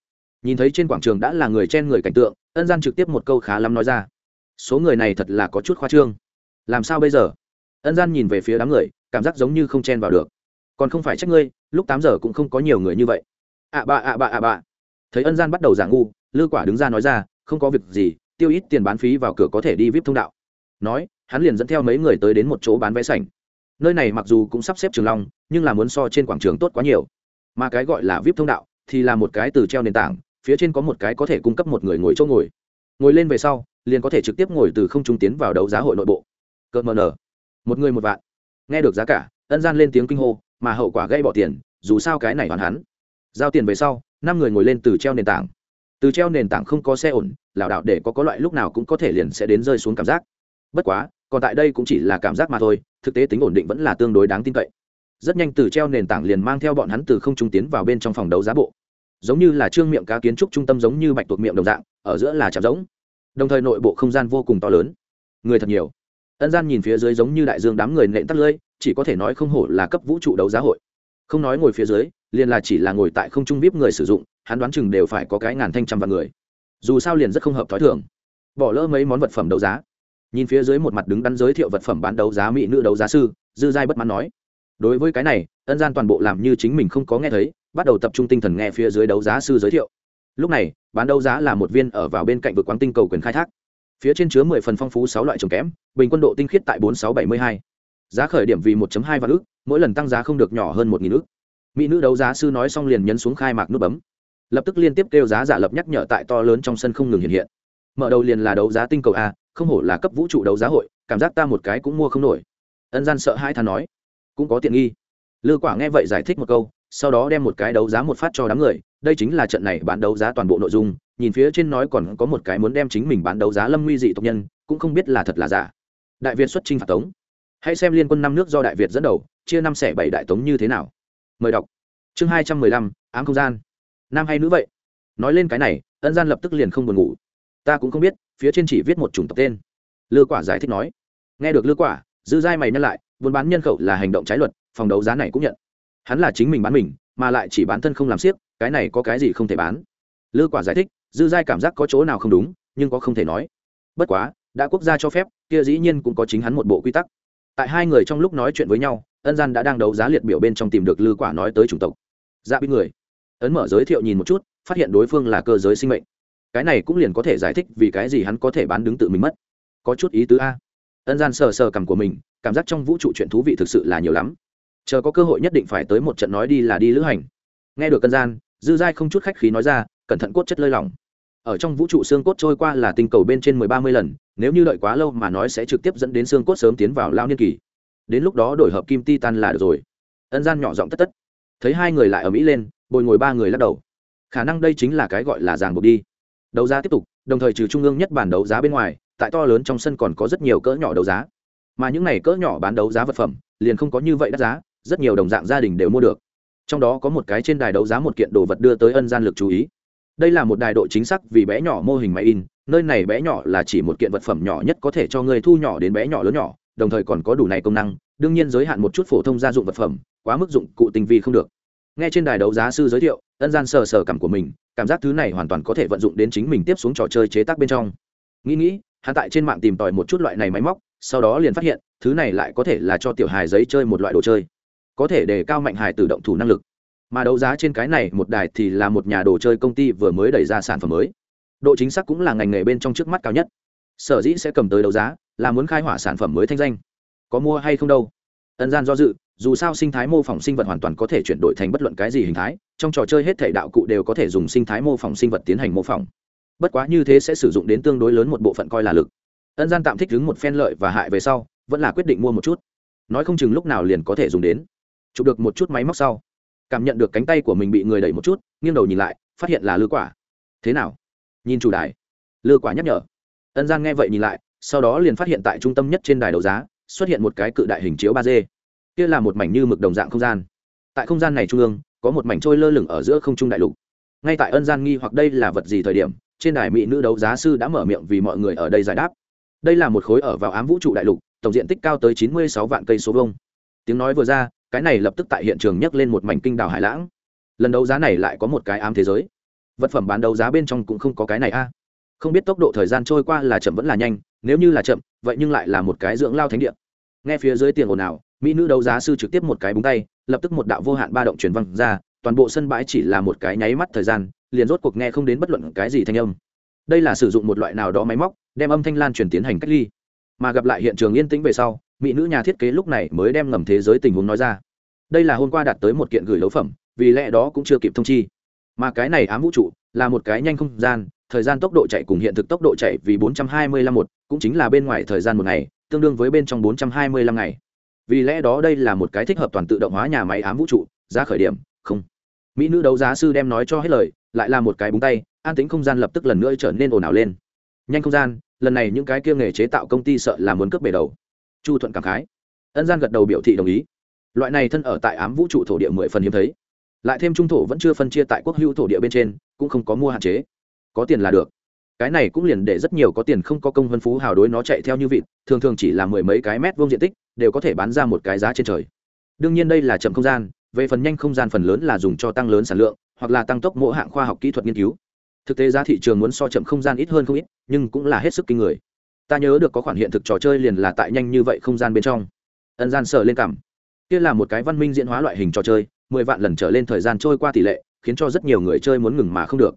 Nhìn thấy trên quảng trường đã là người chen người cảnh tượng, ân gian trực tiếp một câu khá lắm nói ra. Số người này thật là có chút khoa trương làm sao bây giờ? Ân gian nhìn về phía đám người, cảm giác giống như không chen vào được. Còn không phải trách ngươi, lúc tám giờ cũng không có nhiều người như vậy. Ạ bạ ạ bạ ạ bạ thấy ân gian bắt đầu giả ngu, lư quả đứng ra nói ra, không có việc gì, tiêu ít tiền bán phí vào cửa có thể đi vip thông đạo. Nói, hắn liền dẫn theo mấy người tới đến một chỗ bán vé sảnh. Nơi này mặc dù cũng sắp xếp trường long, nhưng là muốn so trên quảng trường tốt quá nhiều. Mà cái gọi là vip thông đạo, thì là một cái từ treo nền tảng, phía trên có một cái có thể cung cấp một người ngồi chỗ ngồi. Ngồi lên về sau, liền có thể trực tiếp ngồi từ không trung tiến vào đấu giá hội nội bộ cợt mờ nở một người một vạn. Nghe được giá cả, ân gian lên tiếng kinh hô, mà hậu quả gây bỏ tiền, dù sao cái này hoàn hắn. Giao tiền về sau, năm người ngồi lên từ treo nền tảng. Từ treo nền tảng không có xe ổn, lảo đảo để có có loại lúc nào cũng có thể liền sẽ đến rơi xuống cảm giác. Bất quá, còn tại đây cũng chỉ là cảm giác mà thôi, thực tế tính ổn định vẫn là tương đối đáng tin cậy. Rất nhanh từ treo nền tảng liền mang theo bọn hắn từ không trung tiến vào bên trong phòng đấu giá bộ. Giống như là trương miệng cá kiến trúc trung tâm giống như bạch tuộc miệng đồng dạng, ở giữa là chạm giống. Đồng thời nội bộ không gian vô cùng to lớn. Người thật nhiều ân gian nhìn phía dưới giống như đại dương đám người nện tắt lưỡi, chỉ có thể nói không hổ là cấp vũ trụ đấu giá hội. Không nói ngồi phía dưới, liền là chỉ là ngồi tại không trung vip người sử dụng, hắn đoán chừng đều phải có cái ngàn thanh trăm vạn người. Dù sao liền rất không hợp thói thường. Bỏ lỡ mấy món vật phẩm đấu giá. Nhìn phía dưới một mặt đứng đắn giới thiệu vật phẩm bán đấu giá mỹ nữ đấu giá sư, dư giai bất mãn nói. Đối với cái này, ân gian toàn bộ làm như chính mình không có nghe thấy, bắt đầu tập trung tinh thần nghe phía dưới đấu giá sư giới thiệu. Lúc này, bán đấu giá là một viên ở vào bên cạnh vực quán tinh cầu quyền khai thác phía trên chứa mười phần phong phú sáu loại trồng kém bình quân độ tinh khiết tại bốn sáu bảy mươi hai. Giá khởi điểm vì một hai vạn ước mỗi lần tăng giá không được nhỏ hơn một nghìn ước mỹ nữ đấu giá sư nói xong liền nhấn xuống khai mạc nút bấm. Lập tức liên tiếp kêu giá giả lập nhắc nhở tại to lớn trong sân không ngừng hiện hiện. Mở đầu liền là đấu giá tinh cầu a, không hổ là cấp vũ trụ đấu giá hội, cảm giác ta một cái cũng mua không nổi. Ân gian sợ hai thằng nói. Cũng có tiện nghi. Lư quả nghe vậy giải thích một câu, sau đó đem một cái đấu giá một phát cho đám người, đây chính là trận này bán đấu giá toàn bộ nội dung nhìn phía trên nói còn có một cái muốn đem chính mình bán đấu giá lâm nguy dị tộc nhân, cũng không biết là thật là giả. Đại việt xuất chinh phạt tống. Hãy xem liên quân năm nước do đại việt dẫn đầu, chia năm xẻ bảy đại tống như thế nào. Mời đọc. Chương hai trăm mười lăm, ám không gian. Nam hay nữ vậy? Nói lên cái này, ân gian lập tức liền không buồn ngủ. Ta cũng không biết, phía trên chỉ viết một chủng tộc tên. Lư quả giải thích nói. Nghe được lư quả dư giai mày nhắc lại, buôn bán nhân khẩu là hành động trái luật, phòng đấu giá này cũng nhận. Hắn là chính mình bán mình, mà lại chỉ bán thân không làm siếc cái này có cái gì không thể bán? Lư quả giải thích dư giai cảm giác có chỗ nào không đúng, nhưng có không thể nói. Bất quá, đã quốc gia cho phép, kia dĩ nhiên cũng có chính hắn một bộ quy tắc. Tại hai người trong lúc nói chuyện với nhau, ân gian đã đang đấu giá liệt biểu bên trong tìm được lư quả nói tới chủng tộc. Dạ biết người. Ấn mở giới thiệu nhìn một chút, phát hiện đối phương là cơ giới sinh mệnh. Cái này cũng liền có thể giải thích vì cái gì hắn có thể bán đứng tự mình mất. Có chút ý tứ a. Ân gian sờ sờ cằm của mình, cảm giác trong vũ trụ chuyện thú vị thực sự là nhiều lắm. Chờ có cơ hội nhất định phải tới một trận nói đi là đi lữ hành. Nghe được Ân gian, dư giai không chút khách khí nói ra, cẩn thận cốt chất lơi lỏng ở trong vũ trụ xương cốt trôi qua là tinh cầu bên trên mười ba mươi lần, nếu như đợi quá lâu mà nói sẽ trực tiếp dẫn đến xương cốt sớm tiến vào lao niên kỳ. Đến lúc đó đổi hợp kim titan là được rồi. Ân gian nhỏ giọng tất tất. Thấy hai người lại ở mỹ lên, bồi ngồi ba người lắc đầu. Khả năng đây chính là cái gọi là ràng buộc đi. Đấu giá tiếp tục, đồng thời trừ trung ương nhất bản đấu giá bên ngoài, tại to lớn trong sân còn có rất nhiều cỡ nhỏ đấu giá. Mà những này cỡ nhỏ bán đấu giá vật phẩm, liền không có như vậy đắt giá, rất nhiều đồng dạng gia đình đều mua được. Trong đó có một cái trên đài đấu giá một kiện đồ vật đưa tới ân gian lực chú ý đây là một đài độ chính xác vì bé nhỏ mô hình máy in, nơi này bé nhỏ là chỉ một kiện vật phẩm nhỏ nhất có thể cho người thu nhỏ đến bé nhỏ lớn nhỏ, đồng thời còn có đủ này công năng, đương nhiên giới hạn một chút phổ thông gia dụng vật phẩm, quá mức dụng cụ tinh vi không được. Nghe trên đài đấu giá sư giới thiệu, ân gian sờ sờ cảm của mình, cảm giác thứ này hoàn toàn có thể vận dụng đến chính mình tiếp xuống trò chơi chế tác bên trong. Nghĩ nghĩ, hắn tại trên mạng tìm tòi một chút loại này máy móc, sau đó liền phát hiện, thứ này lại có thể là cho tiểu hài giấy chơi một loại đồ chơi. Có thể để cao mạnh hài tự động thủ năng lực mà đấu giá trên cái này một đài thì là một nhà đồ chơi công ty vừa mới đẩy ra sản phẩm mới. Độ chính xác cũng là ngành nghề bên trong trước mắt cao nhất. Sở dĩ sẽ cầm tới đấu giá là muốn khai hỏa sản phẩm mới thanh danh. Có mua hay không đâu? Ân gian do dự, dù sao sinh thái mô phỏng sinh vật hoàn toàn có thể chuyển đổi thành bất luận cái gì hình thái, trong trò chơi hết thể đạo cụ đều có thể dùng sinh thái mô phỏng sinh vật tiến hành mô phỏng. Bất quá như thế sẽ sử dụng đến tương đối lớn một bộ phận coi là lực. Ân gian tạm thích đứng một phen lợi và hại về sau, vẫn là quyết định mua một chút. Nói không chừng lúc nào liền có thể dùng đến. Chụp được một chút máy móc sau cảm nhận được cánh tay của mình bị người đẩy một chút, nghiêng đầu nhìn lại, phát hiện là lư quả. Thế nào? Nhìn chủ đài. Lư quả nhắc nhở. Ân gian nghe vậy nhìn lại, sau đó liền phát hiện tại trung tâm nhất trên đài đấu giá, xuất hiện một cái cự đại hình chiếu ba d. Kia là một mảnh như mực đồng dạng không gian. Tại không gian này trung ương, có một mảnh trôi lơ lửng ở giữa không trung đại lục. Ngay tại ân gian nghi hoặc đây là vật gì thời điểm, trên đài mỹ nữ đấu giá sư đã mở miệng vì mọi người ở đây giải đáp. Đây là một khối ở vào ám vũ trụ đại lục, tổng diện tích cao tới chín mươi sáu vạn cây số vông tiếng nói vừa ra cái này lập tức tại hiện trường nhấc lên một mảnh kinh đảo hải lãng. Lần đấu giá này lại có một cái ám thế giới. Vật phẩm bán đấu giá bên trong cũng không có cái này a. Không biết tốc độ thời gian trôi qua là chậm vẫn là nhanh, nếu như là chậm, vậy nhưng lại là một cái dưỡng lao thánh địa. Nghe phía dưới tiền ồn ào, mỹ nữ đấu giá sư trực tiếp một cái búng tay, lập tức một đạo vô hạn ba động truyền văng ra, toàn bộ sân bãi chỉ là một cái nháy mắt thời gian, liền rốt cuộc nghe không đến bất luận cái gì thanh âm. Đây là sử dụng một loại nào đó máy móc, đem âm thanh lan truyền tiến hành cách ly. Mà gặp lại hiện trường yên tĩnh về sau mỹ nữ nhà thiết kế lúc này mới đem ngầm thế giới tình huống nói ra. Đây là hôm qua đạt tới một kiện gửi lấu phẩm, vì lẽ đó cũng chưa kịp thông chi. Mà cái này ám vũ trụ là một cái nhanh không gian, thời gian tốc độ chạy cùng hiện thực tốc độ chạy vì 425 một, cũng chính là bên ngoài thời gian một ngày, tương đương với bên trong 425 ngày. Vì lẽ đó đây là một cái thích hợp toàn tự động hóa nhà máy ám vũ trụ, giá khởi điểm, không. Mỹ nữ đấu giá sư đem nói cho hết lời, lại là một cái búng tay, an tính không gian lập tức lần nữa trở nên ồn ào lên. Nhanh không gian, lần này những cái kia nghề chế tạo công ty sợ là muốn cướp bể đầu chu thuận cảm khái. Ân gian gật đầu biểu thị đồng ý. Loại này thân ở tại ám vũ trụ thổ địa mười phần hiếm thấy. Lại thêm trung thổ vẫn chưa phân chia tại quốc hữu thổ địa bên trên, cũng không có mua hạn chế. Có tiền là được. Cái này cũng liền để rất nhiều có tiền không có công vân phú hào đối nó chạy theo như vịt, thường thường chỉ là mười mấy cái mét vuông diện tích, đều có thể bán ra một cái giá trên trời. Đương nhiên đây là chậm không gian, về phần nhanh không gian phần lớn là dùng cho tăng lớn sản lượng, hoặc là tăng tốc mỗi hạng khoa học kỹ thuật nghiên cứu. Thực tế giá thị trường muốn so chậm không gian ít hơn không ít, nhưng cũng là hết sức kinh người ta nhớ được có khoản hiện thực trò chơi liền là tại nhanh như vậy không gian bên trong. Ân gian sợ lên cảm. Kia là một cái văn minh diễn hóa loại hình trò chơi, mười vạn lần trở lên thời gian trôi qua tỷ lệ, khiến cho rất nhiều người chơi muốn ngừng mà không được.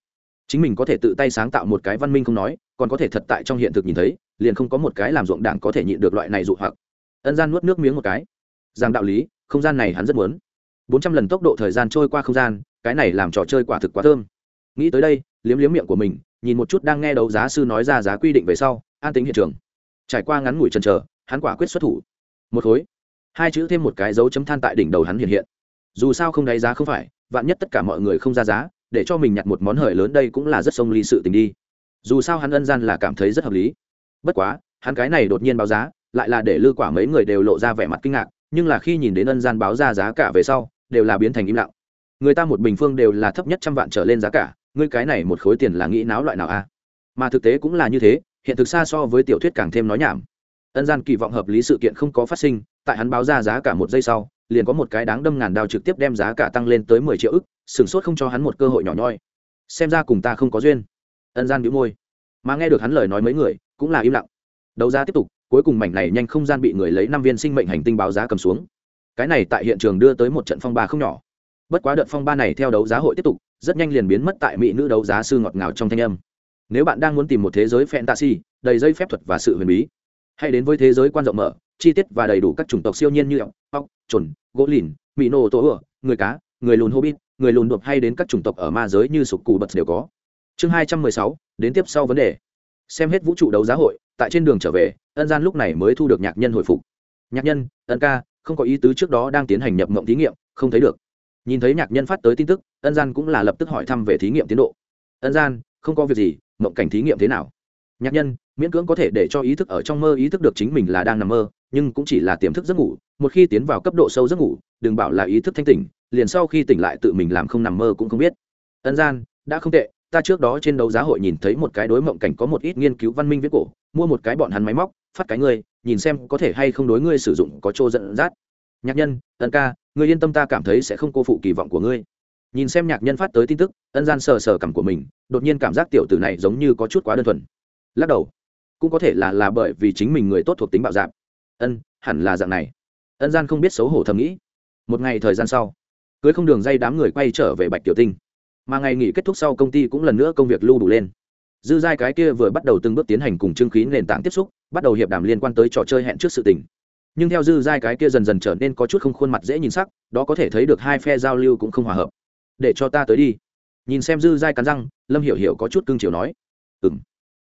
Chính mình có thể tự tay sáng tạo một cái văn minh không nói, còn có thể thật tại trong hiện thực nhìn thấy, liền không có một cái làm ruộng đảng có thể nhịn được loại này dụ hoặc. Ân gian nuốt nước miếng một cái. Rằng đạo lý, không gian này hắn rất muốn. Bốn trăm lần tốc độ thời gian trôi qua không gian, cái này làm trò chơi quả thực quá thơm. Nghĩ tới đây, liếm liếm miệng của mình nhìn một chút đang nghe đấu giá sư nói ra giá quy định về sau, an tính hiện trường. Trải qua ngắn ngủi trần chờ, hắn quả quyết xuất thủ. Một khối, hai chữ thêm một cái dấu chấm than tại đỉnh đầu hắn hiện hiện. Dù sao không đáy giá không phải, vạn nhất tất cả mọi người không ra giá, để cho mình nhặt một món hời lớn đây cũng là rất sông ly sự tình đi. Dù sao hắn ân gian là cảm thấy rất hợp lý. Bất quá, hắn cái này đột nhiên báo giá, lại là để lư quả mấy người đều lộ ra vẻ mặt kinh ngạc, nhưng là khi nhìn đến ân gian báo ra giá cả về sau, đều là biến thành im lặng. Người ta một bình phương đều là thấp nhất trăm vạn trở lên giá cả ngươi cái này một khối tiền là nghĩ náo loại nào a mà thực tế cũng là như thế, hiện thực xa so với tiểu thuyết càng thêm nói nhảm. Ân gian kỳ vọng hợp lý sự kiện không có phát sinh, tại hắn báo ra giá cả một giây sau, liền có một cái đáng đâm ngàn đao trực tiếp đem giá cả tăng lên tới mười triệu ức, sửng sốt không cho hắn một cơ hội nhỏ nhoi. Xem ra cùng ta không có duyên. Ân gian bĩu môi. Mà nghe được hắn lời nói mấy người, cũng là im lặng. Đấu giá tiếp tục, cuối cùng mảnh này nhanh không gian bị người lấy năm viên sinh mệnh hành tinh báo giá cầm xuống. Cái này tại hiện trường đưa tới một trận phong ba không nhỏ bất quá đợt phong ba này theo đấu giá hội tiếp tục, rất nhanh liền biến mất tại mỹ nữ đấu giá sư ngọt ngào trong thanh âm. Nếu bạn đang muốn tìm một thế giới fantasy, đầy dây phép thuật và sự huyền bí, hãy đến với thế giới quan rộng mở, chi tiết và đầy đủ các chủng tộc siêu nhiên như ốc ốc trồn gỗ lìn mỹ nô tổ ửa người cá, người lùn hobbit, người lùn đột hay đến các chủng tộc ở ma giới như sục cù bật đều có. Chương hai trăm mười sáu, đến tiếp sau vấn đề. Xem hết vũ trụ đấu giá hội, tại trên đường trở về, ân gian lúc này mới thu được nhạc nhân hồi phục. Nhạc nhân, ân ca, không có ý tứ trước đó đang tiến hành nhập mộng thí nghiệm, không thấy được nhìn thấy nhạc nhân phát tới tin tức, ân gian cũng là lập tức hỏi thăm về thí nghiệm tiến độ. Ân gian, không có việc gì, mộng cảnh thí nghiệm thế nào? Nhạc nhân, miễn cưỡng có thể để cho ý thức ở trong mơ ý thức được chính mình là đang nằm mơ, nhưng cũng chỉ là tiềm thức giấc ngủ, một khi tiến vào cấp độ sâu giấc ngủ, đừng bảo là ý thức thanh tỉnh, liền sau khi tỉnh lại tự mình làm không nằm mơ cũng không biết. Ân gian, đã không tệ, ta trước đó trên đấu giá hội nhìn thấy một cái đối mộng cảnh có một ít nghiên cứu văn minh viết cổ, mua một cái bọn hắn máy móc, phát cái ngươi, nhìn xem có thể hay không đối ngươi sử dụng có chỗ dẫn dắt. Nhạc nhân, ân ca ngươi yên tâm ta cảm thấy sẽ không cô phụ kỳ vọng của ngươi. Nhìn xem nhạc nhân phát tới tin tức, ân gian sờ sờ cảm của mình, đột nhiên cảm giác tiểu tử này giống như có chút quá đơn thuần. Lắc đầu, cũng có thể là là bởi vì chính mình người tốt thuộc tính bạo dạp ân, hẳn là dạng này. Ân gian không biết xấu hổ thầm nghĩ. Một ngày thời gian sau, cưới không đường dây đám người quay trở về bạch tiểu tinh. Mà ngày nghỉ kết thúc sau công ty cũng lần nữa công việc lưu đủ lên. Dư giai cái kia vừa bắt đầu từng bước tiến hành cùng trương khí nền tảng tiếp xúc, bắt đầu hiệp đàm liên quan tới trò chơi hẹn trước sự tình nhưng theo dư giai cái kia dần dần trở nên có chút không khuôn mặt dễ nhìn sắc, đó có thể thấy được hai phe giao lưu cũng không hòa hợp. Để cho ta tới đi. Nhìn xem dư giai cắn răng, lâm hiểu hiểu có chút cương chiều nói. Ừ m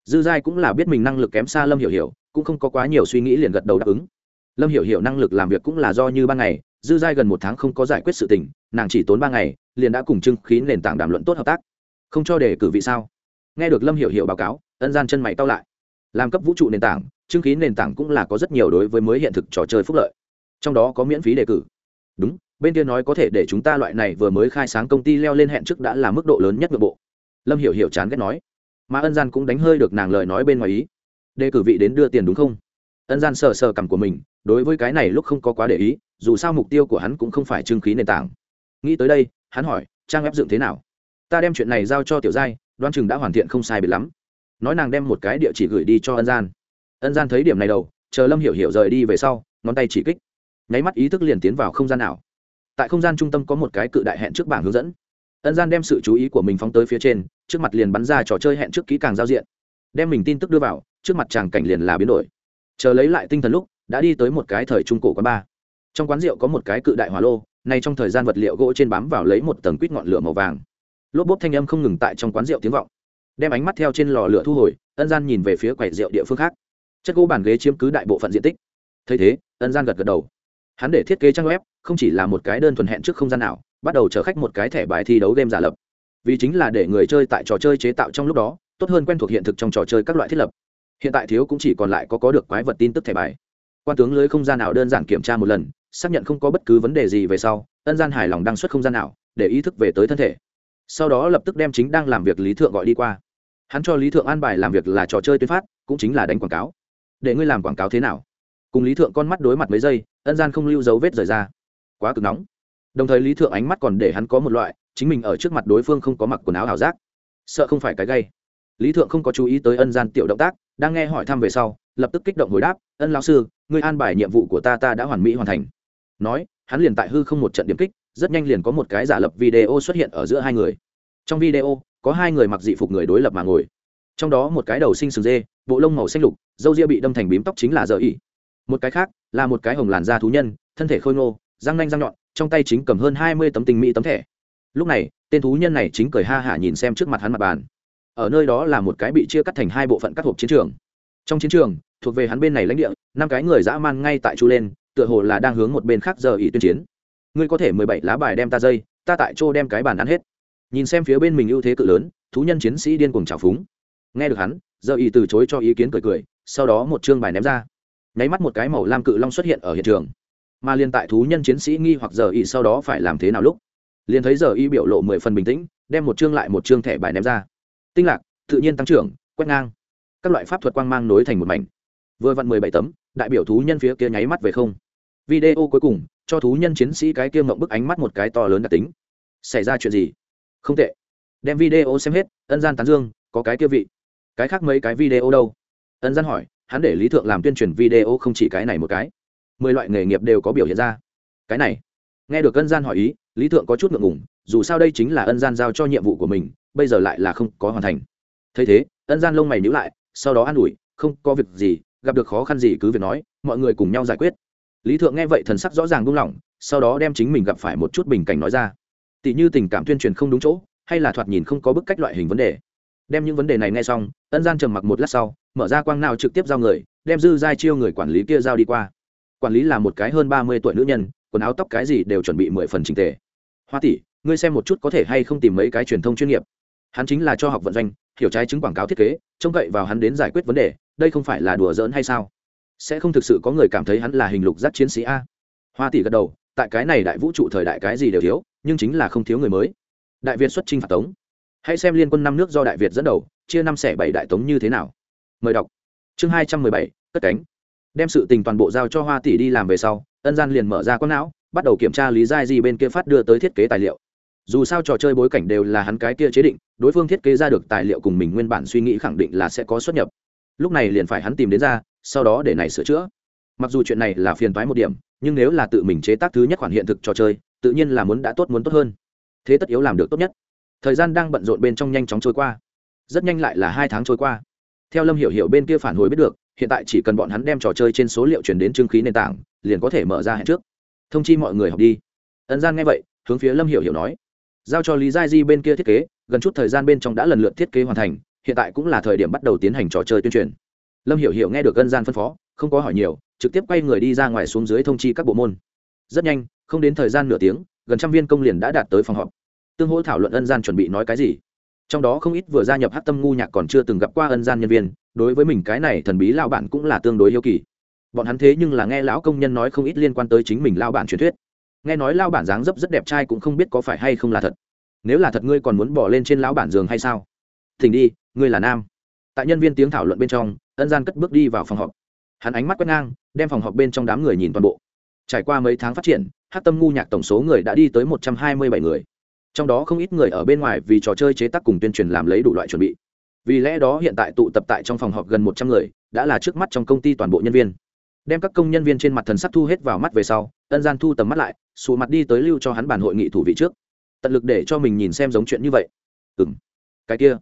dư giai cũng là biết mình năng lực kém xa lâm hiểu hiểu, cũng không có quá nhiều suy nghĩ liền gật đầu đáp ứng. Lâm hiểu hiểu năng lực làm việc cũng là do như ban ngày, dư giai gần một tháng không có giải quyết sự tình, nàng chỉ tốn ba ngày, liền đã cùng trưng khí nền tảng đàm luận tốt hợp tác. Không cho để cử vị sao? Nghe được lâm hiểu hiểu báo cáo, ân gian chân mày cao lại. Làm cấp vũ trụ nền tảng chứng khí nền tảng cũng là có rất nhiều đối với mới hiện thực trò chơi phúc lợi. Trong đó có miễn phí đề cử. Đúng, bên kia nói có thể để chúng ta loại này vừa mới khai sáng công ty leo lên hẹn trước đã là mức độ lớn nhất nội bộ. Lâm hiểu hiểu chán ghét nói. Mà ân gian cũng đánh hơi được nàng lời nói bên ngoài ý. Đề cử vị đến đưa tiền đúng không? Ân gian sờ sờ cằm của mình, đối với cái này lúc không có quá để ý, dù sao mục tiêu của hắn cũng không phải trưng khí nền tảng. Nghĩ tới đây, hắn hỏi, trang ép dựng thế nào? Ta đem chuyện này giao cho tiểu giai đoan chừng đã hoàn thiện không sai biệt lắm. Nói nàng đem một cái địa chỉ gửi đi cho ân gian ân gian thấy điểm này đầu, chờ lâm hiểu hiểu rời đi về sau, ngón tay chỉ kích. Nháy mắt ý thức liền tiến vào không gian nào tại không gian trung tâm có một cái cự đại hẹn trước bảng hướng dẫn. Ân gian đem sự chú ý của mình phóng tới phía trên, trước mặt liền bắn ra trò chơi hẹn trước kỹ càng giao diện. Đem mình tin tức đưa vào, trước mặt chàng cảnh liền là biến đổi. Chờ lấy lại tinh thần lúc, đã đi tới một cái thời trung cổ quán ba. Trong quán rượu có một cái cự đại hỏa lô nay trong thời gian vật liệu gỗ trên bám vào lấy một tầng quýt ngọn lửa màu vàng. Lốp bốp thanh âm không ngừng tại trong quán rượu tiếng vọng. Đem ánh mắt theo trên lò lửa thu hồi, ân gian nhìn về phía quầy rượu địa phương khác chất gỗ bàn ghế chiếm cứ đại bộ phận diện tích. Thấy thế, ân gian gật gật đầu. Hắn để thiết kế trang web, không chỉ là một cái đơn thuần hẹn trước không gian nào, bắt đầu chở khách một cái thẻ bài thi đấu game giả lập. Vì chính là để người chơi tại trò chơi chế tạo trong lúc đó, tốt hơn quen thuộc hiện thực trong trò chơi các loại thiết lập. Hiện tại thiếu cũng chỉ còn lại có có được quái vật tin tức thẻ bài. Quan tướng lưới không gian nào đơn giản kiểm tra một lần, xác nhận không có bất cứ vấn đề gì về sau, ân gian hài lòng đăng xuất không gian nào, để ý thức về tới thân thể. Sau đó lập tức đem chính đang làm việc lý thượng gọi đi qua. Hắn cho lý thượng an bài làm việc là trò chơi tuyên phát, cũng chính là đánh quảng cáo để ngươi làm quảng cáo thế nào? Cùng lý thượng con mắt đối mặt mấy giây, ân gian không lưu dấu vết rời ra. Quá cực nóng. Đồng thời lý thượng ánh mắt còn để hắn có một loại, chính mình ở trước mặt đối phương không có mặc quần áo ảo giác. Sợ không phải cái gây lý thượng không có chú ý tới ân gian tiểu động tác, đang nghe hỏi thăm về sau, lập tức kích động hồi đáp, ân lão sư, ngươi an bài nhiệm vụ của ta ta đã hoàn mỹ hoàn thành. Nói, hắn liền tại hư không một trận điểm kích, rất nhanh liền có một cái giả lập video xuất hiện ở giữa hai người. Trong video, có hai người mặc dị phục người đối lập mà ngồi. Trong đó một cái đầu sinh sừng dê, bộ lông màu xanh lục dâu ria bị đâm thành bím tóc chính là giờ ỉ. Một cái khác, là một cái hồng làn da thú nhân, thân thể khôi ngô, răng nanh răng nhọn, trong tay chính cầm hơn hai mươi tấm tình mỹ tấm thẻ. Lúc này, tên thú nhân này chính cười ha hả nhìn xem trước mặt hắn mặt bàn. Ở nơi đó là một cái bị chia cắt thành hai bộ phận các hộp chiến trường. Trong chiến trường, thuộc về hắn bên này lãnh địa, năm cái người dã man ngay tại chu lên, tựa hồ là đang hướng một bên khác giờ ỉ tuyên chiến. Ngươi có thể mười bảy lá bài đem ta dây, ta tại chỗ đem cái bàn ăn hết. Nhìn xem phía bên mình ưu thế cự lớn, thú nhân chiến sĩ điên cuồng trào phúng. Nghe được hắn, giờ ỉ từ chối cho ý kiến cười cười sau đó một chương bài ném ra. Nháy mắt một cái màu lam cự long xuất hiện ở hiện trường. Mà liên tại thú nhân chiến sĩ nghi hoặc giờ y sau đó phải làm thế nào lúc? Liền thấy giờ y biểu lộ mười phần bình tĩnh, đem một chương lại một chương thẻ bài ném ra. Tinh lạc, tự nhiên tăng trưởng, quét ngang. Các loại pháp thuật quang mang nối thành một mảnh. Vừa vặn mười bảy tấm, đại biểu thú nhân phía kia nháy mắt về không. Video cuối cùng, cho thú nhân chiến sĩ cái kia mộng bức ánh mắt một cái to lớn đặc tính. Xảy ra chuyện gì? Không tệ. Đem video xem hết, ân gian tán dương, có cái kia vị. Cái khác mấy cái video đâu? Ân gian hỏi, hắn để lý thượng làm tuyên truyền video không chỉ cái này một cái. Mười loại nghề nghiệp đều có biểu hiện ra. Cái này, nghe được ân gian hỏi ý, lý thượng có chút ngượng ngùng, dù sao đây chính là ân gian giao cho nhiệm vụ của mình, bây giờ lại là không có hoàn thành. Thấy thế, ân gian lông mày nhữ lại, sau đó an ủi, không có việc gì, gặp được khó khăn gì cứ việc nói, mọi người cùng nhau giải quyết. Lý thượng nghe vậy thần sắc rõ ràng buông lỏng, sau đó đem chính mình gặp phải một chút bình cảnh nói ra. Tỷ như tình cảm tuyên truyền không đúng chỗ, hay là thoạt nhìn không có bức cách loại hình vấn đề. Đem những vấn đề này nghe xong, ân gian trầm mặc một lát sau mở ra quang nào trực tiếp giao người, đem dư giai chiêu người quản lý kia giao đi qua. Quản lý là một cái hơn ba mươi tuổi nữ nhân, quần áo tóc cái gì đều chuẩn bị mười phần trình tề. Hoa tỷ, ngươi xem một chút có thể hay không tìm mấy cái truyền thông chuyên nghiệp. Hắn chính là cho học vận doanh, hiểu trái chứng quảng cáo thiết kế, trông cậy vào hắn đến giải quyết vấn đề, đây không phải là đùa giỡn hay sao? Sẽ không thực sự có người cảm thấy hắn là hình lục giác chiến sĩ a? Hoa tỷ gật đầu, tại cái này đại vũ trụ thời đại cái gì đều thiếu, nhưng chính là không thiếu người mới. Đại việt xuất chinh phạt tống. Hãy xem liên quân năm nước do đại việt dẫn đầu, chia năm xẻ bảy đại tống như thế nào mời đọc. Chương hai trăm mười bảy, cất cánh. Đem sự tình toàn bộ giao cho hoa tỷ đi làm về sau, ân gian liền mở ra con não, bắt đầu kiểm tra lý giai di bên kia phát đưa tới thiết kế tài liệu. Dù sao trò chơi bối cảnh đều là hắn cái kia chế định, đối phương thiết kế ra được tài liệu cùng mình nguyên bản suy nghĩ khẳng định là sẽ có xuất nhập. Lúc này liền phải hắn tìm đến ra, sau đó để này sửa chữa. Mặc dù chuyện này là phiền toái một điểm, nhưng nếu là tự mình chế tác thứ nhất khoản hiện thực trò chơi, tự nhiên là muốn đã tốt muốn tốt hơn. Thế tất yếu làm được tốt nhất. Thời gian đang bận rộn bên trong nhanh chóng trôi qua. Rất nhanh lại là hai tháng trôi qua theo lâm hiểu hiểu bên kia phản hồi biết được, hiện tại chỉ cần bọn hắn đem trò chơi trên số liệu chuyển đến chương khí nền tảng, liền có thể mở ra hẹn trước. Thông chi mọi người học đi. Ấn gian nghe vậy, hướng phía lâm hiểu hiểu nói. Giao cho lý giai di bên kia thiết kế, gần chút thời gian bên trong đã lần lượt thiết kế hoàn thành, hiện tại cũng là thời điểm bắt đầu tiến hành trò chơi tuyên truyền. Lâm hiểu hiểu nghe được ân gian phân phó, không có hỏi nhiều, trực tiếp quay người đi ra ngoài xuống dưới thông chi các bộ môn. Rất nhanh, không đến thời gian nửa tiếng, gần trăm viên công liền đã đạt tới phòng họp. Tương hỗ thảo luận ân gian chuẩn bị nói cái gì? Trong đó không ít vừa gia nhập hát tâm ngu nhạc còn chưa từng gặp qua ân gian nhân viên, đối với mình cái này thần bí lao bản cũng là tương đối yêu kỳ. Bọn hắn thế nhưng là nghe lão công nhân nói không ít liên quan tới chính mình lao bản truyền thuyết. Nghe nói lao bản dáng dấp rất đẹp trai cũng không biết có phải hay không là thật. Nếu là thật ngươi còn muốn bỏ lên trên lão bản giường hay sao? Thỉnh đi, ngươi là nam. Tại nhân viên tiếng thảo luận bên trong, ân gian cất bước đi vào phòng họp. Hắn ánh mắt quét ngang, đem phòng họp bên trong đám người nhìn toàn bộ. Trải qua mấy tháng phát triển hát tâm ngu nhạc tổng số người đã đi tới một trăm hai mươi bảy người trong đó không ít người ở bên ngoài vì trò chơi chế tác cùng tuyên truyền làm lấy đủ loại chuẩn bị. Vì lẽ đó hiện tại tụ tập tại trong phòng họp gần một trăm người, đã là trước mắt trong công ty toàn bộ nhân viên. Đem các công nhân viên trên mặt thần sắc thu hết vào mắt về sau, ân gian thu tầm mắt lại, sụ mặt đi tới lưu cho hắn bàn hội nghị thủ vị trước. Tận lực để cho mình nhìn xem giống chuyện như vậy. Ừ m cái kia,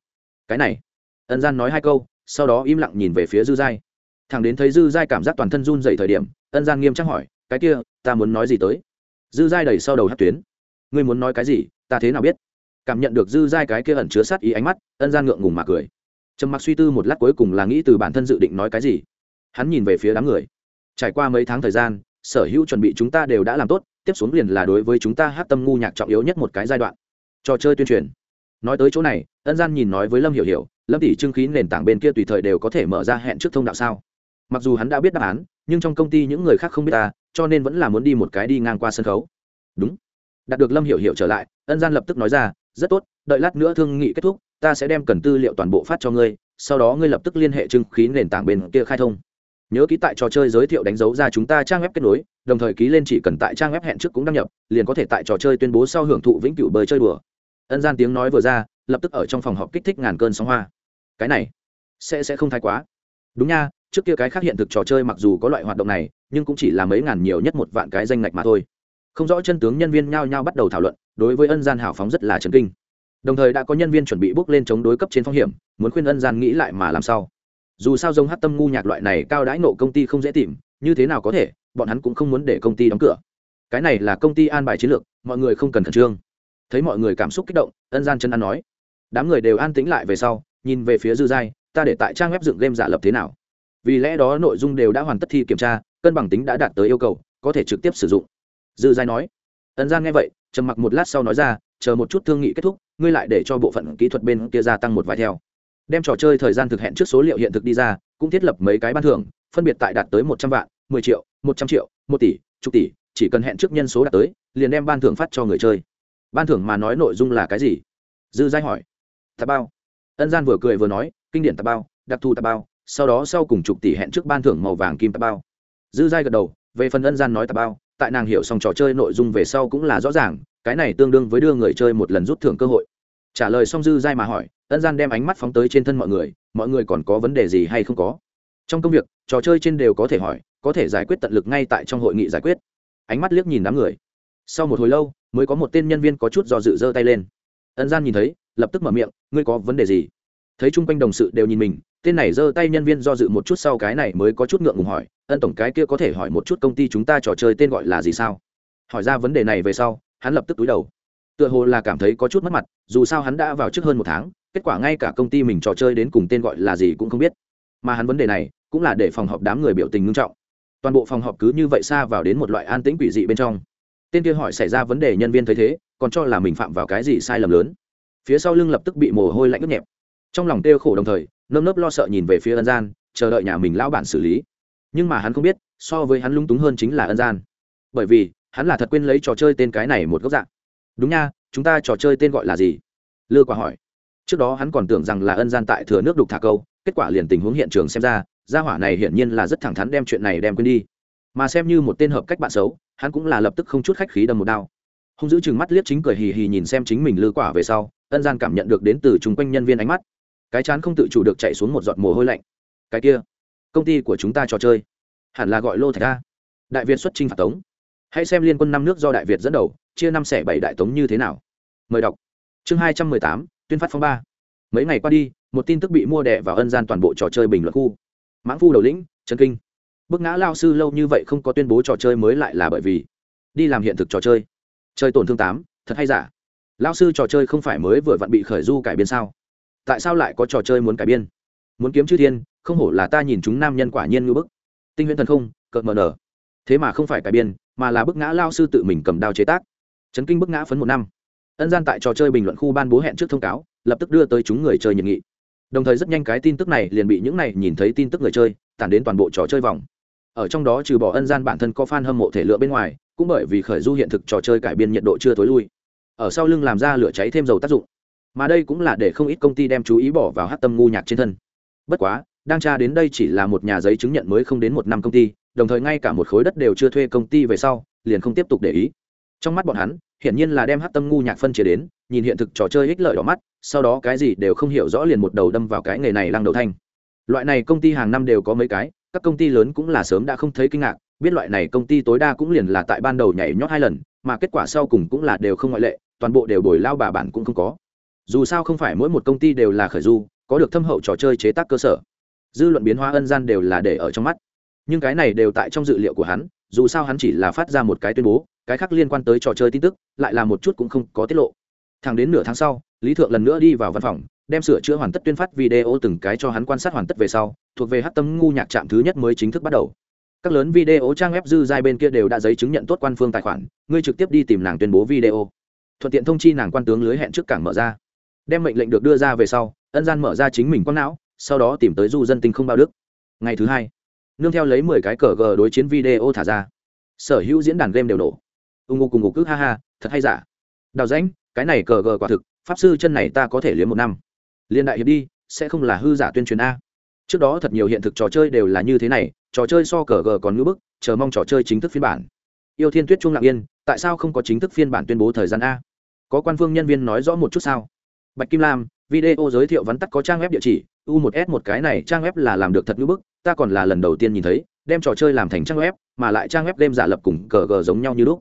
cái này. Ân gian nói hai câu, sau đó im lặng nhìn về phía dư giai. Thằng đến thấy dư giai cảm giác toàn thân run dậy thời điểm, ân gian nghiêm trang hỏi, cái kia, ta muốn nói gì tới? Dư giai đẩy sau đầu hát tuyến. Ngươi muốn nói cái gì? Ta thế nào biết? Cảm nhận được dư giai cái kia ẩn chứa sát ý ánh mắt, ân gian ngượng ngùng mà cười. Trầm mặc suy tư một lát cuối cùng là nghĩ từ bản thân dự định nói cái gì. Hắn nhìn về phía đám người. Trải qua mấy tháng thời gian, sở hữu chuẩn bị chúng ta đều đã làm tốt, tiếp xuống liền là đối với chúng ta hát tâm ngu nhạc trọng yếu nhất một cái giai đoạn. Trò chơi tuyên truyền. Nói tới chỗ này, ân gian nhìn nói với lâm hiểu hiểu, lâm tỷ trưng khí nền tảng bên kia tùy thời đều có thể mở ra hẹn trước thông đạo sao? Mặc dù hắn đã biết đáp án, nhưng trong công ty những người khác không biết ta, cho nên vẫn là muốn đi một cái đi ngang qua sân khấu. Đúng đạt được lâm hiểu hiểu trở lại, ân gian lập tức nói ra, rất tốt, đợi lát nữa thương nghị kết thúc, ta sẽ đem cần tư liệu toàn bộ phát cho ngươi, sau đó ngươi lập tức liên hệ trưng khí nền tảng bên kia khai thông. Nhớ ký tại trò chơi giới thiệu đánh dấu ra chúng ta trang web kết nối, đồng thời ký lên chỉ cần tại trang web hẹn trước cũng đăng nhập, liền có thể tại trò chơi tuyên bố sau hưởng thụ vĩnh cửu bơi chơi đùa. Ân gian tiếng nói vừa ra, lập tức ở trong phòng họp kích thích ngàn cơn sóng hoa. Cái này, sẽ sẽ không thái quá. Đúng nha, trước kia cái khác hiện thực trò chơi mặc dù có loại hoạt động này, nhưng cũng chỉ là mấy ngàn nhiều nhất một vạn cái danh ngạch mà thôi không rõ chân tướng nhân viên nhao nhao bắt đầu thảo luận, đối với ân gian hảo phóng rất là trần kinh. Đồng thời đã có nhân viên chuẩn bị bước lên chống đối cấp trên phong hiểm, muốn khuyên ân gian nghĩ lại mà làm sao. Dù sao giống hát tâm ngu nhạc loại này cao đãi nộ công ty không dễ tìm, như thế nào có thể, bọn hắn cũng không muốn để công ty đóng cửa. Cái này là công ty an bài chiến lược, mọi người không cần khẩn trương. Thấy mọi người cảm xúc kích động, ân gian chân ăn nói, đám người đều an tĩnh lại về sau, nhìn về phía dư giai, ta để tại trang web dựng game giả lập thế nào? Vì lẽ đó nội dung đều đã hoàn tất thi kiểm tra, cân bằng tính đã đạt tới yêu cầu, có thể trực tiếp sử dụng dư giai nói. Ấn gian nghe vậy, trầm mặc một lát sau nói ra, chờ một chút thương nghị kết thúc, ngươi lại để cho bộ phận kỹ thuật bên kia gia tăng một vài theo. Đem trò chơi thời gian thực hẹn trước số liệu hiện thực đi ra, cũng thiết lập mấy cái ban thưởng, phân biệt tại đạt tới một trăm vạn, mười triệu, một trăm triệu, một tỷ, chục tỷ, chỉ cần hẹn trước nhân số đạt tới, liền đem ban thưởng phát cho người chơi. Ban thưởng mà nói nội dung là cái gì? Dư giai hỏi. Tà bao. Ân gian vừa cười vừa nói, kinh điển tà bao, đặc thù tà bao, sau đó sau cùng chục tỷ hẹn trước ban thưởng màu vàng kim tà bao. Dư giai gật đầu, về phần ân gian nói tà bao tại nàng hiểu xong trò chơi nội dung về sau cũng là rõ ràng, cái này tương đương với đưa người chơi một lần rút thưởng cơ hội. Trả lời xong dư dai mà hỏi, ân gian đem ánh mắt phóng tới trên thân mọi người mọi người còn có vấn đề gì hay không có? Trong công việc, trò chơi trên đều có thể hỏi, có thể giải quyết tận lực ngay tại trong hội nghị giải quyết. Ánh mắt liếc nhìn đám người. Sau một hồi lâu, mới có một tên nhân viên có chút do dự giơ tay lên. Ân gian nhìn thấy, lập tức mở miệng, ngươi có vấn đề gì? Thấy chung quanh đồng sự đều nhìn mình tên này giơ tay nhân viên do dự một chút sau cái này mới có chút ngượng ngùng hỏi, ân tổng, cái kia có thể hỏi một chút công ty chúng ta trò chơi tên gọi là gì sao? Hỏi ra vấn đề này về sau, hắn lập tức túi đầu. Tựa hồ là cảm thấy có chút mất mặt, dù sao hắn đã vào trước hơn một tháng, kết quả ngay cả công ty mình trò chơi đến cùng tên gọi là gì cũng không biết. Mà hắn vấn đề này, cũng là để phòng họp đám người biểu tình ngưng trọng. Toàn bộ phòng họp cứ như vậy xa vào đến một loại an tĩnh quỷ dị bên trong. Tên kia hỏi xảy ra vấn đề nhân viên thấy thế, còn cho là mình phạm vào cái gì sai lầm lớn. Phía sau lưng lập tức bị mồ hôi lạnh ướt nhẹp. Trong lòng kêu khổ đồng thời nơm nớp lo sợ nhìn về phía ân gian, chờ đợi nhà mình lão bản xử lý. Nhưng mà hắn không biết, so với hắn lung túng hơn chính là ân gian. Bởi vì, hắn là thật quên lấy trò chơi tên cái này một góc dạng. Đúng nha, chúng ta trò chơi tên gọi là gì? Lưa quả hỏi. Trước đó hắn còn tưởng rằng là ân gian tại thừa nước đục thả câu, kết quả liền tình huống hiện trường xem ra, gia hỏa này hiển nhiên là rất thẳng thắn đem chuyện này đem quên đi. Mà xem như một tên hợp cách bạn xấu, hắn cũng là lập tức không chút khách khí đâm một đao. Không giữ chừng mắt liếc chính cười hì hì nhìn xem chính mình lư quả về sau, ân gian cảm nhận được đến từ chung quanh nhân viên ánh mắt cái chán không tự chủ được chạy xuống một giọt mồ hôi lạnh. Cái kia, công ty của chúng ta trò chơi, hẳn là gọi lô thạch a. Đại việt xuất trinh phạt tống. Hãy xem liên quân năm nước do đại việt dẫn đầu, chia năm xẻ bảy đại tống như thế nào. Mời đọc. Chương hai trăm mười tám, tuyên phát phong ba. Mấy ngày qua đi, một tin tức bị mua đẻ vào ân gian toàn bộ trò chơi bình luận khu. Mãng phu đầu lĩnh trần kinh. Bức ngã lao sư lâu như vậy không có tuyên bố trò chơi mới lại là bởi vì đi làm hiện thực trò chơi. Chơi tổn thương tám, thật hay giả? Lao sư trò chơi không phải mới vừa vặn bị khởi du cải biên sao? Tại sao lại có trò chơi muốn cải biên? Muốn kiếm chư thiên, không hổ là ta nhìn chúng nam nhân quả nhiên ngưỡng bức. Tinh huyễn thần không, cợt mờ nở. Thế mà không phải cải biên, mà là bức ngã lao sư tự mình cầm đao chế tác. Chấn kinh bức ngã phấn một năm. Ân gian tại trò chơi bình luận khu ban bố hẹn trước thông cáo, lập tức đưa tới chúng người chơi nhiệt nghị. Đồng thời rất nhanh cái tin tức này liền bị những này nhìn thấy tin tức người chơi, tản đến toàn bộ trò chơi vòng. Ở trong đó trừ bỏ ân gian bản thân có fan hâm mộ thể lựa bên ngoài, cũng bởi vì khởi du hiện thực trò chơi cải biên nhiệt độ chưa tối lui. Ở sau lưng làm ra lửa cháy thêm dầu tác dụng mà đây cũng là để không ít công ty đem chú ý bỏ vào hát tâm ngu nhạc trên thân. Bất quá, đang tra đến đây chỉ là một nhà giấy chứng nhận mới không đến một năm công ty, đồng thời ngay cả một khối đất đều chưa thuê công ty về sau, liền không tiếp tục để ý. Trong mắt bọn hắn, hiển nhiên là đem hát tâm ngu nhạc phân chia đến, nhìn hiện thực trò chơi ích lợi đỏ mắt, sau đó cái gì đều không hiểu rõ liền một đầu đâm vào cái nghề này lăng đầu thanh. Loại này công ty hàng năm đều có mấy cái, các công ty lớn cũng là sớm đã không thấy kinh ngạc, biết loại này công ty tối đa cũng liền là tại ban đầu nhảy nhót hai lần, mà kết quả sau cùng cũng là đều không ngoại lệ, toàn bộ đều đổi lao bà bản cũng không có dù sao không phải mỗi một công ty đều là khởi du, có được thâm hậu trò chơi chế tác cơ sở. Dư luận biến hóa ân gian đều là để ở trong mắt. Nhưng cái này đều tại trong dự liệu của hắn, dù sao hắn chỉ là phát ra một cái tuyên bố, cái khác liên quan tới trò chơi tin tức, lại là một chút cũng không có tiết lộ. Thẳng đến nửa tháng sau, lý thượng lần nữa đi vào văn phòng, đem sửa chữa hoàn tất tuyên phát video từng cái cho hắn quan sát hoàn tất về sau, thuộc về hát tâm ngu nhạc trạm thứ nhất mới chính thức bắt đầu. Các lớn video trang web dư giai bên kia đều đã giấy chứng nhận tốt quan phương tài khoản, ngươi trực tiếp đi tìm nàng tuyên bố video. Thuận tiện thông chi nàng quan tướng lưới hẹn trước cảng mở ra đem mệnh lệnh được đưa ra về sau, ân gian mở ra chính mình quang não, sau đó tìm tới du dân tinh không bao đức. Ngày thứ hai, nương theo lấy mười cái cờ g đối chiến video thả ra. Sở hữu diễn đàn game đều nổ. Ưng ngô cùng ngục ức ha ha, thật hay giả. Đào rãnh, cái này cờ g quả thực, pháp sư chân này ta có thể liếm một năm. Liên đại hiệp đi, sẽ không là hư giả tuyên truyền a. Trước đó thật nhiều hiện thực trò chơi đều là như thế này, trò chơi so cờ g còn ngữ bức, chờ mong trò chơi chính thức phiên bản. Yêu thiên tuyết trung lặng yên, tại sao không có chính thức phiên bản tuyên bố thời gian a? Có quan phương nhân viên nói rõ một chút sao? Bạch kim lam, video giới thiệu vắn tắt có trang web địa chỉ, u 1 s một, cái này trang web là làm được thật ngưỡng bức, ta còn là lần đầu tiên nhìn thấy, đem trò chơi làm thành trang web, mà lại trang web đem giả lập cùng cờ gờ giống nhau như lúc.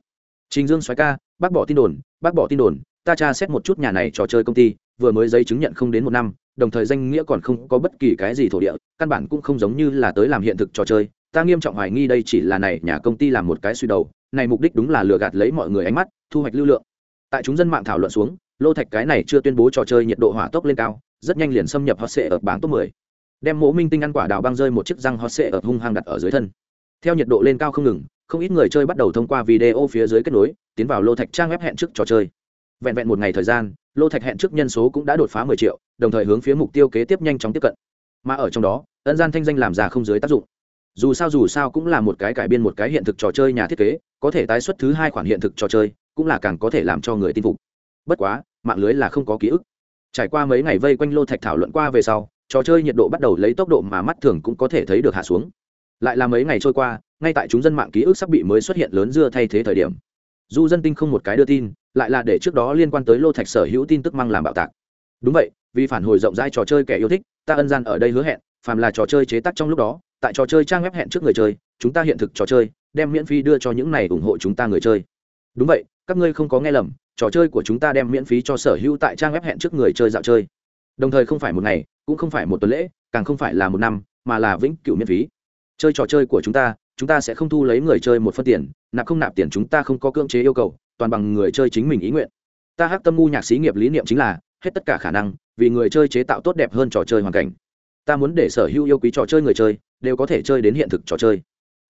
Trình dương xoáy ca, bác bỏ tin đồn, bác bỏ tin đồn, ta tra xét một chút nhà này trò chơi công ty, vừa mới giấy chứng nhận không đến một năm, đồng thời danh nghĩa còn không có bất kỳ cái gì thổ địa, căn bản cũng không giống như là tới làm hiện thực trò chơi, ta nghiêm trọng hoài nghi đây chỉ là này nhà công ty làm một cái suy đầu, này mục đích đúng là lừa gạt lấy mọi người ánh mắt, thu hoạch lưu lượng. Tại chúng dân mạng thảo luận xuống lô thạch cái này chưa tuyên bố trò chơi nhiệt độ hỏa tốc lên cao, rất nhanh liền xâm nhập hot sệ ở bảng top 10. đem mỗ minh tinh ăn quả đào băng rơi một chiếc răng hot sệ ở hung hăng đặt ở dưới thân. Theo nhiệt độ lên cao không ngừng, không ít người chơi bắt đầu thông qua video phía dưới kết nối, tiến vào lô thạch trang web hẹn trước trò chơi. Vẹn vẹn một ngày thời gian, lô thạch hẹn trước nhân số cũng đã đột phá 10 triệu, đồng thời hướng phía mục tiêu kế tiếp nhanh chóng tiếp cận. Mà ở trong đó, ân gian thanh danh làm ra không dưới tác dụng. Dù sao dù sao cũng là một cái cải biên một cái hiện thực trò chơi nhà thiết kế, có thể tái xuất thứ hai khoản hiện thực trò chơi, cũng là càng có thể làm cho người tin phục bất quá, mạng lưới là không có ký ức. Trải qua mấy ngày vây quanh lô thạch thảo luận qua về sau, trò chơi nhiệt độ bắt đầu lấy tốc độ mà mắt thường cũng có thể thấy được hạ xuống. Lại là mấy ngày trôi qua, ngay tại chúng dân mạng ký ức sắp bị mới xuất hiện lớn dưa thay thế thời điểm. Du dân tinh không một cái đưa tin, lại là để trước đó liên quan tới lô thạch sở hữu tin tức mang làm bạo tạc. Đúng vậy, vì phản hồi rộng rãi trò chơi kẻ yêu thích, ta ân gian ở đây hứa hẹn, phàm là trò chơi chế tác trong lúc đó, tại trò chơi trang web hẹn trước người chơi, chúng ta hiện thực trò chơi, đem miễn phí đưa cho những này ủng hộ chúng ta người chơi. Đúng vậy, các ngươi không có nghe lầm trò chơi của chúng ta đem miễn phí cho sở hữu tại trang web hẹn trước người chơi dạo chơi. Đồng thời không phải một ngày, cũng không phải một tuần lễ, càng không phải là một năm, mà là vĩnh cửu miễn phí. Chơi trò chơi của chúng ta chúng ta sẽ không thu lấy người chơi một phân tiền, nạp không nạp tiền chúng ta không có cưỡng chế yêu cầu, toàn bằng người chơi chính mình ý nguyện. Ta hát tâm ngu nhạc sĩ nghiệp lý niệm chính là, hết tất cả khả năng, vì người chơi chế tạo tốt đẹp hơn trò chơi hoàn cảnh. Ta muốn để sở hữu yêu quý trò chơi người chơi, đều có thể chơi đến hiện thực trò chơi.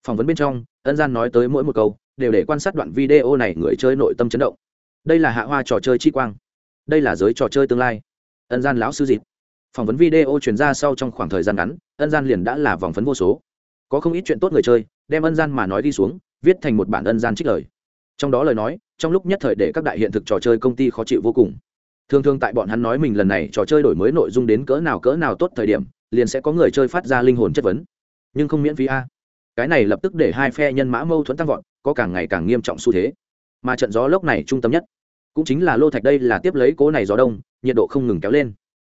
Phỏng vấn bên trong, ân gian nói tới mỗi một câu, đều để quan sát đoạn video này người chơi nội tâm chấn động đây là hạ hoa trò chơi chi quang. Đây là giới trò chơi tương lai. Ân gian lão sư dịp phỏng vấn video truyền ra sau trong khoảng thời gian ngắn, ân gian liền đã là vòng phấn vô số. Có không ít chuyện tốt người chơi, đem ân gian mà nói đi xuống, viết thành một bản ân gian trích lời. Trong đó lời nói, trong lúc nhất thời để các đại hiện thực trò chơi công ty khó chịu vô cùng. Thường thường tại bọn hắn nói mình lần này trò chơi đổi mới nội dung đến cỡ nào cỡ nào tốt thời điểm, liền sẽ có người chơi phát ra linh hồn chất vấn. Nhưng không miễn phí a. Cái này lập tức để hai phe nhân mã mâu thuẫn tăng vọt, có càng ngày càng nghiêm trọng xu thế. Mà trận gió lốc này trung tâm nhất cũng chính là lô thạch đây là tiếp lấy cố này gió đông, nhiệt độ không ngừng kéo lên.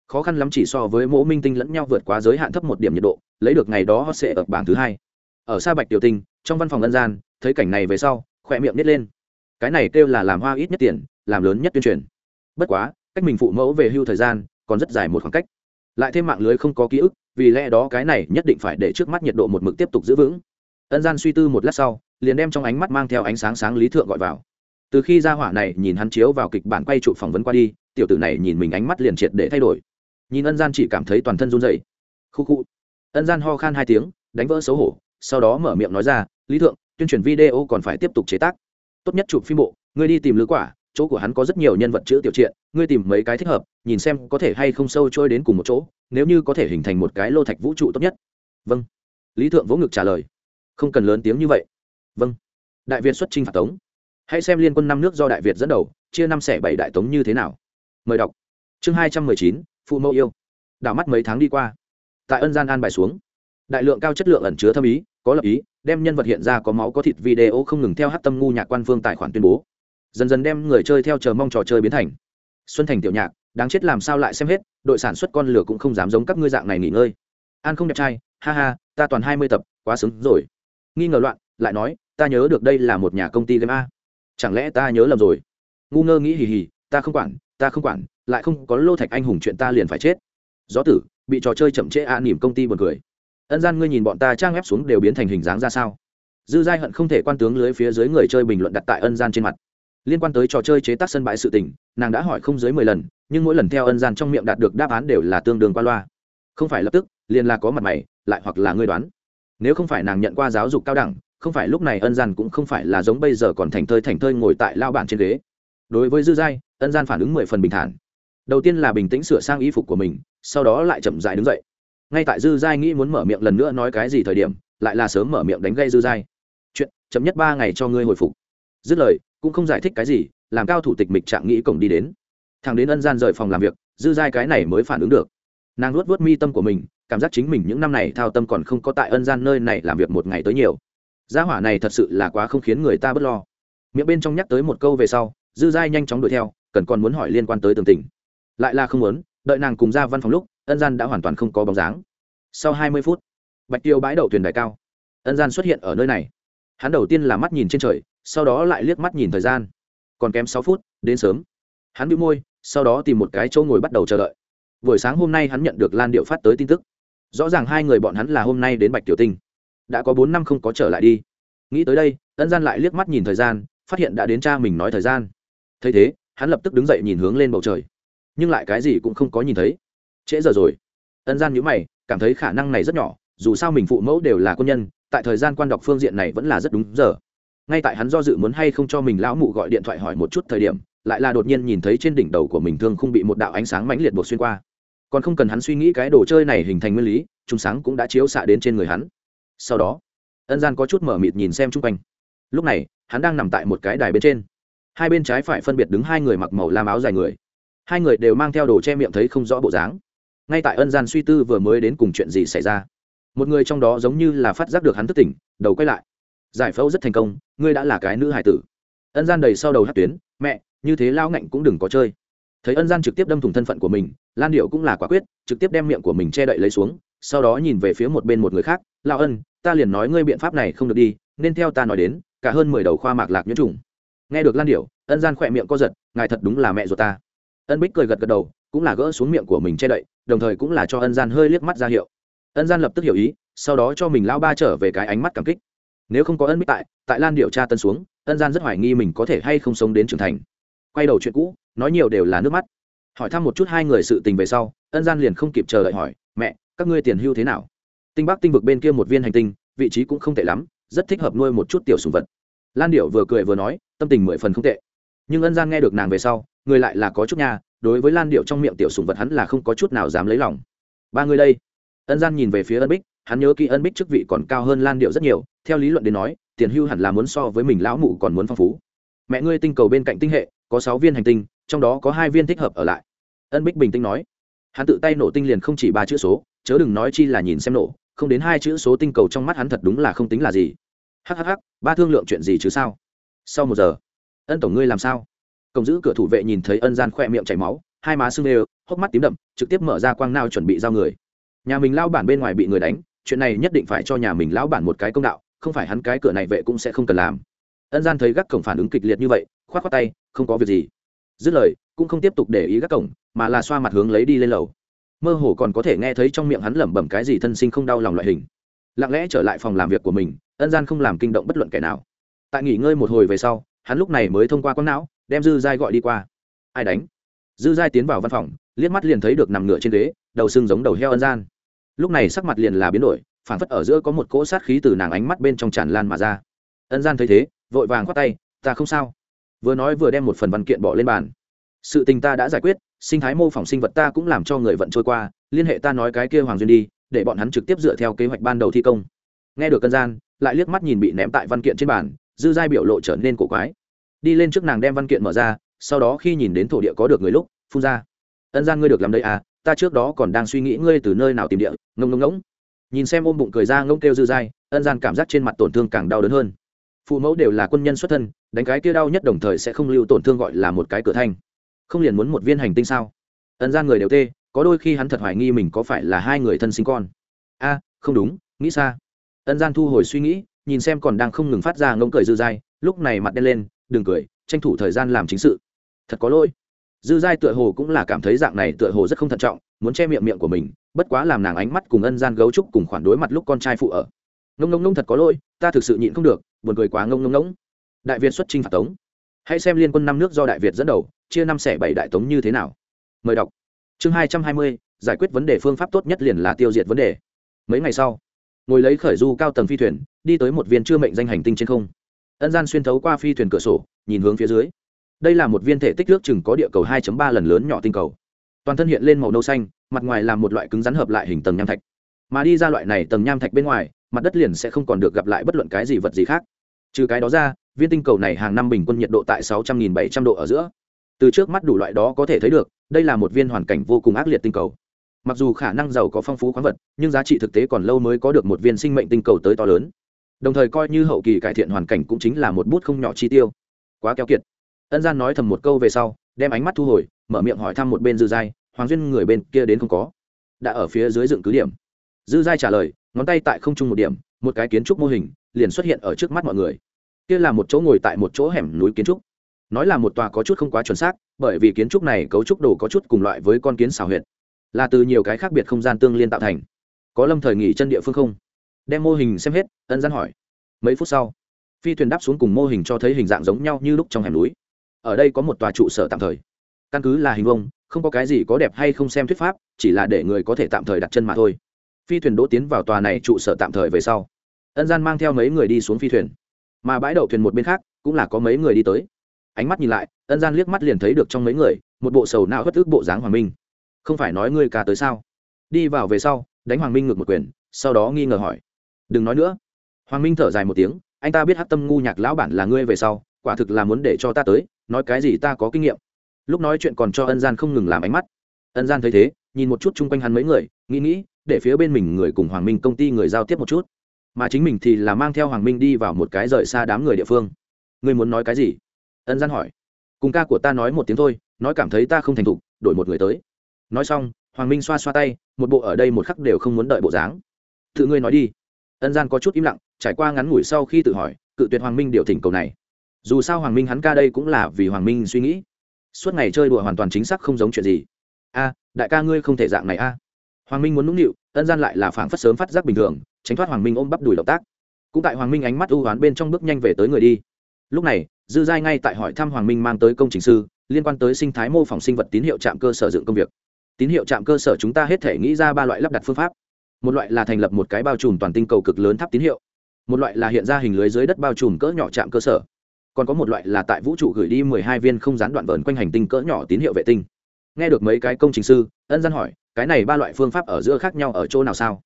Khó khăn lắm chỉ so với mỗ minh tinh lẫn nhau vượt quá giới hạn thấp một điểm nhiệt độ, lấy được ngày đó họ sẽ ở bảng thứ hai. Ở xa bạch tiểu tinh, trong văn phòng ân gian, thấy cảnh này về sau, khỏe miệng nít lên. Cái này kêu là làm hoa ít nhất tiền, làm lớn nhất tuyên truyền. Bất quá, cách mình phụ mẫu về hưu thời gian, còn rất dài một khoảng cách. Lại thêm mạng lưới không có ký ức, vì lẽ đó cái này nhất định phải để trước mắt nhiệt độ một mực tiếp tục giữ vững. Ân gian suy tư một lát sau, liền đem trong ánh mắt mang theo ánh sáng sáng lý thượng gọi vào từ khi ra hỏa này nhìn hắn chiếu vào kịch bản quay trụ phỏng vấn qua đi, tiểu tử này nhìn mình ánh mắt liền triệt để thay đổi. Nhìn ân gian chỉ cảm thấy toàn thân run dậy khu khu. Ân gian ho khan hai tiếng, đánh vỡ xấu hổ, sau đó mở miệng nói ra, lý thượng, tuyên truyền video còn phải tiếp tục chế tác. Tốt nhất chụp phim bộ, ngươi đi tìm lứa quả, chỗ của hắn có rất nhiều nhân vật chữ tiểu triện ngươi tìm mấy cái thích hợp, nhìn xem có thể hay không sâu trôi đến cùng một chỗ, nếu như có thể hình thành một cái lô thạch vũ trụ tốt nhất. Vâng. Lý thượng vỗ ngực trả lời. Không cần lớn tiếng như vậy. Vâng. Đại việt xuất trình phạt tống hãy xem liên quân năm nước do đại việt dẫn đầu, chia năm xẻ bảy đại tống như thế nào. Mời đọc. Chương hai trăm mười chín, phụ mẫu yêu. Đảo mắt mấy tháng đi qua. Tại ân gian an bài xuống. Đại lượng cao chất lượng ẩn chứa thâm ý, có lập ý, đem nhân vật hiện ra có máu có thịt video không ngừng theo hát tâm ngu nhạc quan phương tài khoản tuyên bố. Dần dần đem người chơi theo chờ mong trò chơi biến thành. Xuân thành tiểu nhạc, đáng chết làm sao lại xem hết, đội sản xuất con lửa cũng không dám giống các ngươi dạng này nghỉ ngơi. An không đẹp trai, ha ha, ta toàn hai mươi tập, quá xứng rồi. Nghi ngờ loạn, lại nói, ta nhớ được đây là một nhà công ty game a chẳng lẽ ta nhớ lầm rồi? Ngu ngơ nghĩ hì hì ta không quản ta không quản lại không có lô thạch anh hùng chuyện ta liền phải chết. Gió tử bị trò chơi chậm trễ a à, nỉm công ty buồn cười. Ân gian ngươi nhìn bọn ta trang ép xuống đều biến thành hình dáng ra sao? Dư giai hận không thể quan tướng lưới phía dưới người chơi bình luận đặt tại ân gian trên mặt. Liên quan tới trò chơi chế tác sân bãi sự tình nàng đã hỏi không dưới mười lần nhưng mỗi lần theo ân gian trong miệng đạt được đáp án đều là tương đương qua loa. Không phải lập tức liền là có mặt mày lại hoặc là ngươi đoán. Nếu không phải nàng nhận qua giáo dục cao đẳng không phải lúc này ân gian cũng không phải là giống bây giờ còn thành thơi thành thơi ngồi tại lao bản trên ghế. Đối với dư giai, ân gian phản ứng mười phần bình thản. Đầu tiên là bình tĩnh sửa sang y phục của mình, sau đó lại chậm dại đứng dậy. Ngay tại dư giai nghĩ muốn mở miệng lần nữa nói cái gì thời điểm, lại là sớm mở miệng đánh gây dư giai. Chuyện, chậm nhất ba ngày cho ngươi hồi phục. Dứt lời, cũng không giải thích cái gì, làm cao thủ tịch mịch trạng nghĩ cổng đi đến. Thằng đến ân gian rời phòng làm việc, dư giai cái này mới phản ứng được. Nàng luốt vớt mi tâm của mình, cảm giác chính mình những năm này thao tâm còn không có tại ân gian nơi này làm việc một ngày tới nhiều gia hỏa này thật sự là quá không khiến người ta b ấ t lo. Miệng bên trong nhắc tới một câu về sau, dư giai nhanh chóng đuổi theo, cần còn muốn hỏi liên quan tới tường tình. Lại là không muốn, đợi nàng cùng ra văn phòng lúc, ân gian đã hoàn toàn không có bóng dáng. Sau hai mươi phút, bạch tiêu bãi đậu thuyền đài cao. Ân gian xuất hiện ở nơi này. Hắn đầu tiên là mắt nhìn trên trời, sau đó lại liếc mắt nhìn thời gian. Còn kém sáu phút, đến sớm. Hắn bị môi, sau đó tìm một cái chỗ ngồi bắt đầu chờ đợi. Buổi sáng hôm nay hắn nhận được lan điệu phát tới tin tức. Rõ ràng hai người bọn hắn là hôm nay đến bạch tiểu tinh đã có bốn năm không có trở lại đi. Nghĩ tới đây, ân gian lại liếc mắt nhìn thời gian, phát hiện đã đến cha mình nói thời gian. Thấy thế, hắn lập tức đứng dậy nhìn hướng lên bầu trời. Nhưng lại cái gì cũng không có nhìn thấy. Trễ giờ rồi. Ân gian nhữ mày, cảm thấy khả năng này rất nhỏ, dù sao mình phụ mẫu đều là quân nhân, tại thời gian quan đọc phương diện này vẫn là rất đúng giờ. Ngay tại hắn do dự muốn hay không cho mình lão mụ gọi điện thoại hỏi một chút thời điểm, lại là đột nhiên nhìn thấy trên đỉnh đầu của mình thương không bị một đạo ánh sáng mãnh liệt buộc xuyên qua. Còn không cần hắn suy nghĩ cái đồ chơi này hình thành nguyên lý chúng sáng cũng đã chiếu xạ đến trên người hắn sau đó, ân gian có chút mở mịt nhìn xem chung quanh. Lúc này, hắn đang nằm tại một cái đài bên trên. Hai bên trái phải phân biệt đứng hai người mặc màu lam áo dài người. Hai người đều mang theo đồ che miệng thấy không rõ bộ dáng. Ngay tại ân gian suy tư vừa mới đến cùng chuyện gì xảy ra, một người trong đó giống như là phát giác được hắn thức tỉnh, đầu quay lại. Giải phẫu rất thành công, ngươi đã là cái nữ hải tử. Ân gian đầy sau đầu hát tuyến, mẹ, như thế lao ngạnh cũng đừng có chơi. Thấy ân gian trực tiếp đâm thủng thân phận của mình, lan điệu cũng là quả quyết, trực tiếp đem miệng của mình che đậy lấy xuống, sau đó nhìn về phía một bên một người khác lao ân ta liền nói ngươi biện pháp này không được đi, nên theo ta nói đến, cả hơn mười đầu khoa mạc lạc nhiễm trùng. Nghe được lan điệu ân gian khỏe miệng co giật, ngài thật đúng là mẹ ruột ta. Ân bích cười gật gật đầu, cũng là gỡ xuống miệng của mình che đậy, đồng thời cũng là cho ân gian hơi liếc mắt ra hiệu. Ân gian lập tức hiểu ý, sau đó cho mình lao ba trở về cái ánh mắt cảm kích. Nếu không có ân bích tại tại lan điệu tra tân xuống, ân gian rất hoài nghi mình có thể hay không sống đến trưởng thành. Quay đầu chuyện cũ, nói nhiều đều là nước mắt. Hỏi thăm một chút hai người sự tình về sau, ân gian liền không kịp chờ đợi hỏi, mẹ, các ngươi tiền hưu thế nào? Tinh bắc tinh vực bên kia một viên hành tinh, vị trí cũng không tệ lắm, rất thích hợp nuôi một chút tiểu sùng vật. Lan điệu vừa cười vừa nói, tâm tình mười phần không tệ. Nhưng ân gian nghe được nàng về sau, người lại là có chút nha, đối với lan điệu trong miệng tiểu sùng vật hắn là không có chút nào dám lấy lòng. Ba người đây. Ân gian nhìn về phía ân bích, hắn nhớ kỹ ân bích chức vị còn cao hơn lan điệu rất nhiều, theo lý luận đến nói, tiền hưu hẳn là muốn so với mình lão mụ còn muốn phong phú. Mẹ ngươi tinh cầu bên cạnh tinh hệ, có sáu viên hành tinh, trong đó có hai viên thích hợp ở lại. Ân bích bình tĩnh nói. Hắn tự tay nổ tinh liền không chỉ ba chữ số, chớ đừng nói chi là nhìn xem nổ không đến hai chữ số tinh cầu trong mắt hắn thật đúng là không tính là gì. Hhh ba thương lượng chuyện gì chứ sao? Sau một giờ, ân tổng ngươi làm sao? Cổng giữ cửa thủ vệ nhìn thấy ân gian khoe miệng chảy máu, hai má sưng đều hốc mắt tím đậm, trực tiếp mở ra quang nao chuẩn bị giao người. Nhà mình lao bản bên ngoài bị người đánh, chuyện này nhất định phải cho nhà mình lão bản một cái công đạo, không phải hắn cái cửa này vệ cũng sẽ không cần làm. Ân gian thấy gác cổng phản ứng kịch liệt như vậy k h o á t k tay, không có việc gì. Dứt lời, cũng không tiếp tục để ý gác cổng, mà là xoa mặt hướng lấy đi lên lầu mơ hồ còn có thể nghe thấy trong miệng hắn lẩm bẩm cái gì thân sinh không đau lòng loại hình. Lặng lẽ trở lại phòng làm việc của mình, ân gian không làm kinh động bất luận kẻ nào. Tại nghỉ ngơi một hồi về sau, hắn lúc này mới thông qua con não, đem dư giai gọi đi qua. Ai đánh? Dư giai tiến vào văn phòng, liếc mắt liền thấy được nằm ngựa trên ghế, đầu sưng giống đầu heo ân gian. Lúc này sắc mặt liền là biến đổi phản phất ở giữa có một cỗ sát khí từ nàng ánh mắt bên trong tràn lan mà ra. Ân gian thấy thế, vội vàng khoát tay, ta không sao. Vừa nói vừa đem một phần văn kiện bỏ lên bàn. Sự tình ta đã giải quyết sinh thái mô phỏng sinh vật ta cũng làm cho người vận trôi qua, liên hệ ta nói cái kia hoàng duyên đi, để bọn hắn trực tiếp dựa theo kế hoạch ban đầu thi công. Nghe được cân gian, lại liếc mắt nhìn bị ném tại văn kiện trên bàn, dư giai biểu lộ trở nên cổ quái. Đi lên trước nàng đem văn kiện mở ra, sau đó khi nhìn đến thổ địa có được người lúc, phun ra. Ân gian ngươi được làm đây à ta trước đó còn đang suy nghĩ ngươi từ nơi nào tìm địa. Ngông ngông ngỗng. Nhìn xem ôm bụng cười ra ngông kêu dư dai ân gian cảm giác trên mặt tổn thương càng đau đớn hơn. Phụ mẫu đều là quân nhân xuất thân, đánh cái kia đau nhất đồng thời sẽ không lưu tổn thương gọi là một cái cửa thanh không liền muốn một viên hành tinh sao? Ân gian người đều tê, có đôi khi hắn thật hoài nghi mình có phải là hai người thân sinh con. A, không đúng, nghĩ xa. Ân gian thu hồi suy nghĩ, nhìn xem còn đang không ngừng phát ra ngông cười dư dai, lúc này mặt đen lên, đừng cười, tranh thủ thời gian làm chính sự. Thật có lỗi. Dư giai tựa hồ cũng là cảm thấy dạng này tựa hồ rất không thận trọng, muốn che miệng miệng của mình, bất quá làm nàng ánh mắt cùng ân gian gấu trúc cùng khoản đối mặt lúc con trai phụ ở. Ngông ngông ngông thật có lỗi, ta thực sự nhịn không được, buồn cười quá ngông ngông ngông. Đại việt xuất trinh phạt tống hãy xem liên quân năm nước do đại việt dẫn đầu, chia năm xẻ bảy đại tống như thế nào. Mời đọc. Chương hai trăm hai mươi, giải quyết vấn đề phương pháp tốt nhất liền là tiêu diệt vấn đề. Mấy ngày sau, ngồi lấy khởi du cao tầng phi thuyền, đi tới một viên chưa mệnh danh hành tinh trên không. Ân gian xuyên thấu qua phi thuyền cửa sổ, nhìn hướng phía dưới. Đây là một viên thể tích nước chừng có địa cầu 2 ba lần lớn nhỏ tinh cầu. Toàn thân hiện lên màu nâu xanh, mặt ngoài là một loại cứng rắn hợp lại hình tầng nham thạch. Mà đi ra loại này tầng nham thạch bên ngoài, mặt đất liền sẽ không còn được gặp lại bất luận cái gì vật gì khác trừ cái đó ra, viên tinh cầu này hàng năm bình quân nhiệt độ tại 600.700 độ ở giữa. Từ trước mắt đủ loại đó có thể thấy được, đây là một viên hoàn cảnh vô cùng ác liệt tinh cầu. Mặc dù khả năng giàu có phong phú khoáng vật, nhưng giá trị thực tế còn lâu mới có được một viên sinh mệnh tinh cầu tới to lớn. Đồng thời coi như hậu kỳ cải thiện hoàn cảnh cũng chính là một bút không nhỏ chi tiêu. Quá keo kiệt. Ân gian nói thầm một câu về sau, đem ánh mắt thu hồi, mở miệng hỏi thăm một bên dư giai, hoàng duyên người bên kia đến không có. Đã ở phía dưới dựng cứ điểm. Dư giai trả lời, ngón tay tại không trung một điểm, một cái kiến trúc mô hình liền xuất hiện ở trước mắt mọi người. Kia là một chỗ ngồi tại một chỗ hẻm núi kiến trúc. Nói là một tòa có chút không quá chuẩn xác, bởi vì kiến trúc này cấu trúc đồ có chút cùng loại với con kiến xào huyệt. Là từ nhiều cái khác biệt không gian tương liên tạo thành. Có lâm thời nghỉ chân địa phương không? Đem mô hình xem hết, ân gian hỏi. Mấy phút sau, phi thuyền đáp xuống cùng mô hình cho thấy hình dạng giống nhau như lúc trong hẻm núi. Ở đây có một tòa trụ sở tạm thời. Căn cứ là hình vông không có cái gì có đẹp hay không xem thuyết pháp, chỉ là để người có thể tạm thời đặt chân mà thôi. Phi thuyền đỗ tiến vào tòa này trụ sở tạm thời về sau ân gian mang theo mấy người đi xuống phi thuyền. Mà bãi đậu thuyền một bên khác, cũng là có mấy người đi tới. Ánh mắt nhìn lại, ân gian liếc mắt liền thấy được trong mấy người, một bộ sầu não hất ức bộ dáng hoàng minh. Không phải nói ngươi cả tới sao? Đi vào về sau, đánh hoàng minh ngược một quyền, sau đó nghi ngờ hỏi. Đừng nói nữa. Hoàng minh thở dài một tiếng, anh ta biết hát tâm ngu nhạc lão bản là ngươi về sau, quả thực là muốn để cho ta tới, nói cái gì ta có kinh nghiệm. Lúc nói chuyện còn cho ân gian không ngừng làm ánh mắt. Ân gian thấy thế, nhìn một chút chung quanh hắn mấy người, nghĩ nghĩ, để phía bên mình người cùng hoàng minh công ty người giao tiếp một chút mà chính mình thì là mang theo hoàng minh đi vào một cái rời xa đám người địa phương. Ngươi muốn nói cái gì? Ân gian hỏi. Cùng ca của ta nói một tiếng thôi, nói cảm thấy ta không thành thục, đổi một người tới. Nói xong, hoàng minh xoa xoa tay, một bộ ở đây một khắc đều không muốn đợi bộ dáng. Tự ngươi nói đi. Ân gian có chút im lặng, trải qua ngắn ngủi sau khi tự hỏi, cự tuyệt hoàng minh điều thỉnh cầu này. Dù sao hoàng minh hắn ca đây cũng là vì hoàng minh suy nghĩ. Suốt ngày chơi đùa hoàn toàn chính xác không giống chuyện gì. A, đại ca ngươi không thể dạng này a. Hoàng minh muốn nũng nịu, ân gian lại là phảng phất sớm phát giác bình thường tránh thoát hoàng minh ôm bắp đùi động tác. Cũng tại hoàng minh ánh mắt ưu hoán bên trong bước nhanh về tới người đi. Lúc này, dư giai ngay tại hỏi thăm hoàng minh mang tới công trình sư, liên quan tới sinh thái mô phỏng sinh vật tín hiệu trạm cơ sở dựng công việc. Tín hiệu trạm cơ sở chúng ta hết thể nghĩ ra ba loại lắp đặt phương pháp. Một loại là thành lập một cái bao trùm toàn tinh cầu cực lớn tháp tín hiệu. Một loại là hiện ra hình lưới dưới đất bao trùm cỡ nhỏ trạm cơ sở. Còn có một loại là tại vũ trụ gửi đi mười hai viên không gián đoạn vờn quanh hành tinh cỡ nhỏ tín hiệu vệ tinh. Nghe được mấy cái công trình sư, ân dân hỏi, cái này ba loại phương pháp ở giữa khác nhau ở chỗ nào sao?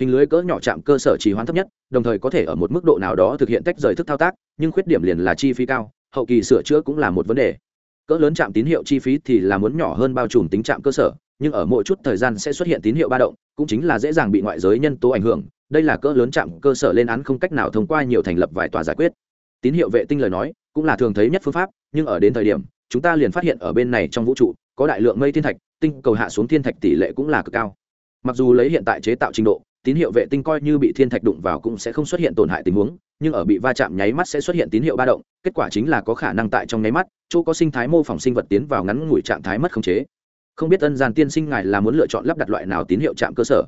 Hình lưới cỡ nhỏ chạm cơ sở trì hoãn thấp nhất, đồng thời có thể ở một mức độ nào đó thực hiện tách rời thức thao tác, nhưng khuyết điểm liền là chi phí cao, hậu kỳ sửa chữa cũng là một vấn đề. Cỡ lớn chạm tín hiệu chi phí thì là muốn nhỏ hơn bao trùm tính chạm cơ sở, nhưng ở mỗi chút thời gian sẽ xuất hiện tín hiệu ba động, cũng chính là dễ dàng bị ngoại giới nhân tố ảnh hưởng, đây là cỡ lớn chạm cơ sở lên án không cách nào thông qua nhiều thành lập vài tòa giải quyết. Tín hiệu vệ tinh lời nói, cũng là thường thấy nhất phương pháp, nhưng ở đến thời điểm, chúng ta liền phát hiện ở bên này trong vũ trụ, có đại lượng mây thiên thạch, tinh cầu hạ xuống thiên thạch tỷ lệ cũng là cực cao. Mặc dù lấy hiện tại chế tạo trình độ tín hiệu vệ tinh coi như bị thiên thạch đụng vào cũng sẽ không xuất hiện tổn hại tình huống, nhưng ở bị va chạm nháy mắt sẽ xuất hiện tín hiệu ba động, kết quả chính là có khả năng tại trong nháy mắt, chỗ có sinh thái mô phỏng sinh vật tiến vào ngắn ngủi trạng thái mất khống chế. Không biết ân gian tiên sinh ngài là muốn lựa chọn lắp đặt loại nào tín hiệu chạm cơ sở?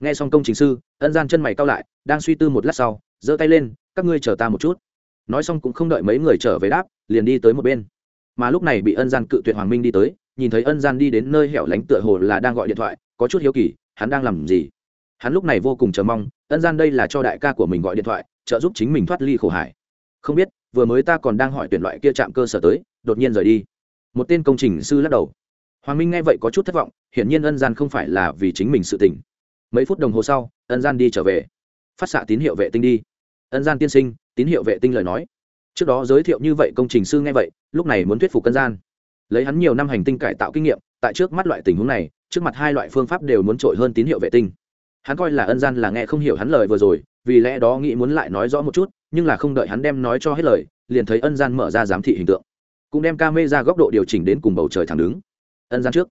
Nghe xong công trình sư, ân gian chân mày cao lại, đang suy tư một lát sau, giơ tay lên, các ngươi chờ ta một chút. Nói xong cũng không đợi mấy người trở về đáp, liền đi tới một bên. Mà lúc này bị ân gian cự tuyệt hoàng minh đi tới, nhìn thấy ân gian đi đến nơi hẻo lánh tựa hồ là đang gọi điện thoại, có chút hiếu kỳ, hắn đang làm gì? Hắn lúc này vô cùng chờ mong, ân gian đây là cho đại ca của mình gọi điện thoại, trợ giúp chính mình thoát ly khổ hải. Không biết, vừa mới ta còn đang hỏi tuyển loại kia chạm cơ sở tới, đột nhiên rời đi. Một tên công trình sư lắc đầu. Hoàng minh nghe vậy có chút thất vọng, hiển nhiên ân gian không phải là vì chính mình sự tình. Mấy phút đồng hồ sau, ân gian đi trở về. Phát xạ tín hiệu vệ tinh đi. Ân gian tiên sinh, tín hiệu vệ tinh lời nói. Trước đó giới thiệu như vậy công trình sư nghe vậy, lúc này muốn thuyết phục ân gian. Lấy hắn nhiều năm hành tinh cải tạo kinh nghiệm, tại trước mắt loại tình huống này, trước mặt hai loại phương pháp đều muốn trội hơn tín hiệu vệ tinh hắn coi là ân gian là nghe không hiểu hắn lời vừa rồi, vì lẽ đó nghĩ muốn lại nói rõ một chút, nhưng là không đợi hắn đem nói cho hết lời, liền thấy ân gian mở ra giám thị hình tượng. Cũng đem ca mê ra góc độ điều chỉnh đến cùng bầu trời thẳng đứng. Ân gian trước.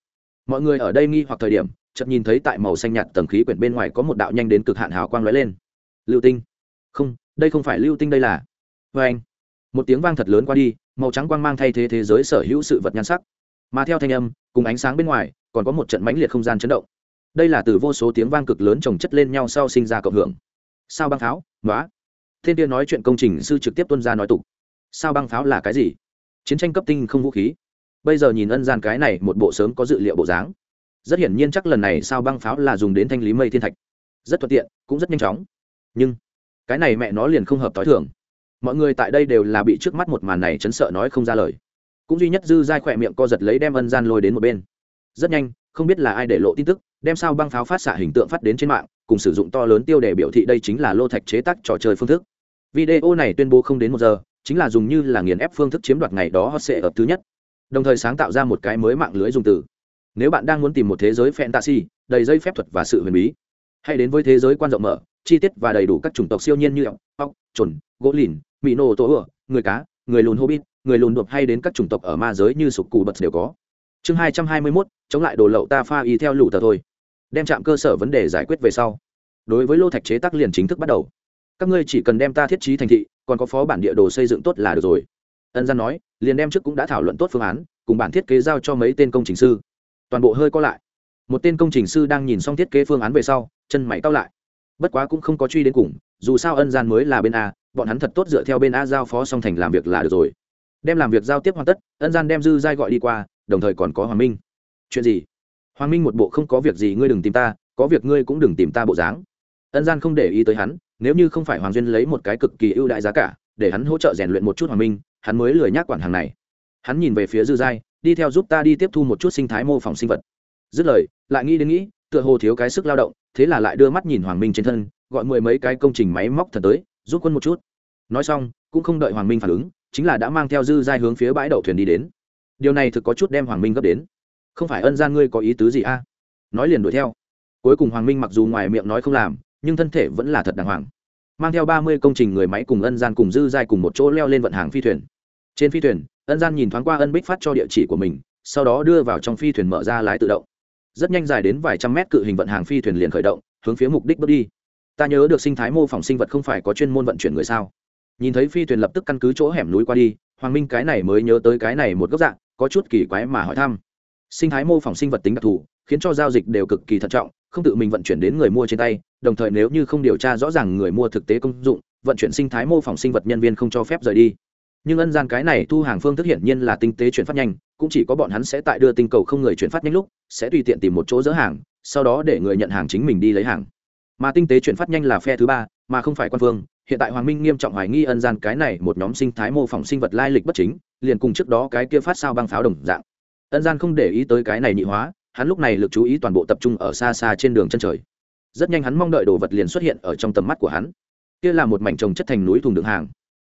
Mọi người ở đây nghi hoặc thời điểm, chợt nhìn thấy tại màu xanh nhạt tầng khí quyển bên ngoài có một đạo nhanh đến cực hạn hào quang lóe lên. Lưu tinh. Không, đây không phải lưu tinh đây là. Vê anh. Một tiếng vang thật lớn qua đi, màu trắng quang mang thay thế thế giới sở hữu sự vật nhan sắc. Mà theo thanh âm, cùng ánh sáng bên ngoài, còn có một trận mãnh liệt không gian chấn động đây là từ vô số tiếng vang cực lớn chồng chất lên nhau sau sinh ra cộng hưởng. Sao băng pháo? Nói thiên tiên nói chuyện công trình sư trực tiếp tuân ra nói tục. Sao băng pháo là cái gì? Chiến tranh cấp tinh không vũ khí. Bây giờ nhìn ân gian cái này, một bộ sớm có dự liệu bộ dáng. Rất hiển nhiên chắc lần này sao băng pháo là dùng đến thanh lý mây thiên thạch. Rất thuận tiện, cũng rất nhanh chóng. Nhưng, cái này mẹ nó liền không hợp t h i thường. Mọi người tại đây đều là bị trước mắt một màn này chấn sợ nói không ra lời. Cũng duy nhất dư dai khỏe miệng co giật lấy đem ân gian lôi đến một bên. Rất nhanh, không biết là ai để lộ tin tức đem sao băng pháo phát xạ hình tượng phát đến trên mạng, cùng sử dụng to lớn tiêu để biểu thị đây chính là lô thạch chế tác trò chơi phương thức. Video này tuyên bố không đến một giờ, chính là dùng như là nghiền ép phương thức chiếm đoạt ngày đó hot sệ ập thứ nhất. Đồng thời sáng tạo ra một cái mới mạng lưới dùng từ. Nếu bạn đang muốn tìm một thế giới fantasy, đầy dây phép thuật và sự huyền bí, hãy đến với thế giới quan rộng mở, chi tiết và đầy đủ các chủng tộc siêu nhiên như ốc ốc chuẩn gỗ lìn mỹ nô tố ửa, người cá, người lùn hobbit, người lùn đột hay đến các chủng tộc ở ma giới như sục cù bật đều có. Chương hai trăm hai mươi mốt, chống lại đồ lậu ta pha y theo lũ tờ thôi đem chạm cơ sở vấn đề giải quyết về sau. Đối với lô thạch chế tác liền chính thức bắt đầu. Các ngươi chỉ cần đem ta thiết trí thành thị, còn có phó bản địa đồ xây dựng tốt là được rồi. Ân gian nói, liền đem trước cũng đã thảo luận tốt phương án, cùng bản thiết kế giao cho mấy tên công trình sư. Toàn bộ hơi co lại. Một tên công trình sư đang nhìn xong thiết kế phương án về sau, chân mày cao lại. Bất quá cũng không có truy đến cùng, dù sao ân gian mới là bên a, bọn hắn thật tốt dựa theo bên a giao phó song thành làm việc là được rồi. Đem làm việc giao tiếp hoàn tất, ân gian đem dư giai gọi đi qua, đồng thời còn có hoàng minh. Chuyện gì? Hoàng minh một bộ không có việc gì ngươi đừng tìm ta, có việc ngươi cũng đừng tìm ta bộ dáng. Ân gian không để ý tới hắn, nếu như không phải hoàng duyên lấy một cái cực kỳ ưu đại giá cả, để hắn hỗ trợ rèn luyện một chút hoàng minh, hắn mới lười nhác quản hàng này. Hắn nhìn về phía dư giai, đi theo giúp ta đi tiếp thu một chút sinh thái mô phỏng sinh vật. Dứt lời, lại nghĩ đến nghĩ, tựa hồ thiếu cái sức lao động, thế là lại đưa mắt nhìn hoàng minh trên thân, gọi mười mấy cái công trình máy móc thần tới, giúp quân một chút. Nói xong, cũng không đợi hoàng minh phản ứng, chính là đã mang theo dư giai hướng phía bãi đậu thuyền đi đến. Điều này thực có chút đem hoàng minh gấp đến không phải ân gian ngươi có ý tứ gì a? Nói liền đuổi theo. Cuối cùng hoàng minh mặc dù ngoài miệng nói không làm, nhưng thân thể vẫn là thật đàng hoàng. Mang theo ba mươi công trình người máy cùng ân gian cùng dư giai cùng một chỗ leo lên vận hàng phi thuyền. Trên phi thuyền, ân gian nhìn thoáng qua ân bích phát cho địa chỉ của mình, sau đó đưa vào trong phi thuyền mở ra lái tự động. Rất nhanh dài đến vài trăm mét cự hình vận hàng phi thuyền liền khởi động, hướng phía mục đích bước đi. Ta nhớ được sinh thái mô phỏng sinh vật không phải có chuyên môn vận chuyển người sao? Nhìn thấy phi thuyền lập tức căn cứ chỗ hẻm núi qua đi, hoàng minh cái này mới nhớ tới cái này một góc dạng, có chút kỳ quái mà hỏi thăm sinh thái mô phỏng sinh vật tính đặc thù, khiến cho giao dịch đều cực kỳ thận trọng, không tự mình vận chuyển đến người mua trên tay, đồng thời nếu như không điều tra rõ ràng người mua thực tế công dụng, vận chuyển sinh thái mô phỏng sinh vật nhân viên không cho phép rời đi. Nhưng ân gian cái này thu hàng phương thức hiển nhiên là tinh tế chuyển phát nhanh, cũng chỉ có bọn hắn sẽ tại đưa tinh cầu không người chuyển phát nhanh lúc, sẽ tùy tiện tìm một chỗ dỡ hàng, sau đó để người nhận hàng chính mình đi lấy hàng. Mà tinh tế chuyển phát nhanh là phe thứ ba, mà không phải quan phương. Hiện tại hoàng minh nghiêm trọng hoài nghi ân gian cái này một nhóm sinh thái mô phỏng sinh vật lai lịch bất chính, liền cùng trước đó cái kia phát sao băng pháo đồng dạng ân gian không để ý tới cái này nhị hóa, hắn lúc này lực chú ý toàn bộ tập trung ở xa xa trên đường chân trời. Rất nhanh hắn mong đợi đồ vật liền xuất hiện ở trong tầm mắt của hắn. Kia là một mảnh trồng chất thành núi thùng đựng hàng.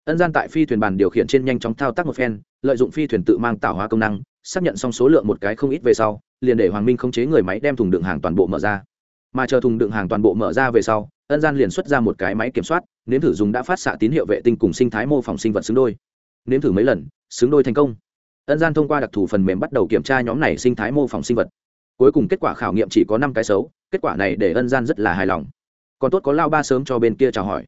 Ân gian tại phi thuyền bàn điều khiển trên nhanh chóng thao tác một phen, lợi dụng phi thuyền tự mang tạo hóa công năng, xác nhận xong số lượng một cái không ít về sau, liền để hoàng minh khống chế người máy đem thùng đựng hàng toàn bộ mở ra. Mà chờ thùng đựng hàng toàn bộ mở ra về sau, ân gian liền xuất ra một cái máy kiểm soát, nếm thử dùng đã phát xạ tín hiệu vệ tinh cùng sinh thái mô phỏng sinh vật xứng đôi. Nếm thử mấy lần, xứng đôi thành công ân gian thông qua đặc thù phần mềm bắt đầu kiểm tra nhóm này sinh thái mô phỏng sinh vật. Cuối cùng kết quả khảo nghiệm chỉ có năm cái xấu, kết quả này để ân gian rất là hài lòng. Còn tốt có lao ba sớm cho bên kia chào hỏi.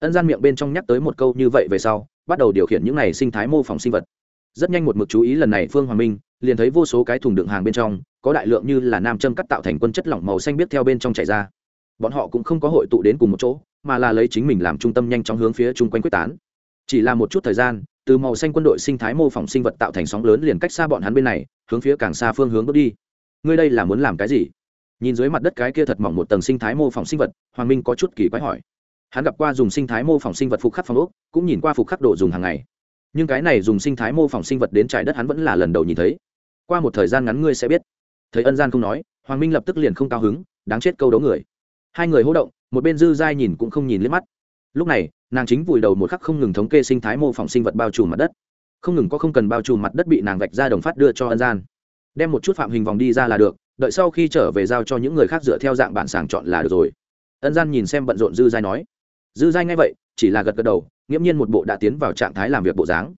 Ân gian miệng bên trong nhắc tới một câu như vậy về sau, bắt đầu điều khiển những này sinh thái mô phỏng sinh vật. Rất nhanh một mực chú ý lần này phương hoàng minh, liền thấy vô số cái thùng đựng hàng bên trong, có đại lượng như là nam châm cắt tạo thành quân chất lỏng màu xanh biết theo bên trong chảy ra. Bọn họ cũng không có hội tụ đến cùng một chỗ, mà là lấy chính mình làm trung tâm nhanh chóng hướng phía chung quanh quyết tán. Chỉ là một chút thời gian từ màu xanh quân đội sinh thái mô phỏng sinh vật tạo thành sóng lớn liền cách xa bọn hắn bên này, hướng phía càng xa phương hướng bước đi. Ngươi đây là muốn làm cái gì? Nhìn dưới mặt đất cái kia thật mỏng một tầng sinh thái mô phỏng sinh vật, hoàng minh có chút kỳ quái hỏi. Hắn gặp qua dùng sinh thái mô phỏng sinh vật phục khắc phòng ốc, cũng nhìn qua phục khắc đồ dùng hàng ngày. Nhưng cái này dùng sinh thái mô phỏng sinh vật đến trải đất hắn vẫn là lần đầu nhìn thấy. Qua một thời gian ngắn ngươi sẽ biết. Thấy ân gian không nói, hoàng minh lập tức liền không cao hứng, đáng chết câu đấu người. Hai người hỗ động, một bên dư giai nhìn cũng không nhìn liếc mắt. Lúc này nàng chính vùi đầu một khắc không ngừng thống kê sinh thái mô phỏng sinh vật bao trùm mặt đất. Không ngừng có không cần bao trùm mặt đất bị nàng vạch ra đồng phát đưa cho ân gian. Đem một chút phạm hình vòng đi ra là được, đợi sau khi trở về giao cho những người khác dựa theo dạng bản sàng chọn là được rồi. Ân gian nhìn xem bận rộn dư giai nói. Dư giai ngay vậy, chỉ là gật gật đầu, nghiễm nhiên một bộ đã tiến vào trạng thái làm việc bộ dáng.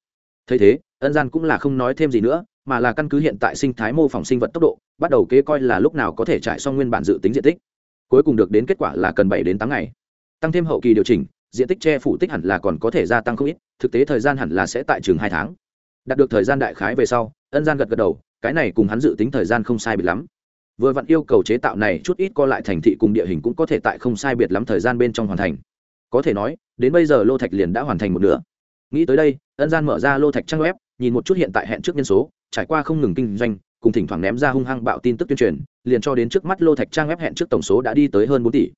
Thấy thế, ân gian cũng là không nói thêm gì nữa, mà là căn cứ hiện tại sinh thái mô phỏng sinh vật tốc độ, bắt đầu kế coi là lúc nào có thể trải xong nguyên bản dự tính diện tích. Cuối cùng được đến kết quả là cần bảy đến tám ngày. Tăng thêm hậu kỳ điều chỉnh diện tích che phủ tích hẳn là còn có thể gia tăng không ít, thực tế thời gian hẳn là sẽ tại chừng hai tháng. Đạt được thời gian đại khái về sau, ân gian gật gật đầu, cái này cùng hắn dự tính thời gian không sai biệt lắm. Vừa vặn yêu cầu chế tạo này chút ít co lại thành thị cùng địa hình cũng có thể tại không sai biệt lắm thời gian bên trong hoàn thành. Có thể nói, đến bây giờ lô thạch liền đã hoàn thành một nửa. Nghĩ tới đây, ân gian mở ra lô thạch trang web, nhìn một chút hiện tại hẹn trước nhân số, trải qua không ngừng kinh doanh, cùng thỉnh thoảng ném ra hung hăng bạo tin tức tuyên truyền, liền cho đến trước mắt lô thạch trang web hẹn trước tổng số đã đi tới hơn bốn tỷ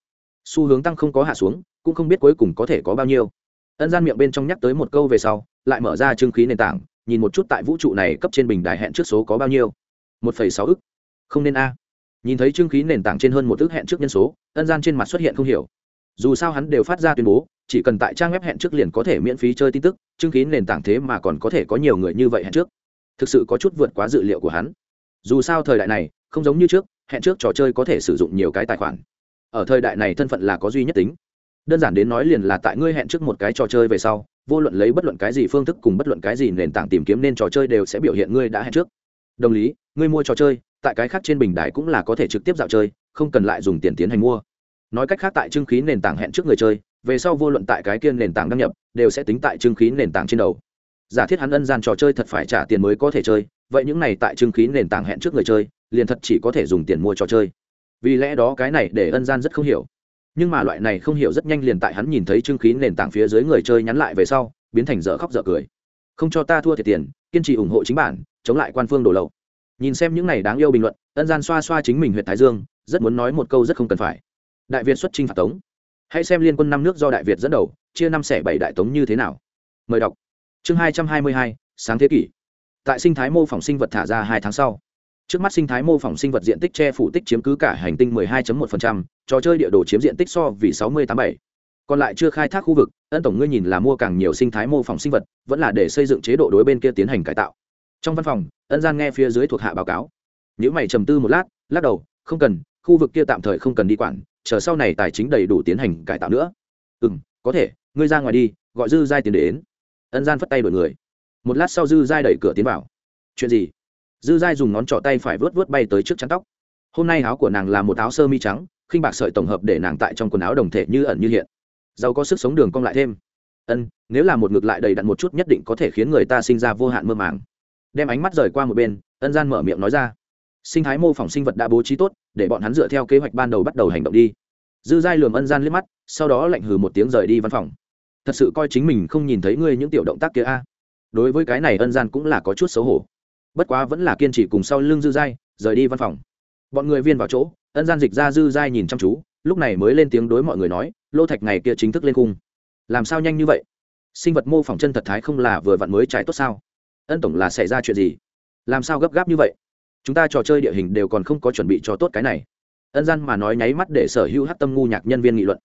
xu hướng tăng không có hạ xuống, cũng không biết cuối cùng có thể có bao nhiêu. Ân gian miệng bên trong nhắc tới một câu về sau, lại mở ra chương khí nền tảng, nhìn một chút tại vũ trụ này cấp trên bình đài hẹn trước số có bao nhiêu. Một phẩy sáu ức. Không nên a. Nhìn thấy chương khí nền tảng trên hơn một ức hẹn trước nhân số, ân gian trên mặt xuất hiện không hiểu. Dù sao hắn đều phát ra tuyên bố, chỉ cần tại trang web hẹn trước liền có thể miễn phí chơi tin tức chương khí nền tảng thế mà còn có thể có nhiều người như vậy hẹn trước. Thực sự có chút vượt quá dự liệu của hắn. Dù sao thời đại này, không giống như trước, hẹn trước trò chơi có thể sử dụng nhiều cái tài khoản ở thời đại này thân phận là có duy nhất tính. Đơn giản đến nói liền là tại ngươi hẹn trước một cái trò chơi về sau, vô luận lấy bất luận cái gì phương thức cùng bất luận cái gì nền tảng tìm kiếm nên trò chơi đều sẽ biểu hiện ngươi đã hẹn trước. Đồng lý, ngươi mua trò chơi, tại cái khác trên bình đài cũng là có thể trực tiếp dạo chơi, không cần lại dùng tiền tiến hành mua. Nói cách khác tại trưng khí nền tảng hẹn trước người chơi, về sau vô luận tại cái kia nền tảng đăng nhập, đều sẽ tính tại trưng khí nền tảng trên đầu. Giả thiết hắn ân gian trò chơi thật phải trả tiền mới có thể chơi, vậy những này tại trưng khí nền tảng hẹn trước người chơi, liền thật chỉ có thể dùng tiền mua trò chơi vì lẽ đó cái này để ân gian rất không hiểu. Nhưng mà loại này không hiểu rất nhanh liền tại hắn nhìn thấy trương khí nền tảng phía dưới người chơi nhắn lại về sau, biến thành dở khóc dở cười. Không cho ta thua thiệt tiền, kiên trì ủng hộ chính bản, chống lại quan phương đổ lậu. Nhìn xem những này đáng yêu bình luận, ân gian xoa xoa chính mình huyện thái dương, rất muốn nói một câu rất không cần phải. Đại việt xuất trinh phạt tống. Hãy xem liên quân năm nước do đại việt dẫn đầu, chia năm xẻ bảy đại tống như thế nào. Mời đọc. Chương hai trăm hai mươi hai, sáng thế kỷ. Tại sinh thái mô phỏng sinh vật thả ra hai tháng sau trước mắt sinh thái mô phỏng sinh vật diện tích che phủ tích chiếm cứ cả hành tinh 12.1%, trò chơi địa đồ chiếm diện tích so vì 6087. còn lại chưa khai thác khu vực ân tổng ngươi nhìn là mua càng nhiều sinh thái mô phỏng sinh vật vẫn là để xây dựng chế độ đối bên kia tiến hành cải tạo. Trong văn phòng ân gian nghe phía dưới thuộc hạ báo cáo. Nếu mày trầm tư một lát lắc đầu không cần khu vực kia tạm thời không cần đi quản chờ sau này tài chính đầy đủ tiến hành cải tạo nữa. Ừ có thể ngươi ra ngoài đi gọi dư giai tiền đến. Ân gian phất tay đổi người. Một lát sau dư giai đẩy cửa tiến vào. Chuyện gì? Dư giai dùng ngón trỏ tay phải vớt vớt bay tới trước chắn tóc. Hôm nay áo của nàng là một áo sơ mi trắng, khinh bạc sợi tổng hợp để nàng tại trong quần áo đồng thể như ẩn như hiện. Giàu có sức sống đường cong lại thêm. Ân, nếu là một ngược lại đầy đặn một chút nhất định có thể khiến người ta sinh ra vô hạn mơ màng. Đem ánh mắt rời qua một bên, ân gian mở miệng nói ra. Sinh thái mô phỏng sinh vật đã bố trí tốt, để bọn hắn dựa theo kế hoạch ban đầu bắt đầu hành động đi. Dư giai lườm ân gian liếc mắt, sau đó lạnh hừ một tiếng rời đi văn phòng. Thật sự coi chính mình không nhìn thấy ngươi những tiểu động tác kia a. Đối với cái này ân gian cũng là có chút xấu hổ bất quá vẫn là kiên trì cùng sau lưng dư giai, rời đi văn phòng. Bọn người viên vào chỗ, ân gian dịch ra dư giai nhìn chăm chú, lúc này mới lên tiếng đối mọi người nói, lô thạch ngày kia chính thức lên cung. Làm sao nhanh như vậy? Sinh vật mô phỏng chân thật thái không là vừa vặn mới trải tốt sao? Ân tổng là xảy ra chuyện gì? Làm sao gấp gáp như vậy? Chúng ta trò chơi địa hình đều còn không có chuẩn bị cho tốt cái này. Ân gian mà nói nháy mắt để sở hữu hát tâm ngu nhạc nhân viên nghị luận.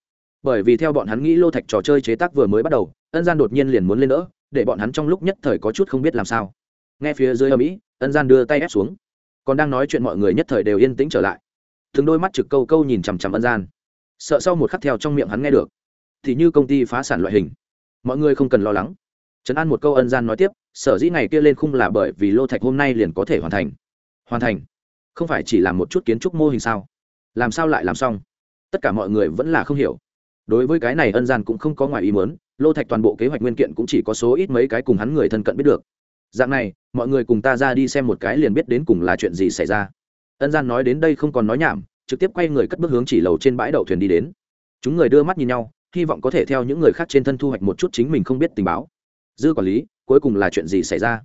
Bởi vì theo bọn hắn nghĩ lô thạch trò chơi chế tác vừa mới bắt đầu, ân gian đột nhiên liền muốn lên nữa để bọn hắn trong lúc nhất thời có chút không biết làm sao nghe phía dưới âm ỉ ân gian đưa tay ép xuống. Còn đang nói chuyện mọi người nhất thời đều yên tĩnh trở lại. Thường đôi mắt trực câu câu nhìn chằm chằm ân gian. Sợ sau một khắc theo trong miệng hắn nghe được. Thì như công ty phá sản loại hình. Mọi người không cần lo lắng. Trấn an một câu ân gian nói tiếp, sở dĩ ngày kia lên khung là bởi vì lô thạch hôm nay liền có thể hoàn thành. Hoàn thành? Không phải chỉ làm một chút kiến trúc mô hình sao? Làm sao lại làm xong? Tất cả mọi người vẫn là không hiểu. Đối với cái này ân gian cũng không có ngoài ý mớn lô thạch toàn bộ kế hoạch nguyên kiện cũng chỉ có số ít mấy cái cùng hắn người thân cận biết được dạng này, mọi người cùng ta ra đi xem một cái liền biết đến cùng là chuyện gì xảy ra. Ân gian nói đến đây không còn nói nhảm, trực tiếp quay người cất bước hướng chỉ lầu trên bãi đậu thuyền đi đến. Chúng người đưa mắt nhìn nhau, hy vọng có thể theo những người khác trên thân thu hoạch một chút chính mình không biết tình báo. Dư quản lý, cuối cùng là chuyện gì xảy ra?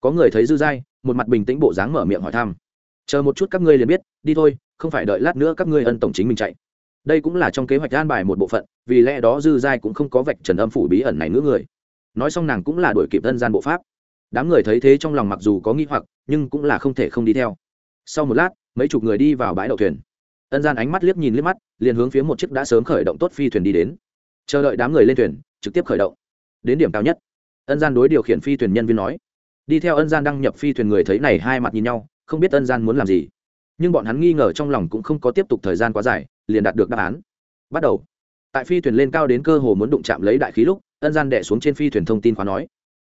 Có người thấy dư dai, một mặt bình tĩnh bộ dáng mở miệng hỏi thăm. Chờ một chút các ngươi liền biết, đi thôi, không phải đợi lát nữa các ngươi ân tổng chính mình chạy. Đây cũng là trong kế hoạch an bài một bộ phận, vì lẽ đó dư giai cũng không có vạch trần âm phủ bí ẩn này nữa người. Nói xong nàng cũng là đổi kịp thân gian bộ pháp đám người thấy thế trong lòng mặc dù có nghi hoặc, nhưng cũng là không thể không đi theo. Sau một lát, mấy chục người đi vào bãi đậu thuyền. Ân gian ánh mắt liếc nhìn liếc mắt, liền hướng phía một chiếc đã sớm khởi động tốt phi thuyền đi đến. Chờ đợi đám người lên thuyền, trực tiếp khởi động. Đến điểm cao nhất. Ân gian đối điều khiển phi thuyền nhân viên nói. Đi theo ân gian đăng nhập phi thuyền người thấy này hai mặt nhìn nhau, không biết ân gian muốn làm gì. Nhưng bọn hắn nghi ngờ trong lòng cũng không có tiếp tục thời gian quá dài, liền đạt được đáp án. Bắt đầu. Tại phi thuyền lên cao đến cơ hồ muốn đụng chạm lấy đại khí lúc, ân gian đẻ xuống trên phi thuyền thông tin khóa nói.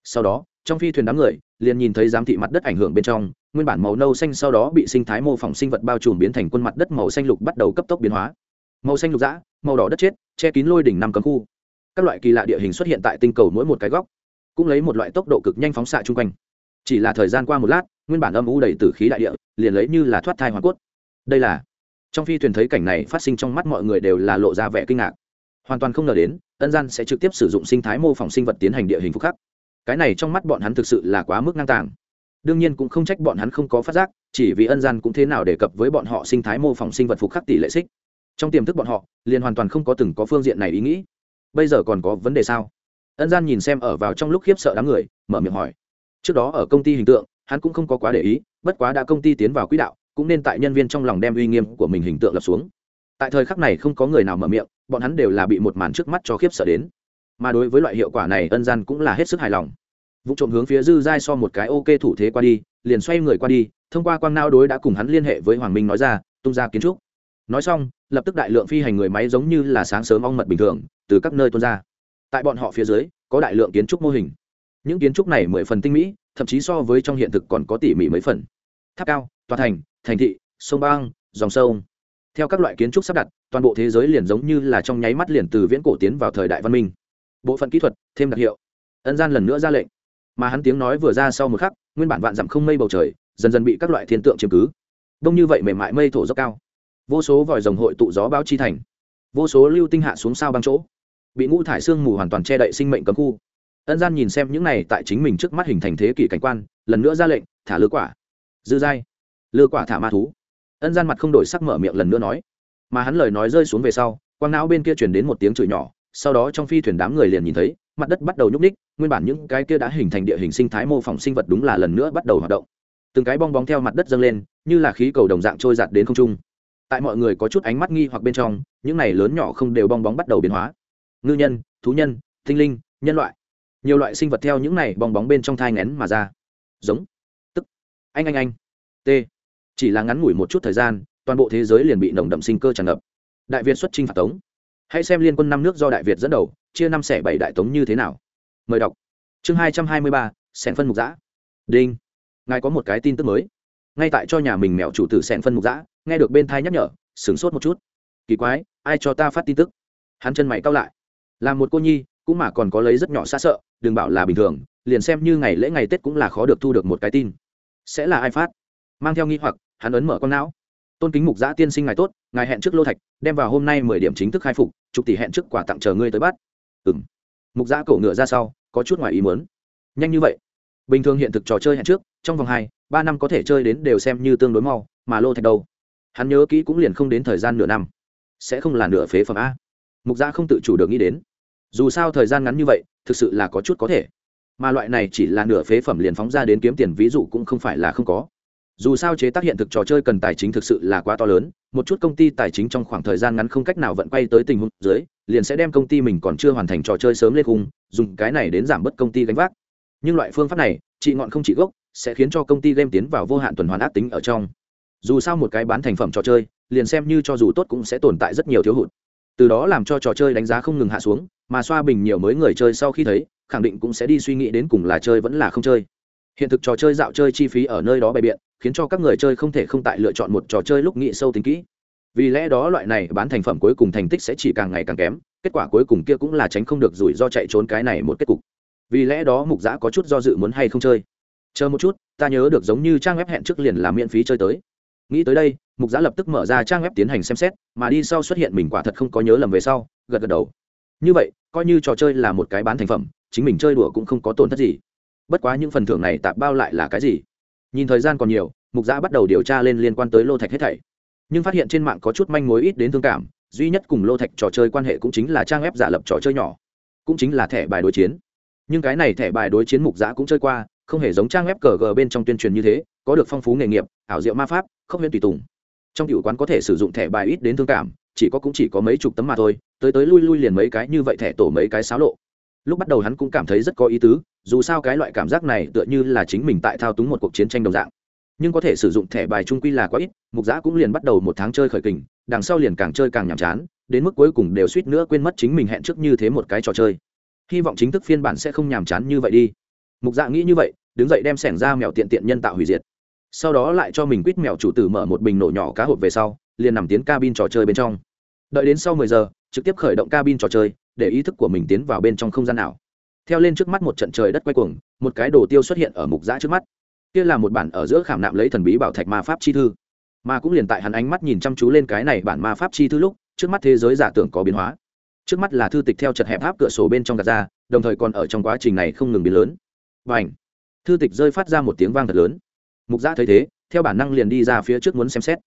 Sau đó trong phi thuyền đám người, liền nhìn thấy giám thị mặt đất ảnh hưởng bên trong, nguyên bản màu nâu xanh sau đó bị sinh thái mô phỏng sinh vật bao trùm biến thành quân mặt đất màu xanh lục bắt đầu cấp tốc biến hóa. Màu xanh lục giã màu đỏ đất chết, che kín lôi đỉnh năm cấm khu. Các loại kỳ lạ địa hình xuất hiện tại tinh cầu mỗi một cái góc, cũng lấy một loại tốc độ cực nhanh phóng xạ chung quanh. Chỉ là thời gian qua một lát, nguyên bản âm u đầy tử khí đại địa, liền lấy như là thoát thai hoa cốt. Đây là, trong phi thuyền thấy cảnh này phát sinh trong mắt mọi người đều là lộ ra vẻ kinh ngạc. Hoàn toàn không ngờ đến, ân gian sẽ trực tiếp sử dụng sinh thái mô phỏng sinh vật tiến hành địa hình phúc khắc cái này trong mắt bọn hắn thực sự là quá mức ngang tàng. Đương nhiên cũng không trách bọn hắn không có phát giác, chỉ vì ân gian cũng thế nào đề cập với bọn họ sinh thái mô phỏng sinh vật phục khắc tỷ lệ xích. Trong tiềm thức bọn họ, liền hoàn toàn không có từng có phương diện này ý nghĩ. Bây giờ còn có vấn đề sao? Ân gian nhìn xem ở vào trong lúc khiếp sợ đám người, mở miệng hỏi. Trước đó ở công ty hình tượng, hắn cũng không có quá để ý, bất quá đã công ty tiến vào quỹ đạo, cũng nên tại nhân viên trong lòng đem uy nghiêm của mình hình tượng lập xuống. Tại thời khắc này không có người nào mở miệng, bọn hắn đều là bị một màn trước mắt cho khiếp sợ đến mà đối với loại hiệu quả này ân gian cũng là hết sức hài lòng. Vụ trộm hướng phía dư giai so một cái ok thủ thế qua đi, liền xoay người qua đi, thông qua quang nao đối đã cùng hắn liên hệ với hoàng minh nói ra, tung ra kiến trúc. Nói xong, lập tức đại lượng phi hành người máy giống như là sáng sớm ong mật bình thường, từ các nơi tuôn ra. Tại bọn họ phía dưới, có đại lượng kiến trúc mô hình. Những kiến trúc này mười phần tinh mỹ, thậm chí so với trong hiện thực còn có tỉ mỉ mấy phần. Tháp cao, tòa thành thành thị, sông băng, dòng sông. Theo các loại kiến trúc sắp đặt, toàn bộ thế giới liền giống như là trong nháy mắt liền từ viễn cổ tiến vào thời đại văn minh bộ phận kỹ thuật, thêm đặc hiệu. Ân gian lần nữa ra lệnh. Mà hắn tiếng nói vừa ra sau một khắc, nguyên bản vạn dặm không mây bầu trời, dần dần bị các loại thiên tượng chiếm cứ. Đông như vậy mềm mại mây thổ dốc cao. Vô số vòi rồng hội tụ gió bao chi thành. Vô số lưu tinh hạ xuống sao băng chỗ. Bị ngũ thải sương mù hoàn toàn che đậy sinh mệnh cấm khu. Ân gian nhìn xem những này tại chính mình trước mắt hình thành thế kỷ cảnh quan, lần nữa ra lệnh, thả lứa quả. Dư dai. Lừa quả thả ma thú. Ân gian mặt không đổi sắc mở miệng lần nữa nói. Mà hắn lời nói rơi xuống về sau, quang não bên kia chuyển đến một tiếng chửi nhỏ sau đó trong phi thuyền đám người liền nhìn thấy, mặt đất bắt đầu nhúc ních nguyên bản những cái kia đã hình thành địa hình sinh thái mô phỏng sinh vật đúng là lần nữa bắt đầu hoạt động. Từng cái bong bóng theo mặt đất dâng lên, như là khí cầu đồng dạng trôi giạt đến không trung. Tại mọi người có chút ánh mắt nghi hoặc bên trong, những này lớn nhỏ không đều bong bóng bắt đầu biến hóa. Ngư nhân, thú nhân tinh linh, nhân loại. Nhiều loại sinh vật theo những này bong bóng bên trong thai ngén mà ra. Giống. Tức. Anh anh anh. T. Chỉ là ngắn ngủi một chút thời gian, toàn bộ thế giới liền bị nồng đậm sinh cơ tràn ngập. Đại việt xuất chinh phạt tống hãy xem liên quân năm nước do đại việt dẫn đầu, chia năm xẻ bảy đại tống như thế nào. Mời đọc. Chương hai trăm hai mươi ba, sẻn phân mục giã đinh. Ngài có một cái tin tức mới. Ngay tại cho nhà mình mẹo chủ tử sẻn phân mục giã nghe được bên thai nhắc nhở, sửng sốt một chút. Kỳ quái, ai cho ta phát tin tức? Hắn chân mày cao lại. Là một cô nhi, cũng mà còn có lấy rất nhỏ xa sợ, đừng bảo là bình thường, liền xem như ngày lễ ngày tết cũng là khó được thu được một cái tin. Sẽ là ai phát? Mang theo nghi hoặc, hắn ấn mở con não tôn kính mục giã tiên sinh ngài tốt, ngài hẹn trước lô thạch, đem vào hôm nay mười điểm chính thức khai phục chục tỷ hẹn trước quà tặng chờ ngươi tới bắt. Ừng mục giã cổ ngựa ra sau, có chút ngoài ý mớn nhanh như vậy. Bình thường hiện thực trò chơi hẹn trước, trong vòng hai, ba năm có thể chơi đến đều xem như tương đối mau, mà lô thạch đâu? Hắn nhớ kỹ cũng liền không đến thời gian nửa năm. Sẽ không là nửa phế phẩm a. Mục giã không tự chủ được nghĩ đến. Dù sao thời gian ngắn như vậy, thực sự là có chút có thể. Mà loại này chỉ là nửa phế phẩm liền phóng ra đến kiếm tiền ví dụ cũng không phải là không có dù sao chế tác hiện thực trò chơi cần tài chính thực sự là quá to lớn, một chút công ty tài chính trong khoảng thời gian ngắn không cách nào vận quay tới tình huống dưới, liền sẽ đem công ty mình còn chưa hoàn thành trò chơi sớm lên khung, dùng cái này đến giảm bớt công ty gánh vác. Nhưng loại phương pháp này trị ngọn không trị gốc, sẽ khiến cho công ty game tiến vào vô hạn tuần hoàn ác tính ở trong. Dù sao một cái bán thành phẩm trò chơi, liền xem như cho dù tốt cũng sẽ tồn tại rất nhiều thiếu hụt. Từ đó làm cho trò chơi đánh giá không ngừng hạ xuống, mà xoa bình nhiều mới người chơi sau khi thấy, khẳng định cũng sẽ đi suy nghĩ đến cùng là chơi vẫn là không chơi hiện thực trò chơi dạo chơi chi phí ở nơi đó bày biện, khiến cho các người chơi không thể không tại lựa chọn một trò chơi lúc nghĩ sâu tính kỹ. Vì lẽ đó loại này bán thành phẩm cuối cùng thành tích sẽ chỉ càng ngày càng kém, kết quả cuối cùng kia cũng là tránh không được rủi ro chạy trốn cái này một kết cục. Vì lẽ đó mục giã có chút do dự muốn hay không chơi. Chờ một chút, ta nhớ được giống như trang web hẹn trước liền là miễn phí chơi tới. Nghĩ tới đây, mục giã lập tức mở ra trang web tiến hành xem xét, mà đi sau xuất hiện mình quả thật không có nhớ lầm về sau, gật gật đầu. Như vậy, coi như trò chơi là một cái bán thành phẩm, chính mình chơi đùa cũng không có tổn thất gì bất quá những phần thưởng này tạp bao lại là cái gì? Nhìn thời gian còn nhiều, mục giã bắt đầu điều tra lên liên quan tới lô thạch hết thảy. Nhưng phát hiện trên mạng có chút manh mối ít đến thương cảm, duy nhất cùng lô thạch trò chơi quan hệ cũng chính là trang web giả lập trò chơi nhỏ, cũng chính là thẻ bài đối chiến. Nhưng cái này thẻ bài đối chiến mục giã cũng chơi qua, không hề giống trang web cờ gờ bên trong tuyên truyền như thế, có được phong phú nghề nghiệp, ảo diệu ma pháp, không huyễn tùy tùng. Trong cựu quán có thể sử dụng thẻ bài ít đến thương cảm, chỉ có cũng chỉ có mấy chục tấm mà thôi, tới tới lui lui liền mấy cái như vậy thẻ tổ mấy cái xáo lộ lúc bắt đầu hắn cũng cảm thấy rất có ý tứ, dù sao cái loại cảm giác này tựa như là chính mình tại thao túng một cuộc chiến tranh đồng dạng. Nhưng có thể sử dụng thẻ bài trung quy là quá ít, mục giã cũng liền bắt đầu một tháng chơi khởi kình, đằng sau liền càng chơi càng nhàm chán, đến mức cuối cùng đều suýt nữa quên mất chính mình hẹn trước như thế một cái trò chơi. Hy vọng chính thức phiên bản sẽ không nhàm chán như vậy đi. Mục dạ nghĩ như vậy, đứng dậy đem sẻng ra mèo tiện tiện nhân tạo hủy diệt. Sau đó lại cho mình quýt mèo chủ tử mở một bình nổ nhỏ cá hộp về sau, liền nằm tiến cabin trò chơi bên trong. Đợi đến sau mười giờ, trực tiếp khởi động cabin trò chơi để ý thức của mình tiến vào bên trong không gian nào. Theo lên trước mắt một trận trời đất quay cuồng, một cái đồ tiêu xuất hiện ở mục giã trước mắt. Kia là một bản ở giữa khảm nạm lấy thần bí bảo thạch ma pháp chi thư. Mà cũng liền tại hắn ánh mắt nhìn chăm chú lên cái này bản ma pháp chi thư lúc, trước mắt thế giới giả tưởng có biến hóa. Trước mắt là thư tịch theo chật hẹp tháp cửa sổ bên trong gạt ra, đồng thời còn ở trong quá trình này không ngừng biến lớn. Và ảnh thư tịch rơi phát ra một tiếng vang thật lớn. Mục giã thấy thế, theo bản năng liền đi ra phía trước muốn xem xét.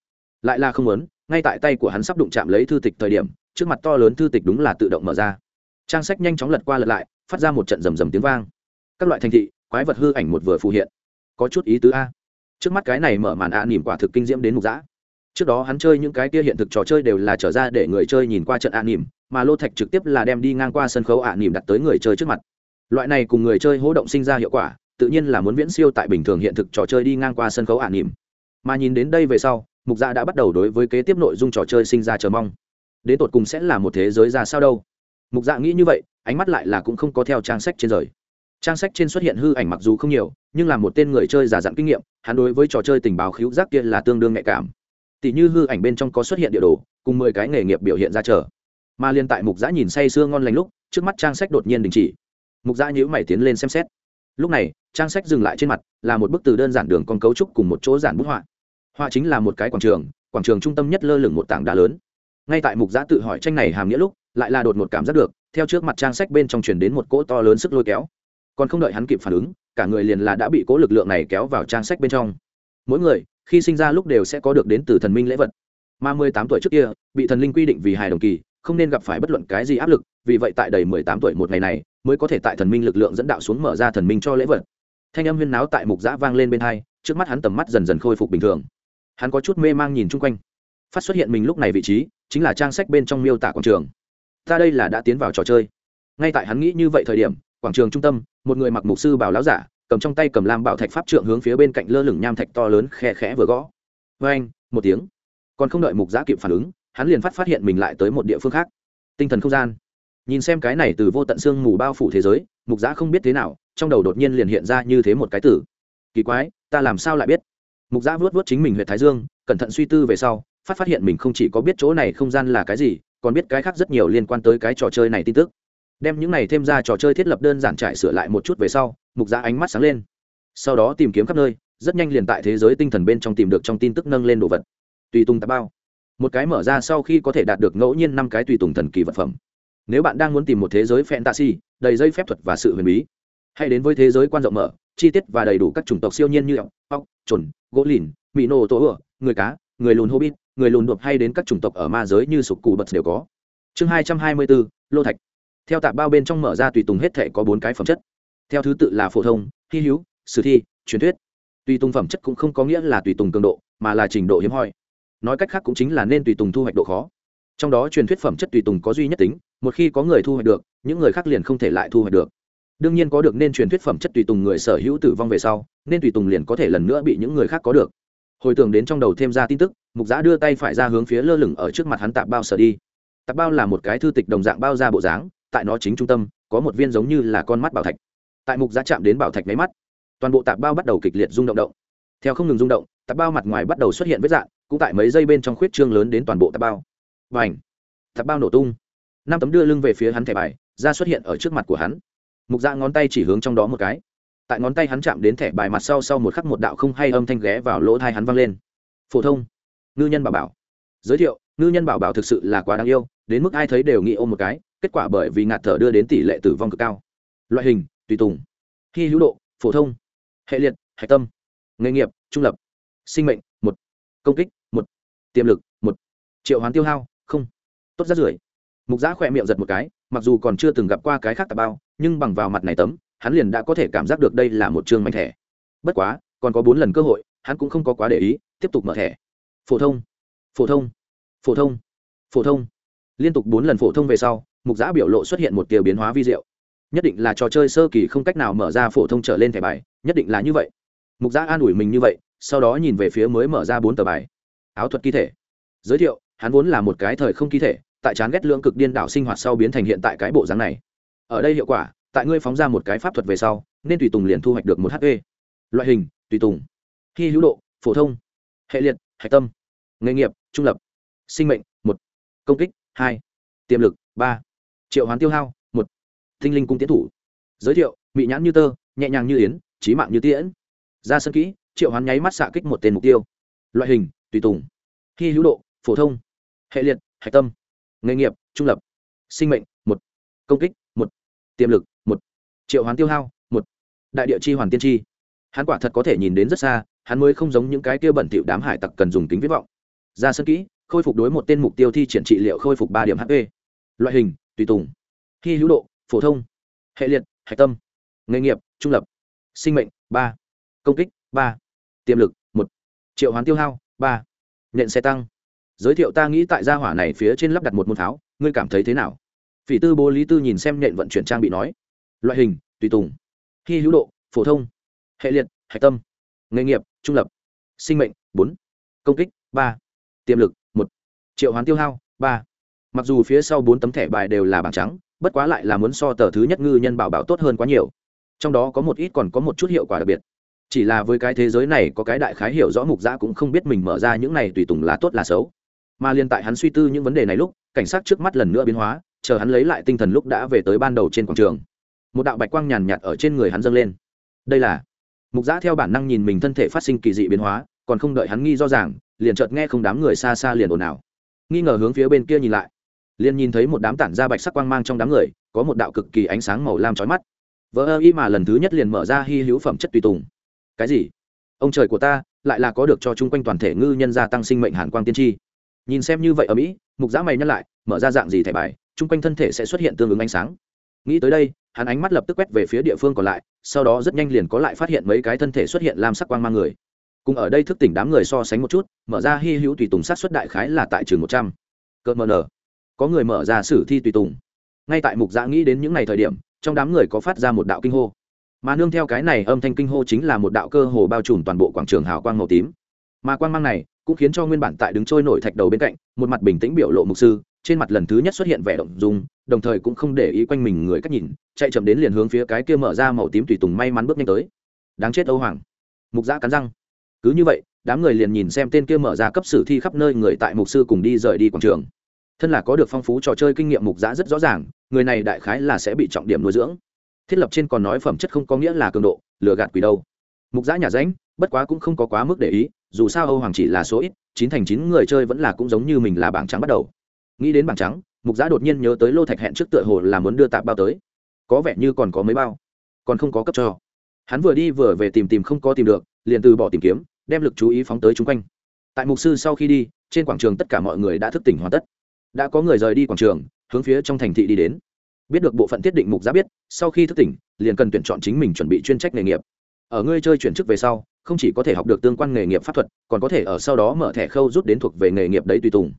Lại là không muốn, ngay tại tay của hắn sắp đụng chạm lấy thư tịch thời điểm trước mặt to lớn thư tịch đúng là tự động mở ra. Trang sách nhanh chóng lật qua lật lại phát ra một trận rầm rầm tiếng vang. Các loại thành thị quái vật hư ảnh một vừa phù hiện. Có chút ý tứ a. Trước mắt cái này mở màn ạ à, nỉm quả thực kinh diễm đến mục giã trước đó hắn chơi những cái kia hiện thực trò chơi đều là trở ra để người chơi nhìn qua trận ạ à, nỉm mà lô thạch trực tiếp là đem đi ngang qua sân khấu ạ à, nỉm đặt tới người chơi trước mặt. Loại này cùng người chơi hỗ động sinh ra hiệu quả tự nhiên là muốn viễn siêu tại bình thường hiện thực trò chơi đi ngang qua sân khấu ạ nỉm mà nhìn đến đây về sau mục dạ đã bắt đầu đối với kế tiếp nội dung trò chơi sinh ra chờ mong đến tột cùng sẽ là một thế giới ra sao đâu. Mục dạ nghĩ như vậy, ánh mắt lại là cũng không có theo trang sách trên rời. Trang sách trên xuất hiện hư ảnh mặc dù không nhiều, nhưng là một tên người chơi giả dặn kinh nghiệm, hắn đối với trò chơi tình báo khíu giác kia là tương đương nhạy cảm. Tỷ như hư ảnh bên trong có xuất hiện địa đồ, cùng mười cái nghề nghiệp biểu hiện ra chờ. Mà liên tại mục giã nhìn say sưa ngon lành lúc, trước mắt trang sách đột nhiên đình chỉ. Mục dạ giã nhữ mày tiến lên xem xét. Lúc này, trang sách dừng lại trên mặt, là một bức từ đơn giản đường con cấu trúc cùng một chỗ giản bút họa. Họa chính là một cái quảng trường quảng trường trung tâm nhất lơ lửng một tảng đá lớn ngay tại mục giã tự hỏi tranh này hàm nghĩa lúc, lại là đột một cảm giác được, theo trước mặt trang sách bên trong truyền đến một cỗ to lớn sức lôi kéo. Còn không đợi hắn kịp phản ứng, cả người liền là đã bị cỗ lực lượng này kéo vào trang sách bên trong. Mỗi người, khi sinh ra lúc đều sẽ có được đến từ thần minh lễ vật. Mà mười tám tuổi trước kia, bị thần linh quy định vì hài đồng kỳ, không nên gặp phải bất luận cái gì áp lực, vì vậy tại đầy mười tám tuổi một ngày này, mới có thể tại thần minh lực lượng dẫn đạo xuống mở ra thần minh cho lễ vật. Thanh âm huyên náo tại mục giã vang lên bên hai, trước mắt hắn tầm mắt dần dần khôi phục bình thường. Hắn có chút mê mang nhìn chung quanh phát xuất hiện mình lúc này vị trí, chính là trang sách bên trong miêu tả quảng trường. Ta đây là đã tiến vào trò chơi. Ngay tại hắn nghĩ như vậy thời điểm, quảng trường trung tâm, một người mặc mục sư bảo láo giả, cầm trong tay cầm lam bảo thạch pháp trượng hướng phía bên cạnh lơ lửng nham thạch to lớn khe khẽ vừa gõ. Vê anh, một tiếng. Còn không đợi mục giã kịp phản ứng, hắn liền phát phát hiện mình lại tới một địa phương khác. Tinh thần không gian. Nhìn xem cái này từ vô tận xương mù bao phủ thế giới, mục giã không biết thế nào, trong đầu đột nhiên liền hiện ra như thế một cái tử kỳ quái, ta làm sao lại biết? Mục giã vuốt vuốt chính mình huyện thái dương, cẩn thận suy tư về sau phát phát hiện mình không chỉ có biết chỗ này không gian là cái gì còn biết cái khác rất nhiều liên quan tới cái trò chơi này tin tức. Đem những này thêm ra trò chơi thiết lập đơn giản trải sửa lại một chút về sau mục giã ánh mắt sáng lên. Sau đó tìm kiếm khắp nơi rất nhanh liền tại thế giới tinh thần bên trong tìm được trong tin tức nâng lên đồ vật. Tùy tùng tạp bao. Một cái mở ra sau khi có thể đạt được ngẫu nhiên năm cái tùy tùng thần kỳ vật phẩm. Nếu bạn đang muốn tìm một thế giới fantasy đầy dây phép thuật và sự huyền bí hãy đến với thế giới quan rộng mở chi tiết và đầy đủ các chủng tộc siêu nhiên như ốc, ọc trồn gỗ lìn mỹ nô tổ ửa người cá người lùn hobbit, người lùn đột hay đến các chủng tộc ở ma giới như sục cù bật đều có. Chương hai trăm hai mươi bốn lô thạch. Theo tạp bao bên trong mở ra tùy tùng hết thể có bốn cái phẩm chất. Theo thứ tự là phổ thông, hy hữu, sử thi, truyền thuyết. Tùy tùng phẩm chất cũng không có nghĩa là tùy tùng cường độ, mà là trình độ hiếm hoi. Nói cách khác cũng chính là nên tùy tùng thu hoạch độ khó. Trong đó truyền thuyết phẩm chất tùy tùng có duy nhất tính, một khi có người thu hoạch được, những người khác liền không thể lại thu hoạch được. Đương nhiên có được nên truyền thuyết phẩm chất tùy tùng người sở hữu tử vong về sau, nên tùy tùng liền có thể lần nữa bị những người khác có được hồi tưởng đến trong đầu thêm ra tin tức, mục giã đưa tay phải ra hướng phía lơ lửng ở trước mặt hắn tạp bao sở đi. Tạp bao là một cái thư tịch đồng dạng bao ra bộ dáng, tại nó chính trung tâm, có một viên giống như là con mắt bảo thạch. Tại mục giã chạm đến bảo thạch máy mắt, toàn bộ tạp bao bắt đầu kịch liệt rung động động. Theo không ngừng rung động, tạp bao mặt ngoài bắt đầu xuất hiện vết dạng, cũng tại mấy giây bên trong khuyết trương lớn đến toàn bộ tạp bao. Và ảnh tạp bao nổ tung. Năm tấm đưa lưng về phía hắn thẻ bài, ra xuất hiện ở trước mặt của hắn. Mục dạ ngón tay chỉ hướng trong đó một cái tại ngón tay hắn chạm đến thẻ bài mặt sau sau một khắc một đạo không hay âm thanh ghé vào lỗ thai hắn vang lên. Phổ thông. Ngư nhân bảo bảo. Giới thiệu, ngư nhân bảo bảo thực sự là quá đáng yêu, đến mức ai thấy đều nghĩ ôm một cái, kết quả bởi vì ngạt thở đưa đến tỷ lệ tử vong cực cao. Loại hình, tùy tùng. Hy hữu độ, phổ thông. Hệ liệt hạch tâm. Nghề nghiệp, trung lập. Sinh mệnh, một. Công kích, một. Tiềm lực, một. Triệu hoán tiêu hao, không. Tốt rất rưởi. Mục giã khỏe miệng giật một cái, mặc dù còn chưa từng gặp qua cái khác tà bao, nhưng bằng vào mặt này tấm hắn liền đã có thể cảm giác được đây là một chương mạnh thẻ. Bất quá, còn có bốn lần cơ hội, hắn cũng không có quá để ý, tiếp tục mở thẻ. Phổ thông phổ thông phổ thông phổ thông. Liên tục bốn lần phổ thông về sau, mục giã biểu lộ xuất hiện một kiểu biến hóa vi diệu. Nhất định là trò chơi sơ kỳ không cách nào mở ra phổ thông trở lên thẻ bài, nhất định là như vậy. Mục giã an ủi mình như vậy, sau đó nhìn về phía mới mở ra bốn tờ bài. Áo thuật ký thể. Giới thiệu, hắn vốn là một cái thời không ký thể, tại chán ghét lưỡng cực điên đảo sinh hoạt sau biến thành hiện tại cái bộ dáng này. Ở đây hiệu quả tại ngươi phóng ra một cái pháp thuật về sau, nên tùy tùng liền thu hoạch được một hp loại hình, tùy tùng. Hy hữu độ, phổ thông. Hệ liệt, hạch tâm. Nghề nghiệp, trung lập. Sinh mệnh, một. Công kích, hai. Tiềm lực, ba. Triệu hoán tiêu hao, một. Thinh linh cung tiến thủ. Giới thiệu bị nhãn như tơ, nhẹ nhàng như yến trí mạng như tiễn. Ra sân kỹ, triệu hoán nháy mắt xạ kích một tên mục tiêu. Loại hình, tùy tùng. Hy hữu độ, phổ thông. Hệ liệt, hạch tâm. Nghề nghiệp, trung lập. Sinh mệnh, một. Công kích, một. Tiềm lực triệu hoán tiêu hao, một, đại địa chi hoàn tiên tri. Hắn quả thật có thể nhìn đến rất xa, hắn mới không giống những cái kia bẩn thỉu đám hải tặc cần dùng tính viết vọng. Ra sân kỹ, khôi phục đối một tên mục tiêu thi triển trị liệu khôi phục ba điểm hp loại hình, tùy tùng. Khi hữu độ, phổ thông. Hệ liệt, hạch tâm. Nghề nghiệp, trung lập. Sinh mệnh, ba. Công kích, ba. Tiềm lực, một. Triệu hoán tiêu hao, ba. Nện xe tăng. Giới thiệu ta nghĩ tại gia hỏa này phía trên lắp đặt một môn pháo, ngươi cảm thấy thế nào? Phỉ tư bố lý tư nhìn xem nện vận chuyển trang bị nói loại hình, tùy tùng, hy hữu độ, phổ thông, hệ liệt, hạch tâm, nghề nghiệp, trung lập, sinh mệnh, bốn, công kích, ba, tiềm lực, một, triệu hoán tiêu hao, ba. Mặc dù phía sau bốn tấm thẻ bài đều là bảng trắng, bất quá lại là muốn so tờ thứ nhất ngư nhân bảo bảo tốt hơn quá nhiều. Trong đó có một ít còn có một chút hiệu quả đặc biệt. Chỉ là với cái thế giới này có cái đại khái hiểu rõ mục giã cũng không biết mình mở ra những này tùy tùng là tốt là xấu. Mà liên tại hắn suy tư những vấn đề này lúc, cảnh sát trước mắt lần nữa biến hóa, chờ hắn lấy lại tinh thần lúc đã về tới ban đầu trên quảng trường một đạo bạch quang nhàn nhạt ở trên người hắn dâng lên. Đây là mục giã theo bản năng nhìn mình thân thể phát sinh kỳ dị biến hóa, còn không đợi hắn nghi do ràng, liền chợt nghe không đám người xa xa liền ồn ào. Nghi ngờ hướng phía bên kia nhìn lại, liền nhìn thấy một đám tản ra bạch sắc quang mang trong đám người, có một đạo cực kỳ ánh sáng màu lam trói mắt. Vỡ ơ y mà lần thứ nhất liền mở ra hy hữu phẩm chất tùy tùng. Cái gì? Ông trời của ta, lại là có được cho chung quanh toàn thể ngư nhân gia tăng sinh mệnh hàn quang tiên tri. Nhìn xem như vậy ở mỹ, mục giã mày nhắc lại, mở ra dạng gì thẻ bài, chung quanh thân thể sẽ xuất hiện tương ứng ánh sáng. Nghĩ tới đây hắn ánh mắt lập tức quét về phía địa phương còn lại, sau đó rất nhanh liền có lại phát hiện mấy cái thân thể xuất hiện làm sắc quang mang người. Cùng ở đây thức tỉnh đám người so sánh một chút, mở ra hy hữu tùy tùng sát xuất đại khái là tại trường một trăm. Cơ mờ nở. Có người mở ra sử thi tùy tùng. Ngay tại mục dạ nghĩ đến những ngày thời điểm, trong đám người có phát ra một đạo kinh hô. Mà nương theo cái này âm thanh kinh hô chính là một đạo cơ hồ bao trùm toàn bộ quảng trường hào quang màu tím. Mà quang mang này cũng khiến cho nguyên bản tại đứng trôi nổi thạch đầu bên cạnh, một mặt bình tĩnh biểu lộ mục sư trên mặt lần thứ nhất xuất hiện vẻ động dung, đồng thời cũng không để ý quanh mình người cách nhìn, chạy chậm đến liền hướng phía cái kia mở ra màu tím tùy tùng may mắn bước nhanh tới. Đáng chết âu hoàng. Mục giã cắn răng. Cứ như vậy, đám người liền nhìn xem tên kia mở ra cấp sử thi khắp nơi người tại mục sư cùng đi rời đi quảng trường. Thân là có được phong phú trò chơi kinh nghiệm mục giã rất rõ ràng, người này đại khái là sẽ bị trọng điểm nuôi dưỡng. Thiết lập trên còn nói phẩm chất không có nghĩa là cường độ, lừa gạt quỷ đâu. Mục giã nhà ránh, bất quá cũng không có quá mức để ý, dù sao âu hoàng chỉ là số ít, chín thành chín người chơi vẫn là cũng giống như mình là bảng trắng bắt đầu nghĩ đến bảng trắng, mục giã đột nhiên nhớ tới lô thạch hẹn trước tựa hồ là muốn đưa tạp bao tới. Có vẻ như còn có mấy bao, còn không có cấp cho. Hắn vừa đi vừa về tìm tìm không có tìm được, liền từ bỏ tìm kiếm, đem lực chú ý phóng tới chung quanh. Tại mục sư sau khi đi, trên quảng trường tất cả mọi người đã thức tỉnh hoàn tất. Đã có người rời đi quảng trường, hướng phía trong thành thị đi đến. Biết được bộ phận thiết định mục giá biết, sau khi thức tỉnh, liền cần tuyển chọn chính mình chuẩn bị chuyên trách nghề nghiệp. Ở ngươi chơi chuyển chức về sau, không chỉ có thể học được tương quan nghề nghiệp pháp thuật, còn có thể ở sau đó mở thẻ khâu rút đến thuộc về nghề nghiệp đấy tùy tùng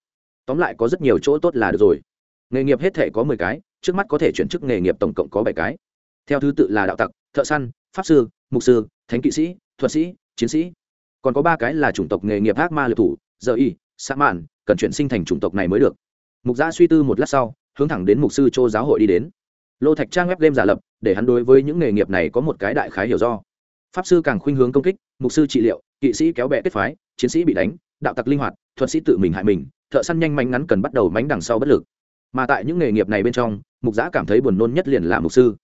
tóm lại có rất nhiều chỗ tốt là được rồi. Nghề nghiệp hết thể có mười cái, trước mắt có thể chuyển chức nghề nghiệp tổng cộng có bảy cái. Theo thứ tự là đạo tặc, thợ săn, pháp sư, mục sư, thánh kỵ sĩ, thuật sĩ, chiến sĩ. Còn có ba cái là chủng tộc nghề nghiệp ác ma liệt thủ, giờ y sa mạn, cần chuyển sinh thành chủng tộc này mới được. Mục gia suy tư một lát sau, hướng thẳng đến mục sư châu giáo hội đi đến. Lô thạch trang web game giả lập, để hắn đối với những nghề nghiệp này có một cái đại khái hiểu do. Pháp sư càng khuynh hướng công kích, mục sư trị liệu, kỵ sĩ kéo bè kết phái, chiến sĩ bị đánh, đạo tặc linh hoạt, thuật sĩ tự mình hại mình thợ săn nhanh mánh ngắn cần bắt đầu mánh đằng sau bất lực. Mà tại những nghề nghiệp này bên trong, mục giã cảm thấy buồn nôn nhất liền là mục sư.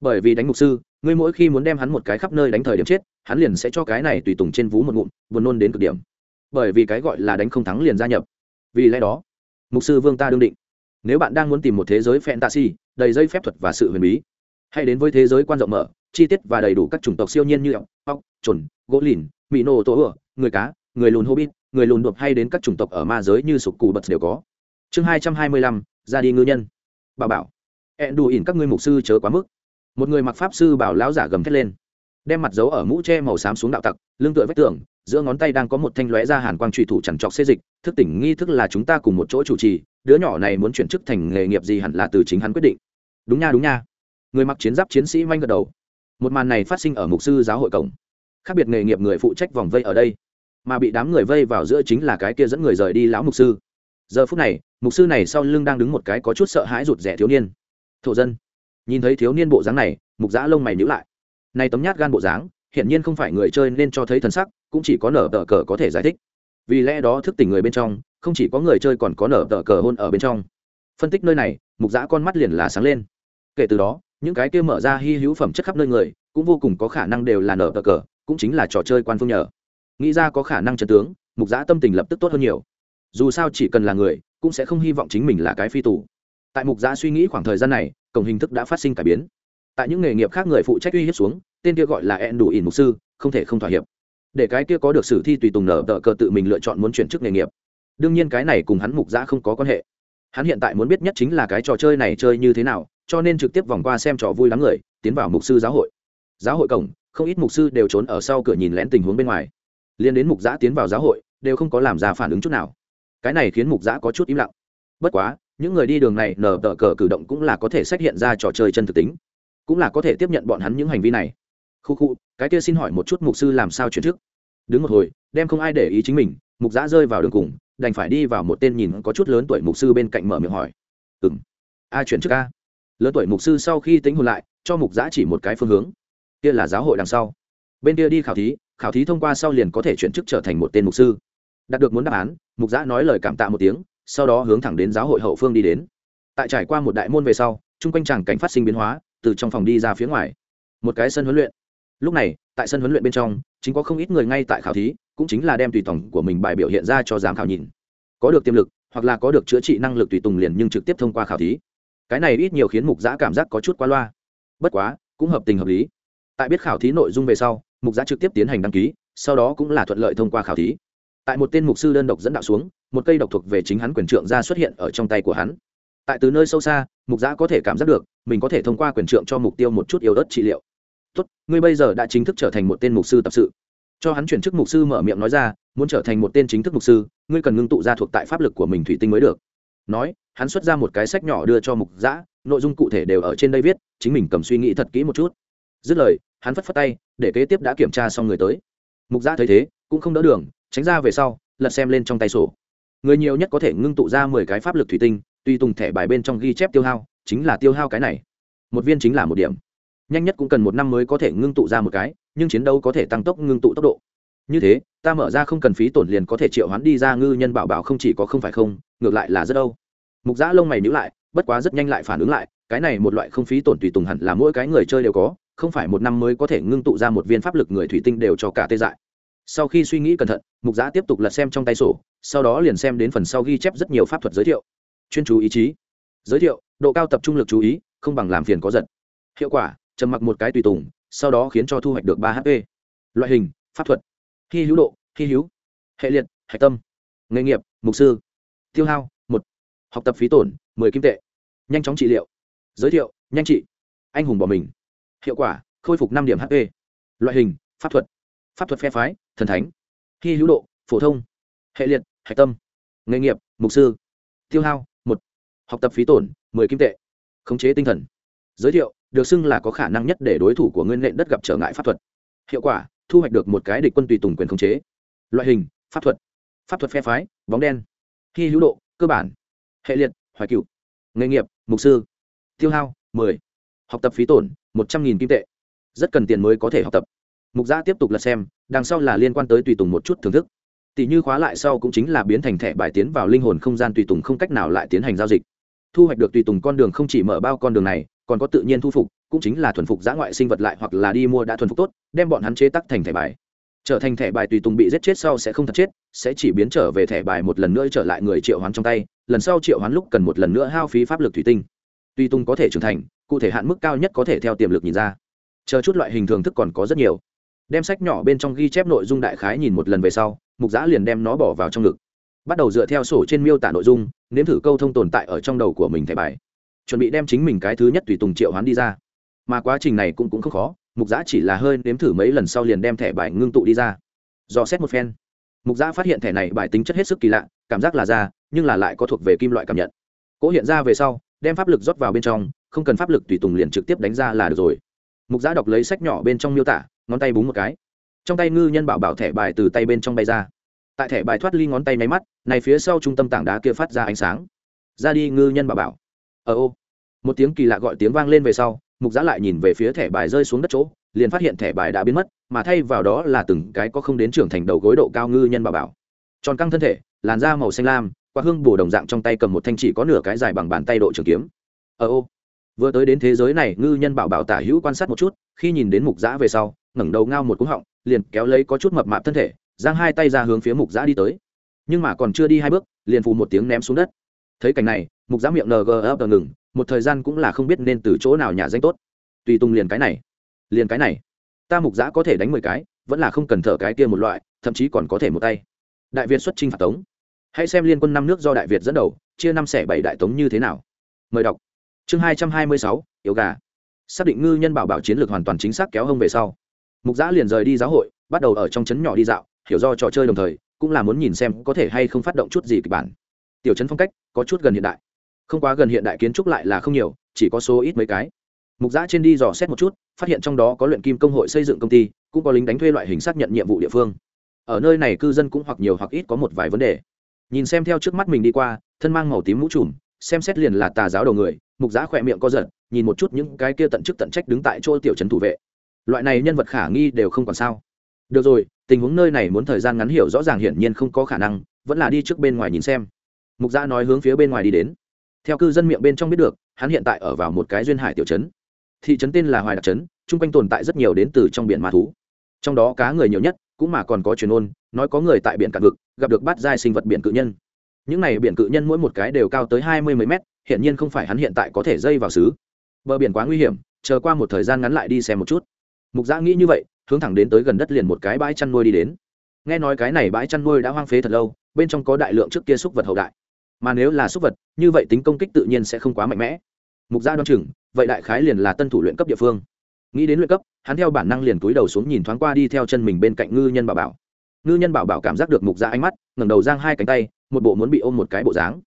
Bởi vì đánh mục sư, ngươi mỗi khi muốn đem hắn một cái khắp nơi đánh thời điểm chết, hắn liền sẽ cho cái này tùy tùng trên vú một ngụm, buồn nôn đến cực điểm. Bởi vì cái gọi là đánh không thắng liền gia nhập. Vì lẽ đó, mục sư vương ta đương định. Nếu bạn đang muốn tìm một thế giới fantasy, đầy dây phép thuật và sự huyền bí, hãy đến với thế giới quan rộng mở, chi tiết và đầy đủ các chủng tộc siêu nhiên như ốc ọc trồn, gỗ lìn mỹ nô tổ ửa người cá, người lùn hobbit người lùn đột hay đến các chủng tộc ở ma giới như sục cù bật đều có. Chương hai trăm hai mươi lăm, ra đi ngư nhân. Bà bảo, ẹn đù ỉn các ngươi mục sư chớ quá mức. Một người mặc pháp sư bảo lão giả gầm thét lên. Đem mặt giấu ở mũ tre màu xám xuống đạo tặc, lưng tựa vách tường, giữa ngón tay đang có một thanh lóe ra hàn quang trụy thủ chằn trọc xê dịch, thức tỉnh nghi thức là chúng ta cùng một chỗ chủ trì, đứa nhỏ này muốn chuyển chức thành nghề nghiệp gì hẳn là từ chính hắn quyết định. Đúng nha đúng nha. Người mặc chiến giáp chiến sĩ manh gật đầu. Một màn này phát sinh ở mục sư giáo hội cổng. Khác biệt nghề nghiệp người phụ trách vòng vây ở đây mà bị đám người vây vào giữa chính là cái kia dẫn người rời đi lão mục sư. Giờ phút này, mục sư này sau lưng đang đứng một cái có chút sợ hãi rụt rẻ thiếu niên. Thổ dân. Nhìn thấy thiếu niên bộ dáng này, mục giã lông mày nhữ lại. Nay tấm nhát gan bộ dáng, hiển nhiên không phải người chơi nên cho thấy thần sắc, cũng chỉ có nở tờ cờ có thể giải thích. Vì lẽ đó thức tỉnh người bên trong, không chỉ có người chơi còn có nở tờ cờ hôn ở bên trong. Phân tích nơi này, mục giã con mắt liền là sáng lên. Kể từ đó, những cái kia mở ra hy hữu phẩm chất khắp nơi người, cũng vô cùng có khả năng đều là nở tờ cờ, cũng chính là trò chơi quan phương nhờ nghĩ ra có khả năng chân tướng, mục giã tâm tình lập tức tốt hơn nhiều. Dù sao chỉ cần là người, cũng sẽ không hy vọng chính mình là cái phi tù. Tại mục giã suy nghĩ khoảng thời gian này, cổng hình thức đã phát sinh cải biến. Tại những nghề nghiệp khác người phụ trách uy hiếp xuống, tên kia gọi là ẹn đủ ỉn mục sư, không thể không thỏa hiệp. Để cái kia có được sử thi tùy tùng nở tờ cờ tự mình lựa chọn muốn chuyển chức nghề nghiệp. Đương nhiên cái này cùng hắn mục giã không có quan hệ. Hắn hiện tại muốn biết nhất chính là cái trò chơi này chơi như thế nào, cho nên trực tiếp vòng qua xem trò vui lắm người, tiến vào mục sư giáo hội. Giáo hội cổng, không ít mục sư đều trốn ở sau cửa nhìn lén tình huống bên ngoài liên đến mục giã tiến vào giáo hội, đều không có làm ra phản ứng chút nào. Cái này khiến mục giã có chút im lặng. Bất quá, những người đi đường này nở tờ cờ cử động cũng là có thể xét hiện ra trò chơi chân thực tính. Cũng là có thể tiếp nhận bọn hắn những hành vi này. Khu khu, cái kia xin hỏi một chút mục sư làm sao chuyển trước? Đứng một hồi, đem không ai để ý chính mình, mục giã rơi vào đường cùng, đành phải đi vào một tên nhìn có chút lớn tuổi mục sư bên cạnh mở miệng hỏi. Ừ m ai chuyển trước a. Lớn tuổi mục sư sau khi tính hồn lại, cho mục giã chỉ một cái phương hướng. Kia là giáo hội đằng sau. Bên kia đi khảo thí khảo thí thông qua sau liền có thể chuyển chức trở thành một tên mục sư. Đạt được muốn đáp án, mục giã nói lời cảm tạ một tiếng, sau đó hướng thẳng đến giáo hội hậu phương đi đến. Tại trải qua một đại môn về sau, chung quanh chàng cảnh phát sinh biến hóa, từ trong phòng đi ra phía ngoài. Một cái sân huấn luyện. Lúc này, tại sân huấn luyện bên trong, chính có không ít người ngay tại khảo thí, cũng chính là đem tùy tổng của mình bài biểu hiện ra cho giám khảo nhìn. Có được tiềm lực, hoặc là có được chữa trị năng lực tùy tùng liền nhưng trực tiếp thông qua khảo thí. Cái này ít nhiều khiến mục giã cảm giác có chút quá loa. Bất quá, cũng hợp tình hợp lý. Tại biết khảo thí nội dung về sau mục giã trực tiếp tiến hành đăng ký, sau đó cũng là thuận lợi thông qua khảo thí. Tại một tên mục sư đơn độc dẫn đạo xuống, một cây độc thuộc về chính hắn quyền trượng ra xuất hiện ở trong tay của hắn. Tại từ nơi sâu xa, mục giã có thể cảm giác được, mình có thể thông qua quyền trượng cho mục tiêu một chút yếu ớt trị liệu. Tốt, ngươi bây giờ đã chính thức trở thành một tên mục sư tập sự. Cho hắn chuyển chức mục sư mở miệng nói ra, muốn trở thành một tên chính thức mục sư, ngươi cần ngưng tụ ra thuộc tại pháp lực của mình thủy tinh mới được. Nói, hắn xuất ra một cái sách nhỏ đưa cho mục giã, nội dung cụ thể đều ở trên đây viết, chính mình cầm suy nghĩ thật kỹ một chút. Dứt lời hắn phất phất tay, để kế tiếp đã kiểm tra xong người tới. Mục gia thấy thế, cũng không đỡ đường, tránh ra về sau, lật xem lên trong tay sổ. Người nhiều nhất có thể ngưng tụ ra mười cái pháp lực thủy tinh tuy tùng thẻ bài bên trong ghi chép tiêu hao, chính là tiêu hao cái này. Một viên chính là một điểm. Nhanh nhất cũng cần một năm mới có thể ngưng tụ ra một cái, nhưng chiến đấu có thể tăng tốc ngưng tụ tốc độ. Như thế, ta mở ra không cần phí tổn liền có thể triệu hoán đi ra ngư nhân bảo bảo không chỉ có không phải không, ngược lại là rất đâu. Mục giã lông mày nhữ lại, bất quá rất nhanh lại phản ứng lại, cái này một loại không phí tổn tùy tùng hẳn là mỗi cái người chơi đều có không phải một năm mới có thể ngưng tụ ra một viên pháp lực người thủy tinh đều cho cả tê dại. Sau khi suy nghĩ cẩn thận, mục giã tiếp tục lật xem trong tay sổ, sau đó liền xem đến phần sau ghi chép rất nhiều pháp thuật giới thiệu. Chuyên chú ý chí. Giới thiệu, độ cao tập trung lực chú ý, không bằng làm phiền có giật. Hiệu quả, trầm mặc một cái tùy tùng, sau đó khiến cho thu hoạch được ba hp. Loại hình, pháp thuật. Hy hữu độ, hy hữu. Hệ liệt hạch tâm. Nghề nghiệp, mục sư. Tiêu hao, một. Học tập phí tổn, mười kim tệ. Nhanh chóng trị liệu. Giới thiệu, nhanh trị. Anh hùng bỏ mình hiệu quả, khôi phục năm điểm hp loại hình, pháp thuật. Pháp thuật phe phái, thần thánh. Hy hữu độ, phổ thông. Hệ liệt, hạch tâm. Nghề nghiệp, mục sư. Tiêu hao, một. Học tập phí tổn, mười kim tệ. Khống chế tinh thần. Giới thiệu, được xưng là có khả năng nhất để đối thủ của nguyên nện đất gặp trở ngại pháp thuật. Hiệu quả, thu hoạch được một cái địch quân tùy tùng quyền khống chế. Loại hình, pháp thuật. Pháp thuật phe phái, bóng đen. Hy hữu độ, cơ bản. Hệ liệt, hoài cựu nghề nghiệp, mục sư. Tiêu hao, mười. Học tập phí tổn một trăm nghìn kim tệ. Rất cần tiền mới có thể học tập. Mục giã tiếp tục lật xem, đằng sau là liên quan tới tùy tùng một chút thưởng thức. Tỷ như khóa lại sau cũng chính là biến thành thẻ bài tiến vào linh hồn không gian tùy tùng không cách nào lại tiến hành giao dịch. Thu hoạch được tùy tùng con đường không chỉ mở bao con đường này, còn có tự nhiên thu phục, cũng chính là thuần phục giã ngoại sinh vật lại hoặc là đi mua đã thuần phục tốt, đem bọn hắn chế tắc thành thẻ bài. Trở thành thẻ bài tùy tùng bị giết chết sau sẽ không thật chết, sẽ chỉ biến trở về thẻ bài một lần nữa trở lại người triệu hoán trong tay, lần sau triệu hoán lúc cần một lần nữa hao phí pháp lực thủy tinh. Tuy tùng có thể trưởng thành cụ thể hạn mức cao nhất có thể theo tiềm lực nhìn ra. Chờ chút loại hình thường thức còn có rất nhiều. Đem sách nhỏ bên trong ghi chép nội dung đại khái nhìn một lần về sau mục giã liền đem nó bỏ vào trong ngực. Bắt đầu dựa theo sổ trên miêu tả nội dung nếm thử câu thông tồn tại ở trong đầu của mình thẻ bài. Chuẩn bị đem chính mình cái thứ nhất tùy tùng triệu hoán đi ra. Mà quá trình này cũng cũng không khó mục giã chỉ là hơi nếm thử mấy lần sau liền đem thẻ bài ngưng tụ đi ra. Do xét một phen. Mục giã phát hiện thẻ này bài tính chất hết sức kỳ lạ cảm giác là da, nhưng là lại có thuộc về kim loại cảm nhận. Cố hiện ra về sau đem pháp lực rót vào bên trong, không cần pháp lực tùy tùng liền trực tiếp đánh ra là được rồi. Mục giã đọc lấy sách nhỏ bên trong miêu tả, ngón tay búng một cái. Trong tay ngư nhân bảo bảo thẻ bài từ tay bên trong bay ra. Tại thẻ bài thoát ly ngón tay nháy mắt, này phía sau trung tâm tảng đá kia phát ra ánh sáng. Ra đi, ngư nhân bảo bảo. Ờ ô. Một tiếng kỳ lạ gọi tiếng vang lên về sau, mục giã lại nhìn về phía thẻ bài rơi xuống đất chỗ, liền phát hiện thẻ bài đã biến mất, mà thay vào đó là từng cái có không đến trưởng thành đầu gối độ cao ngư nhân bảo bảo. Tròn căng thân thể, làn da màu xanh lam qua hương bổ đồng dạng trong tay cầm một thanh chỉ có nửa cái dài bằng bàn tay độ trường kiếm. Ờ ô. Vừa tới đến thế giới này, ngư nhân bảo bảo tả hữu quan sát một chút, khi nhìn đến mục giã về sau, ngẩng đầu ngao một cúng họng, liền kéo lấy có chút mập mạp thân thể, giang hai tay ra hướng phía mục giã đi tới. Nhưng mà còn chưa đi hai bước, liền phù một tiếng ném xuống đất. Thấy cảnh này, mục giã miệng ngờ ngừng, một thời gian cũng là không biết nên từ chỗ nào nhà danh tốt. Tùy tung liền cái này, liền cái này. Ta mục giã có thể đánh mười cái, vẫn là không cần thở cái kia một loại, thậm chí còn có thể một tay. Đại việt xuất chinh phạt tống hãy xem liên quân năm nước do đại việt dẫn đầu, chia năm xẻ bảy đại tống như thế nào. Mời đọc. Chương hai trăm hai mươi sáu, yếu gà. Xác định ngư nhân bảo bảo chiến lược hoàn toàn chính xác kéo hông về sau. Mục giã liền rời đi giáo hội, bắt đầu ở trong trấn nhỏ đi dạo, hiểu do trò chơi đồng thời, cũng là muốn nhìn xem có thể hay không phát động chút gì kịch bản. Tiểu trấn phong cách có chút gần hiện đại. Không quá gần hiện đại kiến trúc lại là không nhiều, chỉ có số ít mấy cái. Mục giã trên đi dò xét một chút, phát hiện trong đó có luyện kim công hội xây dựng công ty, cũng có lính đánh thuê loại hình xác nhận nhiệm vụ địa phương. Ở nơi này cư dân cũng hoặc nhiều hoặc ít có một vài vấn đề nhìn xem theo trước mắt mình đi qua, thân mang màu tím mũ trùm, xem xét liền là tà giáo đầu người, mục giã khỏe miệng co giật, nhìn một chút những cái kia tận chức tận trách đứng tại chỗ tiểu trấn thủ vệ. Loại này nhân vật khả nghi đều không còn sao. Được rồi, tình huống nơi này muốn thời gian ngắn hiểu rõ ràng hiển nhiên không có khả năng, vẫn là đi trước bên ngoài nhìn xem. Mục giã nói hướng phía bên ngoài đi đến. Theo cư dân miệng bên trong biết được, hắn hiện tại ở vào một cái duyên hải tiểu trấn. Thị trấn tên là hoài đặc trấn, chung quanh tồn tại rất nhiều đến từ trong biển ma thú. Trong đó cá người nhiều nhất cũng mà còn có truyền ôn, nói có người tại biển cạn vực, gặp được bát giai sinh vật biển cự nhân. Những này biển cự nhân mỗi một cái đều cao tới hai mươi mấy mét hiện nhiên không phải hắn hiện tại có thể dây vào xứ. Bờ biển quá nguy hiểm, chờ qua một thời gian ngắn lại đi xem một chút. Mục giã nghĩ như vậy, hướng thẳng đến tới gần đất liền một cái bãi chăn nuôi đi đến. Nghe nói cái này bãi chăn nuôi đã hoang phế thật lâu, bên trong có đại lượng trước kia súc vật hậu đại. Mà nếu là súc vật, như vậy tính công kích tự nhiên sẽ không quá mạnh mẽ. Mục gia đoan chừng, vậy đại khái liền là tân thủ luyện cấp địa phương nghĩ đến luyện cấp hắn theo bản năng liền túi đầu xuống nhìn thoáng qua đi theo chân mình bên cạnh ngư nhân bảo bảo. Ngư nhân bảo bảo cảm giác được mục ra ánh mắt ngẩng đầu giang hai cánh tay một bộ muốn bị ôm một cái bộ dáng.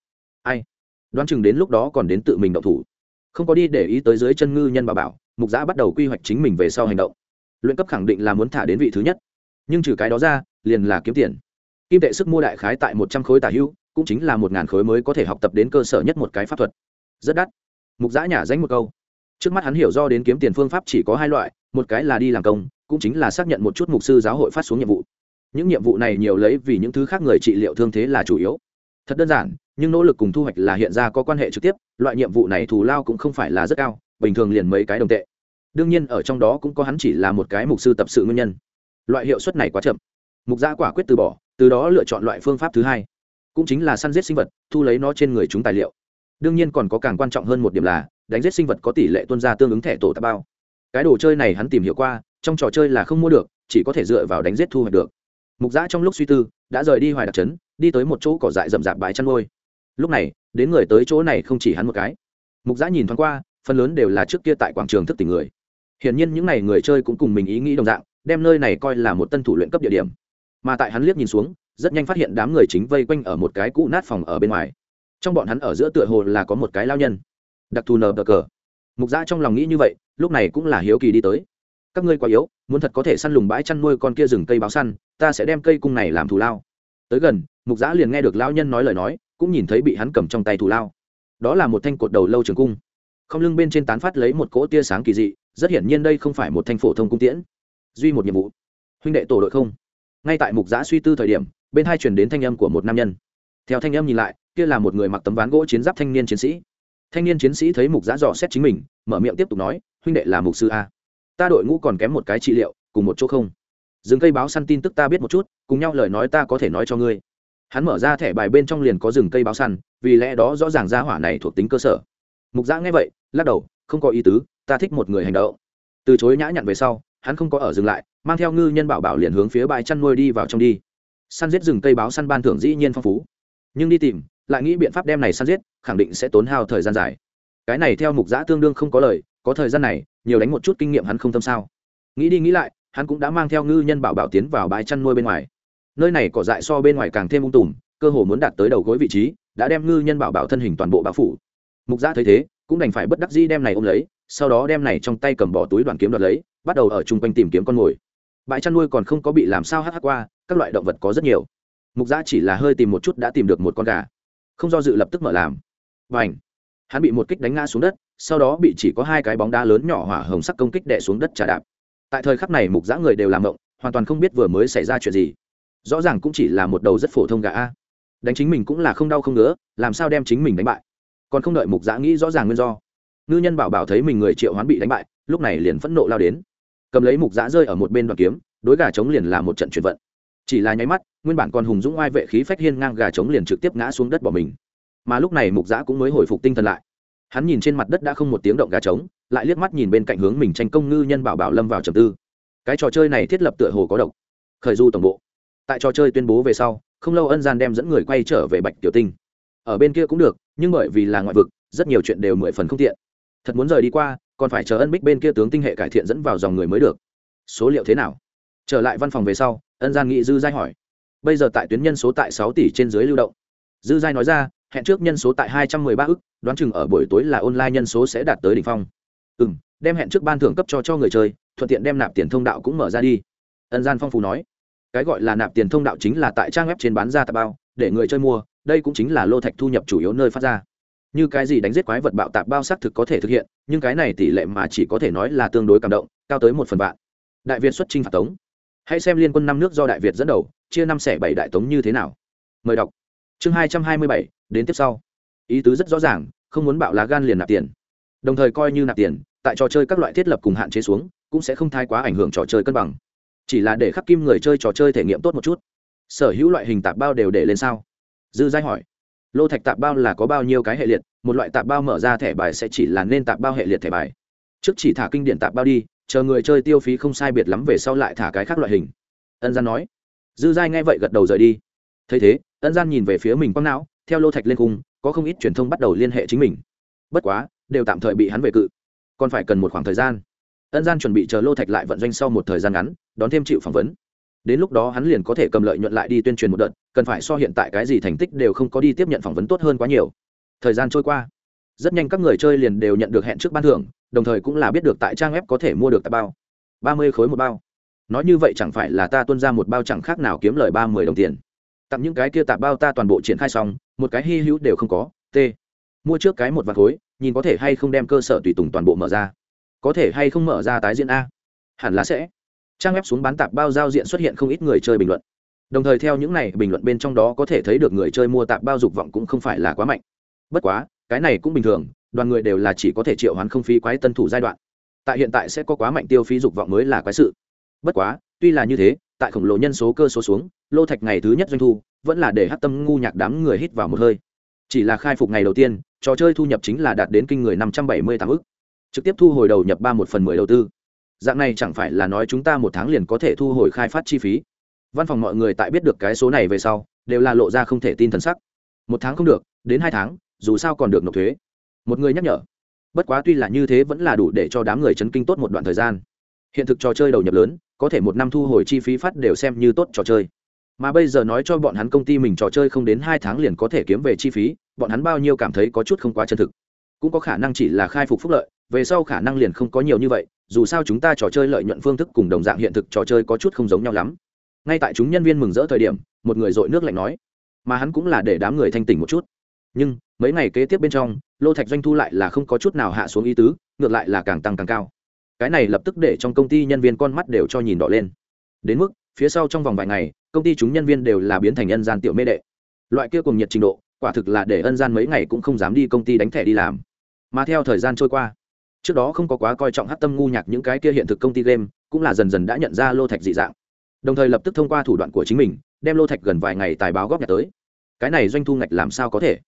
Ai? Đoán chừng đến lúc đó còn đến tự mình động thủ. Không có đi để ý tới dưới chân ngư nhân bảo bảo mục giã bắt đầu quy hoạch chính mình về sau hành động. Luyện cấp khẳng định là muốn thả đến vị thứ nhất. Nhưng trừ cái đó ra liền là kiếm tiền. Kim tệ sức mua đại khái tại một trăm khối tả hưu, cũng chính là một ngàn khối mới có thể học tập đến cơ sở nhất một cái pháp thuật. Rất đắt. Mục giã nhả danh một câu trước mắt hắn hiểu do đến kiếm tiền phương pháp chỉ có hai loại, một cái là đi làm công, cũng chính là xác nhận một chút mục sư giáo hội phát xuống nhiệm vụ. Những nhiệm vụ này nhiều lấy vì những thứ khác người trị liệu thương thế là chủ yếu. Thật đơn giản, nhưng nỗ lực cùng thu hoạch là hiện ra có quan hệ trực tiếp, loại nhiệm vụ này thù lao cũng không phải là rất cao, bình thường liền mấy cái đồng tệ. Đương nhiên, ở trong đó cũng có hắn chỉ là một cái mục sư tập sự nguyên nhân. Loại hiệu suất này quá chậm. Mục gia quả quyết từ bỏ, từ đó lựa chọn loại phương pháp thứ hai. Cũng chính là săn giết sinh vật, thu lấy nó trên người chúng tài liệu. Đương nhiên còn có càng quan trọng hơn một điểm là đánh giết sinh vật có tỷ lệ tuân ra tương ứng thẻ tổ tạp bao. Cái đồ chơi này hắn tìm hiểu qua, trong trò chơi là không mua được, chỉ có thể dựa vào đánh giết thu hoạch được. Mục giã trong lúc suy tư, đã rời đi hoài đặc trấn, đi tới một chỗ cỏ dại rậm rạp bãi chăn nuôi. Lúc này, đến người tới chỗ này không chỉ hắn một cái. Mục giã nhìn thoáng qua, phần lớn đều là trước kia tại quảng trường thức tỉnh người. Hiển nhiên những n à y người chơi cũng cùng mình ý nghĩ đồng dạng, đem nơi này coi là một tân thủ luyện cấp địa điểm. Mà tại hắn liếc nhìn xuống, rất nhanh phát hiện đám người chính vây quanh ở một cái cũ nát phòng ở bên ngoài. Trong bọn hắn ở giữa tựa hồ là có một cái lao nhân đặc thù nờ bờ cờ. Mục gia trong lòng nghĩ như vậy, lúc này cũng là hiếu kỳ đi tới. Các ngươi quá yếu, muốn thật có thể săn lùng bãi chăn nuôi con kia rừng cây báo săn, ta sẽ đem cây cung này làm thù lao. Tới gần, mục giã liền nghe được lao nhân nói lời nói, cũng nhìn thấy bị hắn cầm trong tay thù lao. Đó là một thanh cột đầu lâu trường cung. Không lưng bên trên tán phát lấy một cỗ tia sáng kỳ dị, rất hiển nhiên đây không phải một thanh phổ thông cung tiễn. Duy một nhiệm vụ. Huynh đệ tổ đội không. Ngay tại mục giã suy tư thời điểm, bên hai truyền đến thanh âm của một nam nhân. Theo thanh âm nhìn lại, kia là một người mặc tấm ván gỗ chiến giáp thanh niên chiến sĩ thanh niên chiến sĩ thấy mục giã dò xét chính mình, mở miệng tiếp tục nói, huynh đệ là mục sư a. Ta đội ngũ còn kém một cái trị liệu, cùng một chỗ không. Rừng cây báo săn tin tức ta biết một chút, cùng nhau lời nói ta có thể nói cho ngươi. Hắn mở ra thẻ bài bên trong liền có rừng cây báo săn, vì lẽ đó rõ ràng ra hỏa này thuộc tính cơ sở. Mục giã nghe vậy, lắc đầu, không có ý tứ, ta thích một người hành động. Từ chối nhã nhặn về sau, hắn không có ở dừng lại, mang theo ngư nhân bảo bảo liền hướng phía bãi chăn nuôi đi vào trong đi. Săn giết rừng cây báo săn ban thưởng dĩ nhiên phong phú. Nhưng đi tìm lại nghĩ biện pháp đem này săn giết, khẳng định sẽ tốn hao thời gian dài. Cái này theo mục giã tương đương không có lời, có thời gian này, nhiều đánh một chút kinh nghiệm hắn không tâm sao. Nghĩ đi nghĩ lại, hắn cũng đã mang theo ngư nhân bảo bảo tiến vào bãi chăn nuôi bên ngoài. Nơi này cỏ dại so bên ngoài càng thêm ung tùm, cơ hồ muốn đạt tới đầu gối vị trí, đã đem ngư nhân bảo bảo thân hình toàn bộ bao phủ. Mục giã thấy thế, cũng đành phải bất đắc dĩ đem này ôm lấy, sau đó đem này trong tay cầm bỏ túi đoàn kiếm đoạt lấy, bắt đầu ở chung quanh tìm kiếm con mồi. Bãi chăn nuôi còn không có bị làm sao hắc hắc qua, các loại động vật có rất nhiều. Mục giã chỉ là hơi tìm một chút đã tìm được một con gà không do dự lập tức mở làm. Và ảnh hắn bị một kích đánh ngã xuống đất, sau đó bị chỉ có hai cái bóng đá lớn nhỏ hỏa hồng sắc công kích đẻ xuống đất trả đạp. Tại thời khắc này, mục giã người đều làm động hoàn toàn không biết vừa mới xảy ra chuyện gì. Rõ ràng cũng chỉ là một đầu rất phổ thông gà a. Đánh chính mình cũng là không đau không ngứa, làm sao đem chính mình đánh bại? Còn không đợi mục giã nghĩ rõ ràng nguyên do, ngư nhân bảo bảo thấy mình người triệu hoán bị đánh bại, lúc này liền phẫn nộ lao đến. Cầm lấy mục giã rơi ở một bên đoàn kiếm, đối gà chống liền là một trận chuyển vận chỉ là nháy mắt, nguyên bản còn hùng dũng oai vệ khí phách hiên ngang gà trống liền trực tiếp ngã xuống đất bỏ mình. Mà lúc này mục giã cũng mới hồi phục tinh thần lại. Hắn nhìn trên mặt đất đã không một tiếng động gà trống, lại liếc mắt nhìn bên cạnh hướng mình tranh công ngư nhân bảo bảo lâm vào trầm tư. Cái trò chơi này thiết lập tựa hồ có độc. Khởi du tổng bộ. Tại trò chơi tuyên bố về sau, không lâu ân gian đem dẫn người quay trở về bạch tiểu tinh. Ở bên kia cũng được, nhưng bởi vì là ngoại vực, rất nhiều chuyện đều mười phần không tiện. Thật muốn rời đi qua, còn phải chờ ân bích bên kia tướng tinh hệ cải thiện dẫn vào dòng người mới được. Số liệu thế nào? Trở lại văn phòng về sau ân gian nghị dư giai hỏi. Bây giờ tại tuyến nhân số tại sáu tỷ trên dưới lưu động. Dư giai nói ra, hẹn trước nhân số tại hai trăm mười ba ức, đoán chừng ở buổi tối là online nhân số sẽ đạt tới đ ỉ n h phong. Ừ m đem hẹn trước ban thưởng cấp cho cho người chơi, thuận tiện đem nạp tiền thông đạo cũng mở ra đi. Ân gian phong phú nói. Cái gọi là nạp tiền thông đạo chính là tại trang web trên bán ra tạp bao, để người chơi mua, đây cũng chính là lô thạch thu nhập chủ yếu nơi phát ra. Như cái gì đánh giết quái vật bạo tạp bao xác thực có thể thực hiện, nhưng cái này tỷ lệ mà chỉ có thể nói là tương đối cảm động, cao tới một phần vạn. Đại việt xuất trình phạt tống hãy xem liên quân năm nước do đại việt dẫn đầu, chia năm xẻ bảy đại tống như thế nào. Mời đọc. Chương hai trăm hai mươi bảy, đến tiếp sau. Ý tứ rất rõ ràng, không muốn bạo lá gan liền nạp tiền. Đồng thời coi như nạp tiền, tại trò chơi các loại thiết lập cùng hạn chế xuống, cũng sẽ không thai quá ảnh hưởng trò chơi cân bằng. Chỉ là để khắc kim người chơi trò chơi thể nghiệm tốt một chút. Sở hữu loại hình tạp bao đều để lên sao? Dư giai hỏi. Lô thạch tạp bao là có bao nhiêu cái hệ liệt? Một loại tạp bao mở ra thẻ bài sẽ chỉ là nên tạp bao hệ liệt thẻ bài. Trước chỉ thả kinh điển tạp bao đi chờ người chơi tiêu phí không sai biệt lắm về sau lại thả cái khác loại hình. Ân gian nói. Dư giai nghe vậy gật đầu rời đi. Thấy thế, ân gian nhìn về phía mình quăng não, theo lô thạch lên cung có không ít truyền thông bắt đầu liên hệ chính mình. Bất quá, đều tạm thời bị hắn về cự. Còn phải cần một khoảng thời gian. Ân gian chuẩn bị chờ lô thạch lại vận doanh sau một thời gian ngắn, đón thêm chịu phỏng vấn. Đến lúc đó hắn liền có thể cầm lợi nhuận lại đi tuyên truyền một đợt, cần phải so hiện tại cái gì thành tích đều không có đi tiếp nhận phỏng vấn tốt hơn quá nhiều. Thời gian trôi qua. Rất nhanh các người chơi liền đều nhận được hẹn trước ban thưởng đồng thời cũng là biết được tại trang web có thể mua được tại bao. Ba mươi khối một bao. Nói như vậy chẳng phải là ta tuân ra một bao chẳng khác nào kiếm lời ba mươi đồng tiền. Tặng những cái kia tạp bao ta toàn bộ triển khai xong, một cái hy hữu đều không có, t. Mua trước cái một vạt khối, nhìn có thể hay không đem cơ sở tùy tùng toàn bộ mở ra. Có thể hay không mở ra tái diễn a? Hẳn là sẽ. Trang web xuống bán tạp bao giao diện xuất hiện không ít người chơi bình luận. Đồng thời theo những này bình luận bên trong đó có thể thấy được người chơi mua tạp bao dục vọng cũng không phải là quá mạnh. Bất quá, cái này cũng bình thường đoàn người đều là chỉ có thể triệu hoán không phí quái tân thủ giai đoạn. Tại hiện tại sẽ có quá mạnh tiêu phí dục vọng mới là quái sự. Bất quá, tuy là như thế, tại khổng lồ nhân số cơ số xuống, lô thạch ngày thứ nhất doanh thu vẫn là để hát tâm ngu nhạc đám người hít vào một hơi. Chỉ là khai phục ngày đầu tiên, trò chơi thu nhập chính là đạt đến kinh người năm trăm bảy mươi tám ức. Trực tiếp thu hồi đầu nhập ba một phần mười đầu tư. Dạng này chẳng phải là nói chúng ta một tháng liền có thể thu hồi khai phát chi phí. Văn phòng mọi người tại biết được cái số này về sau, đều là lộ ra không thể tin thần sắc. Một tháng không được, đến hai tháng, dù sao còn được nộp thuế một người nhắc nhở. Bất quá tuy là như thế vẫn là đủ để cho đám người chấn kinh tốt một đoạn thời gian. Hiện thực trò chơi đầu nhập lớn, có thể một năm thu hồi chi phí phát đều xem như tốt trò chơi. Mà bây giờ nói cho bọn hắn công ty mình trò chơi không đến hai tháng liền có thể kiếm về chi phí, bọn hắn bao nhiêu cảm thấy có chút không quá chân thực. Cũng có khả năng chỉ là khai phục phúc lợi, về sau khả năng liền không có nhiều như vậy, dù sao chúng ta trò chơi lợi nhuận phương thức cùng đồng dạng hiện thực trò chơi có chút không giống nhau lắm. Ngay tại chúng nhân viên mừng rỡ thời điểm, một người dội nước lạnh nói. Mà hắn cũng là để đám người thanh tỉnh một chút nhưng mấy ngày kế tiếp bên trong, lô thạch doanh thu lại là không có chút nào hạ xuống ý tứ, ngược lại là càng tăng càng cao. Cái này lập tức để trong công ty nhân viên con mắt đều cho nhìn đỏ lên. Đến mức, phía sau trong vòng vài ngày, công ty chúng nhân viên đều là biến thành ân gian tiểu mê đệ. Loại kia cùng nhiệt trình độ, quả thực là để ân gian mấy ngày cũng không dám đi công ty đánh thẻ đi làm. Mà theo thời gian trôi qua, trước đó không có quá coi trọng hát tâm ngu nhạc những cái kia hiện thực công ty game, cũng là dần dần đã nhận ra lô thạch dị dạng. Đồng thời lập tức thông qua thủ đoạn của chính mình, đem lô thạch gần vài ngày tài báo góp nhặt tới. Cái này doanh thu ngạch làm sao có thể?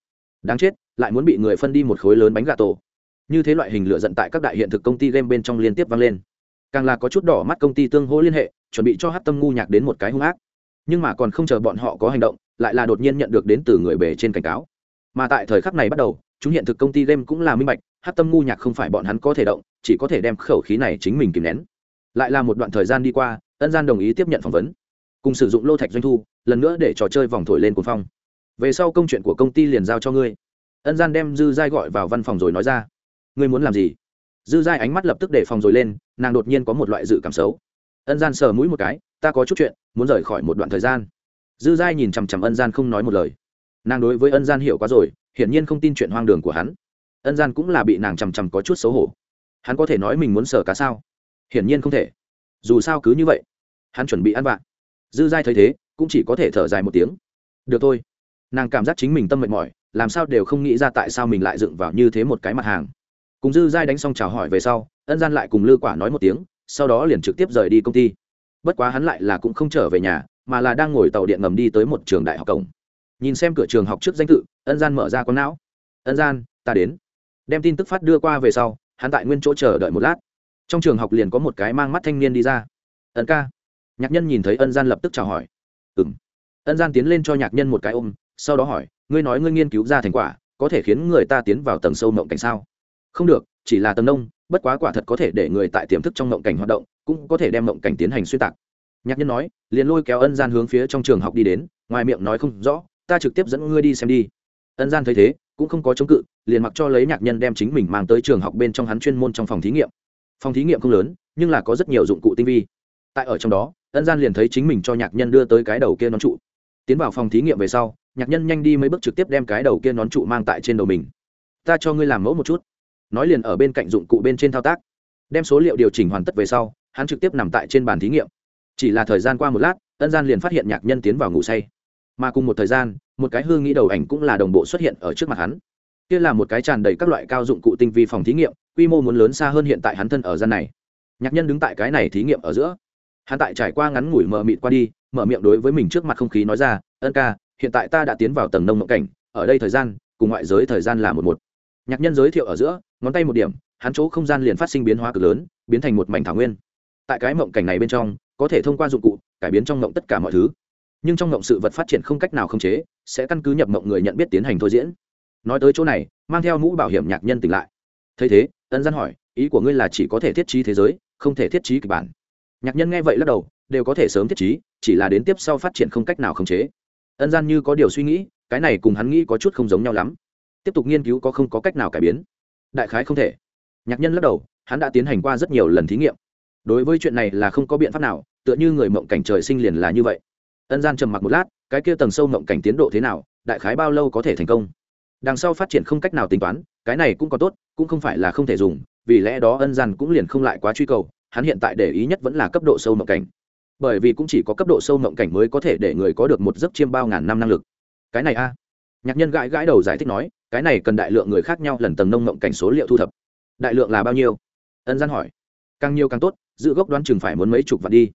Đáng chết, lại muốn bị người phân đi một khối lớn bánh gà tổ. Như thế loại hình lựa giận tại các đại hiện thực công ty game bên trong liên tiếp vang lên. Càng là có chút đỏ mắt công ty tương hỗ liên hệ, chuẩn bị cho hát tâm ngu nhạc đến một cái hung ác. Nhưng mà còn không chờ bọn họ có hành động, lại là đột nhiên nhận được đến từ người bề trên cảnh cáo. Mà tại thời khắc này bắt đầu, chúng hiện thực công ty game cũng là minh bạch, hát tâm ngu nhạc không phải bọn hắn có thể động, chỉ có thể đem khẩu khí này chính mình kìm nén. Lại là một đoạn thời gian đi qua, ân gian đồng ý tiếp nhận phỏng vấn. Cùng sử dụng lô thạch doanh thu, lần nữa để trò chơi vòng thổi lên cuồng phong về sau công chuyện của công ty liền giao cho ngươi. Ân gian đem dư giai gọi vào văn phòng rồi nói ra. Ngươi muốn làm gì? Dư giai ánh mắt lập tức để phòng rồi lên, nàng đột nhiên có một loại dự cảm xấu. Ân gian sờ mũi một cái, ta có chút chuyện, muốn rời khỏi một đoạn thời gian. Dư giai nhìn chằm chằm ân gian không nói một lời. Nàng đối với ân gian hiểu quá rồi, hiển nhiên không tin chuyện hoang đường của hắn. Ân gian cũng là bị nàng chằm chằm có chút xấu hổ. Hắn có thể nói mình muốn sờ cá sao? Hiển nhiên không thể. Dù sao cứ như vậy, hắn chuẩn bị ăn vạ. Dư giai thấy thế, cũng chỉ có thể thở dài một tiếng. Được thôi nàng cảm giác chính mình tâm mệt mỏi, làm sao đều không nghĩ ra tại sao mình lại dựng vào như thế một cái mặt hàng. Cùng dư giai đánh xong chào hỏi về sau, ân gian lại cùng lư quả nói một tiếng, sau đó liền trực tiếp rời đi công ty. Bất quá hắn lại là cũng không trở về nhà, mà là đang ngồi tàu điện ngầm đi tới một trường đại học cổng. Nhìn xem cửa trường học trước danh tự, ân gian mở ra con não. Ân gian, ta đến. Đem tin tức phát đưa qua về sau, hắn tại nguyên chỗ chờ đợi một lát. Trong trường học liền có một cái mang mắt thanh niên đi ra. Ân ca. Nhạc nhân nhìn thấy ân gian lập tức chào hỏi. Ừ m ân gian tiến lên cho nhạc nhân một cái ôm sau đó hỏi, ngươi nói ngươi nghiên cứu ra thành quả, có thể khiến người ta tiến vào tầng sâu mộng cảnh sao? Không được, chỉ là tầng nông, bất quá quả thật có thể để người tại tiềm thức trong mộng cảnh hoạt động, cũng có thể đem mộng cảnh tiến hành xuyên tạc. Nhạc nhân nói, liền lôi kéo ân gian hướng phía trong trường học đi đến, ngoài miệng nói không rõ, ta trực tiếp dẫn ngươi đi xem đi. Ân gian thấy thế, cũng không có chống cự, liền mặc cho lấy nhạc nhân đem chính mình mang tới trường học bên trong hắn chuyên môn trong phòng thí nghiệm. Phòng thí nghiệm không lớn, nhưng là có rất nhiều dụng cụ tinh vi. Tại ở trong đó, ân gian liền thấy chính mình cho nhạc nhân đưa tới cái đầu kia nón trụ. Tiến vào phòng thí nghiệm về sau nhạc nhân nhanh đi mấy bước trực tiếp đem cái đầu kia nón trụ mang tại trên đầu mình. Ta cho ngươi làm mẫu một chút. Nói liền ở bên cạnh dụng cụ bên trên thao tác. Đem số liệu điều chỉnh hoàn tất về sau, hắn trực tiếp nằm tại trên bàn thí nghiệm. Chỉ là thời gian qua một lát, ân gian liền phát hiện nhạc nhân tiến vào ngủ say. Mà cùng một thời gian, một cái hương nghĩ đầu ảnh cũng là đồng bộ xuất hiện ở trước mặt hắn. Kia là một cái tràn đầy các loại cao dụng cụ tinh vi phòng thí nghiệm, quy mô muốn lớn xa hơn hiện tại hắn thân ở gian này. Nhạc nhân đứng tại cái này thí nghiệm ở giữa. Hắn tại trải qua ngắn ngủi mờ mịt qua đi, mở miệng đối với mình trước mặt không khí nói ra, ân ca hiện tại ta đã tiến vào tầng nông mộng cảnh, ở đây thời gian, cùng ngoại giới thời gian là một một. Nhạc nhân giới thiệu ở giữa, ngón tay một điểm, hắn chỗ không gian liền phát sinh biến hóa cực lớn, biến thành một mảnh thảo nguyên. Tại cái mộng cảnh này bên trong, có thể thông qua dụng cụ, cải biến trong mộng tất cả mọi thứ. Nhưng trong mộng sự vật phát triển không cách nào khống chế, sẽ căn cứ nhập mộng người nhận biết tiến hành thôi diễn. Nói tới chỗ này, mang theo mũ bảo hiểm nhạc nhân tỉnh lại. Thấy thế, ân gian hỏi, ý của ngươi là chỉ có thể thiết trí thế giới, không thể thiết trí kịch bản. Nhạc nhân nghe vậy lắc đầu, đều có thể sớm thiết trí, chỉ là đến tiếp sau phát triển không cách nào khống chế ân gian như có điều suy nghĩ, cái này cùng hắn nghĩ có chút không giống nhau lắm. Tiếp tục nghiên cứu có không có cách nào cải biến. Đại khái không thể. Nhạc nhân lắc đầu, hắn đã tiến hành qua rất nhiều lần thí nghiệm. Đối với chuyện này là không có biện pháp nào, tựa như người mộng cảnh trời sinh liền là như vậy. Ân gian trầm mặc một lát, cái kia tầng sâu mộng cảnh tiến độ thế nào, đại khái bao lâu có thể thành công? Đằng sau phát triển không cách nào tính toán, cái này cũng có tốt, cũng không phải là không thể dùng, vì lẽ đó ân gian cũng liền không lại quá truy cầu, hắn hiện tại để ý nhất vẫn là cấp độ sâu mộng cảnh bởi vì cũng chỉ có cấp độ sâu mộng cảnh mới có thể để người có được một giấc chiêm bao ngàn năm năng lực. Cái này a. Nhạc nhân gãi gãi đầu giải thích nói, cái này cần đại lượng người khác nhau lần tầng nông mộng cảnh số liệu thu thập. Đại lượng là bao nhiêu? Ân gian hỏi. Càng nhiều càng tốt dự gốc đoán chừng phải muốn mấy chục vạn đi.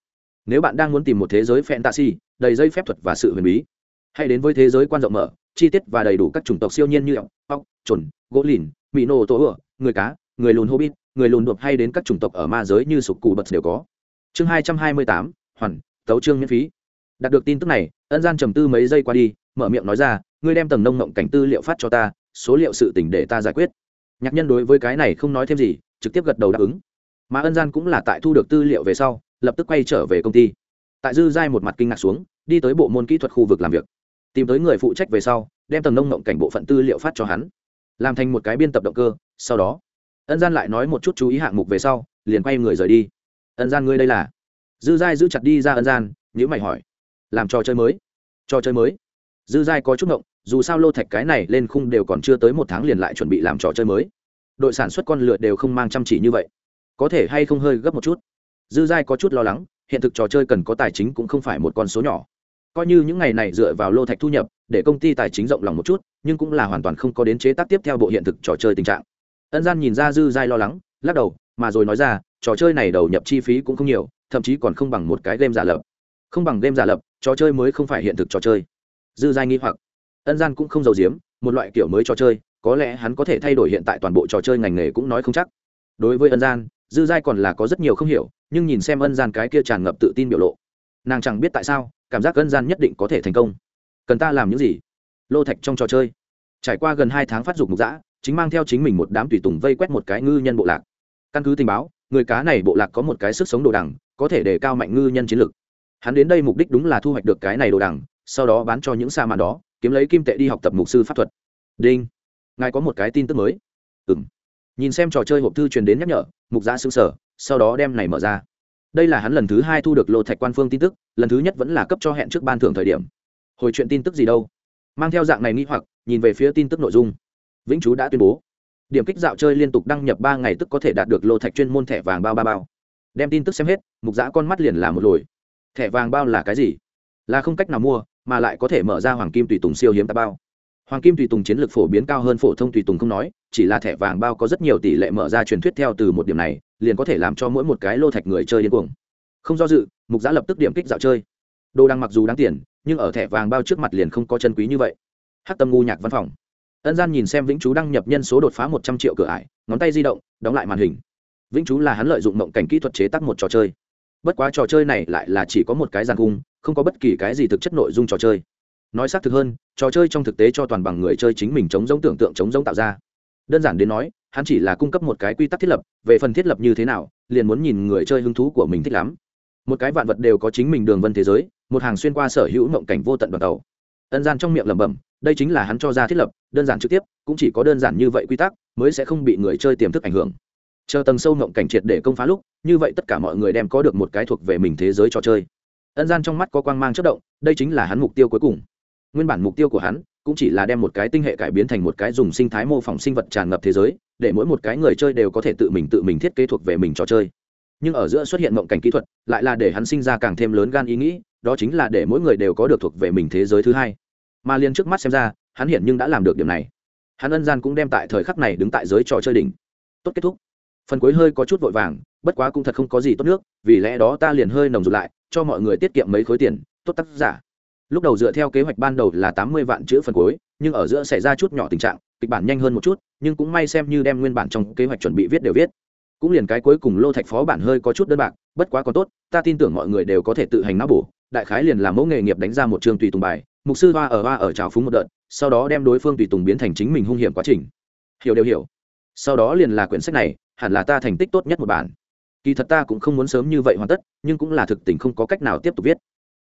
Nếu bạn đang muốn tìm một thế giới fantasy, đầy dây phép thuật và sự huyền bí, hãy đến với thế giới quan rộng mở, chi tiết và đầy đủ các chủng tộc siêu nhiên như ốc ốc trồn gỗ lìn mỹ nô tố ửa người cá, người lùn hobbit, người lùn đột hay đến các chủng tộc ở ma giới như sục cù bật đều có. Chương hai trăm hai mươi tám hoàn, tấu trương miễn phí. Đạt được tin tức này, ân gian trầm tư mấy giây qua đi, mở miệng nói ra, ngươi đem tầng nông mộng cảnh tư liệu phát cho ta, số liệu sự tỉnh để ta giải quyết. Nhạc nhân đối với cái này không nói thêm gì, trực tiếp gật đầu đáp ứng. Mà ân gian cũng là tại thu được tư liệu về sau, lập tức quay trở về công ty. Tại dư giai một mặt kinh ngạc xuống, đi tới bộ môn kỹ thuật khu vực làm việc. Tìm tới người phụ trách về sau, đem tầng nông mộng cảnh bộ phận tư liệu phát cho hắn. Làm thành một cái biên tập động cơ, sau đó, ân gian lại nói một chút chú ý hạng mục về sau, liền quay người rời đi. Ân gian ngươi đây là dư giai giữ chặt đi ra ân gian nhữ mày hỏi, làm trò chơi mới? Trò chơi mới? Dư giai có chút ngộng, dù sao lô thạch cái này lên khung đều còn chưa tới một tháng liền lại chuẩn bị làm trò chơi mới. Đội sản xuất con lựa đều không mang chăm chỉ như vậy. Có thể hay không hơi gấp một chút? Dư giai có chút lo lắng, hiện thực trò chơi cần có tài chính cũng không phải một con số nhỏ. Coi như những ngày này dựa vào lô thạch thu nhập, để công ty tài chính rộng lòng một chút, nhưng cũng là hoàn toàn không có đến chế tác tiếp theo bộ hiện thực trò chơi tình trạng. Ân gian nhìn ra dư giai lo lắng, lắc đầu, mà rồi nói ra, trò chơi này đầu nhập chi phí cũng không nhiều thậm chí còn không bằng một cái game giả lập. Không bằng game giả lập, trò chơi mới không phải hiện thực trò chơi. Dư giai nghi hoặc. Ân gian cũng không giàu giếm, một loại kiểu mới trò chơi, có lẽ hắn có thể thay đổi hiện tại toàn bộ trò chơi ngành nghề cũng nói không chắc. Đối với ân gian, dư giai còn là có rất nhiều không hiểu, nhưng nhìn xem ân gian cái kia tràn ngập tự tin biểu lộ, nàng chẳng biết tại sao, cảm giác ân gian nhất định có thể thành công. Cần ta làm những gì? Lô thạch trong trò chơi. Trải qua gần hai tháng phát dục mục giã chính mang theo chính mình một đám tùy tùng vây quét một cái ngư nhân bộ lạc. Căn cứ tình báo, người cá này bộ lạc có một cái sức sống đồ đằng có thể đề cao mạnh ngư nhân chiến lực. Hắn đến đây mục đích đúng là thu hoạch được cái này đồ đằng, sau đó bán cho những sa màn đó, kiếm lấy kim tệ đi học tập mục sư pháp thuật. Đinh. Ngài có một cái tin tức mới. Ừ m nhìn xem trò chơi hộp thư truyền đến nhắc nhở, mục giã xương sở sau đó đem này mở ra. Đây là hắn lần thứ hai thu được lô thạch quan phương tin tức, lần thứ nhất vẫn là cấp cho hẹn trước ban thưởng thời điểm. Hồi chuyện tin tức gì đâu? Mang theo dạng này nghi hoặc, nhìn về phía tin tức nội dung. Vĩnh chú đã tuyên bố. Điểm kích dạo chơi liên tục đăng nhập ba ngày tức có thể đạt được lô thạch chuyên môn thẻ vàng bao ba bao đem tin tức xem hết, mục giã con mắt liền là một lồi. Thẻ vàng bao là cái gì? Là không cách nào mua, mà lại có thể mở ra hoàng kim tùy tùng siêu hiếm tạp bao. Hoàng kim tùy tùng chiến lược phổ biến cao hơn phổ thông tùy tùng không nói, chỉ là thẻ vàng bao có rất nhiều tỷ lệ mở ra truyền thuyết theo từ một điểm này, liền có thể làm cho mỗi một cái lô thạch người chơi điên cuồng. Không do dự, mục giã lập tức điểm kích dạo chơi. Đồ đăng mặc dù đáng tiền, nhưng ở thẻ vàng bao trước mặt liền không có chân quý như vậy. Hát tâm ngu nhạc văn phòng. Ân gian nhìn xem vĩnh chú đăng nhập nhân số đột phá một trăm triệu cửa ải, ngón tay di động, đóng lại màn hình vĩnh chú là hắn lợi dụng mộng cảnh kỹ thuật chế tác một trò chơi. Bất quá trò chơi này lại là chỉ có một cái giàn cung, không có bất kỳ cái gì thực chất nội dung trò chơi. Nói xác thực hơn, trò chơi trong thực tế cho toàn bằng người chơi chính mình chống giống tưởng tượng chống giống tạo ra. Đơn giản đến nói, hắn chỉ là cung cấp một cái quy tắc thiết lập, về phần thiết lập như thế nào, liền muốn nhìn người chơi hứng thú của mình thích lắm. Một cái vạn vật đều có chính mình đường vân thế giới, một hàng xuyên qua sở hữu mộng cảnh vô tận đoàn tàu. Ân gian trong miệng lẩm bẩm, đây chính là hắn cho ra thiết lập, đơn giản trực tiếp, cũng chỉ có đơn giản như vậy quy tắc, mới sẽ không bị người chơi tiềm thức ảnh hưởng chờ tầng sâu ngộng cảnh triệt để công phá lúc, như vậy tất cả mọi người đem có được một cái thuộc về mình thế giới trò chơi. Ân gian trong mắt có quang mang chất động, đây chính là hắn mục tiêu cuối cùng. Nguyên bản mục tiêu của hắn cũng chỉ là đem một cái tinh hệ cải biến thành một cái dùng sinh thái mô phỏng sinh vật tràn ngập thế giới, để mỗi một cái người chơi đều có thể tự mình tự mình thiết kế thuộc về mình trò chơi. Nhưng ở giữa xuất hiện mộng cảnh kỹ thuật, lại là để hắn sinh ra càng thêm lớn gan ý nghĩ, đó chính là để mỗi người đều có được thuộc về mình thế giới thứ hai. Mà liền trước mắt xem ra, hắn hiện nhưng đã làm được điểm này. Hắn ân gian cũng đem tại thời khắc này đứng tại giới trò chơi đỉnh. Tốt kết thúc phần cuối hơi có chút vội vàng, bất quá cũng thật không có gì tốt nước, vì lẽ đó ta liền hơi nồng rụt lại, cho mọi người tiết kiệm mấy khối tiền, tốt tác giả. Lúc đầu dựa theo kế hoạch ban đầu là tám mươi vạn chữ phần cuối, nhưng ở giữa xảy ra chút nhỏ tình trạng, kịch bản nhanh hơn một chút, nhưng cũng may xem như đem nguyên bản trong kế hoạch chuẩn bị viết đều viết. Cũng liền cái cuối cùng lô thạch phó bản hơi có chút đơn bạc, bất quá còn tốt, ta tin tưởng mọi người đều có thể tự hành não bổ. Đại khái liền làm mẫu nghề nghiệp đánh ra một trường tùy tùng bài, mục sư hoa ở hoa ở trào phúng một đợt, sau đó đem đối phương tùy tùng biến thành chính mình hung hiểm quá trình. Hiểu đều hiểu. Sau đó liền là quyển sách này hẳn là ta thành tích tốt nhất một bản. Kỳ thật ta cũng không muốn sớm như vậy hoàn tất, nhưng cũng là thực tình không có cách nào tiếp tục viết.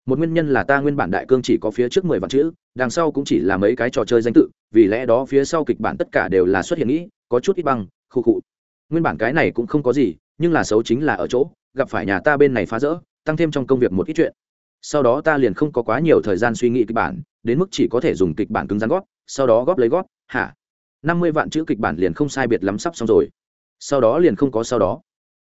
Một nguyên nhân là ta nguyên bản đại cương chỉ có phía trước mười vạn chữ, đằng sau cũng chỉ là mấy cái trò chơi danh tự, vì lẽ đó phía sau kịch bản tất cả đều là xuất hiện nghĩ, có chút ít băng, khu cụ nguyên bản cái này cũng không có gì, nhưng là xấu chính là ở chỗ, gặp phải nhà ta bên này phá rỡ, tăng thêm trong công việc một ít chuyện. Sau đó ta liền không có quá nhiều thời gian suy nghĩ kịch bản, đến mức chỉ có thể dùng kịch bản cứng rắn góp, sau đó góp lấy góp, hả? Năm mươi vạn chữ kịch bản liền không sai biệt lắm sắp xong rồi sau đó liền không có sau đó.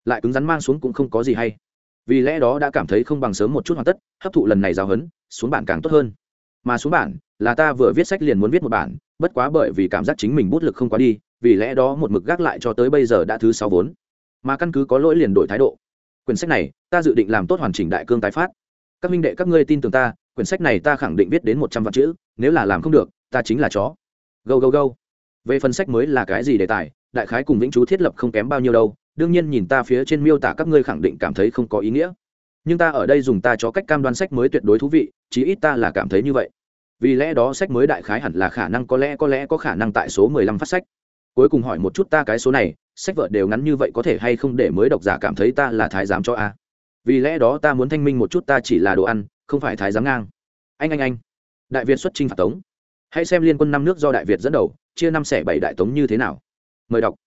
Lại cứng rắn mang xuống cũng không có gì hay. Vì lẽ đó đã cảm thấy không bằng sớm một chút hoàn tất, hấp thụ lần này giáo hấn xuống bản càng tốt hơn. Mà xuống bản, là ta vừa viết sách liền muốn viết một bản, bất quá bởi vì cảm giác chính mình bút lực không quá đi, vì lẽ đó một mực gác lại cho tới bây giờ đã thứ sáu vốn. Mà căn cứ có lỗi liền đổi thái độ. Quyển sách này, ta dự định làm tốt hoàn chỉnh đại cương tái phát. Các minh đệ, các ngươi tin tưởng ta, quyển sách này ta khẳng định viết đến một trăm vạn chữ, nếu là làm không được, ta chính là chó. Go go go về phần sách mới là cái gì đề tài đại khái cùng vĩnh chú thiết lập không kém bao nhiêu đâu, đương nhiên nhìn ta phía trên miêu tả các ngươi khẳng định cảm thấy không có ý nghĩa. Nhưng ta ở đây dùng ta cho cách cam đoan sách mới tuyệt đối thú vị, chí ít ta là cảm thấy như vậy. Vì lẽ đó sách mới đại khái hẳn là khả năng có lẽ có lẽ có khả năng tại số mười lăm phát sách. Cuối cùng hỏi một chút ta cái số này, sách vợ đều ngắn như vậy có thể hay không để mới độc giả cảm thấy ta là thái giám cho a? Vì lẽ đó ta muốn thanh minh một chút ta chỉ là đồ ăn, không phải thái giám ngang. Anh anh anh. Đại việt xuất trinh phạt tống. Hãy xem liên quân năm nước do đại việt dẫn đầu, chia năm xẻ bảy đại tống như thế nào mời đọc.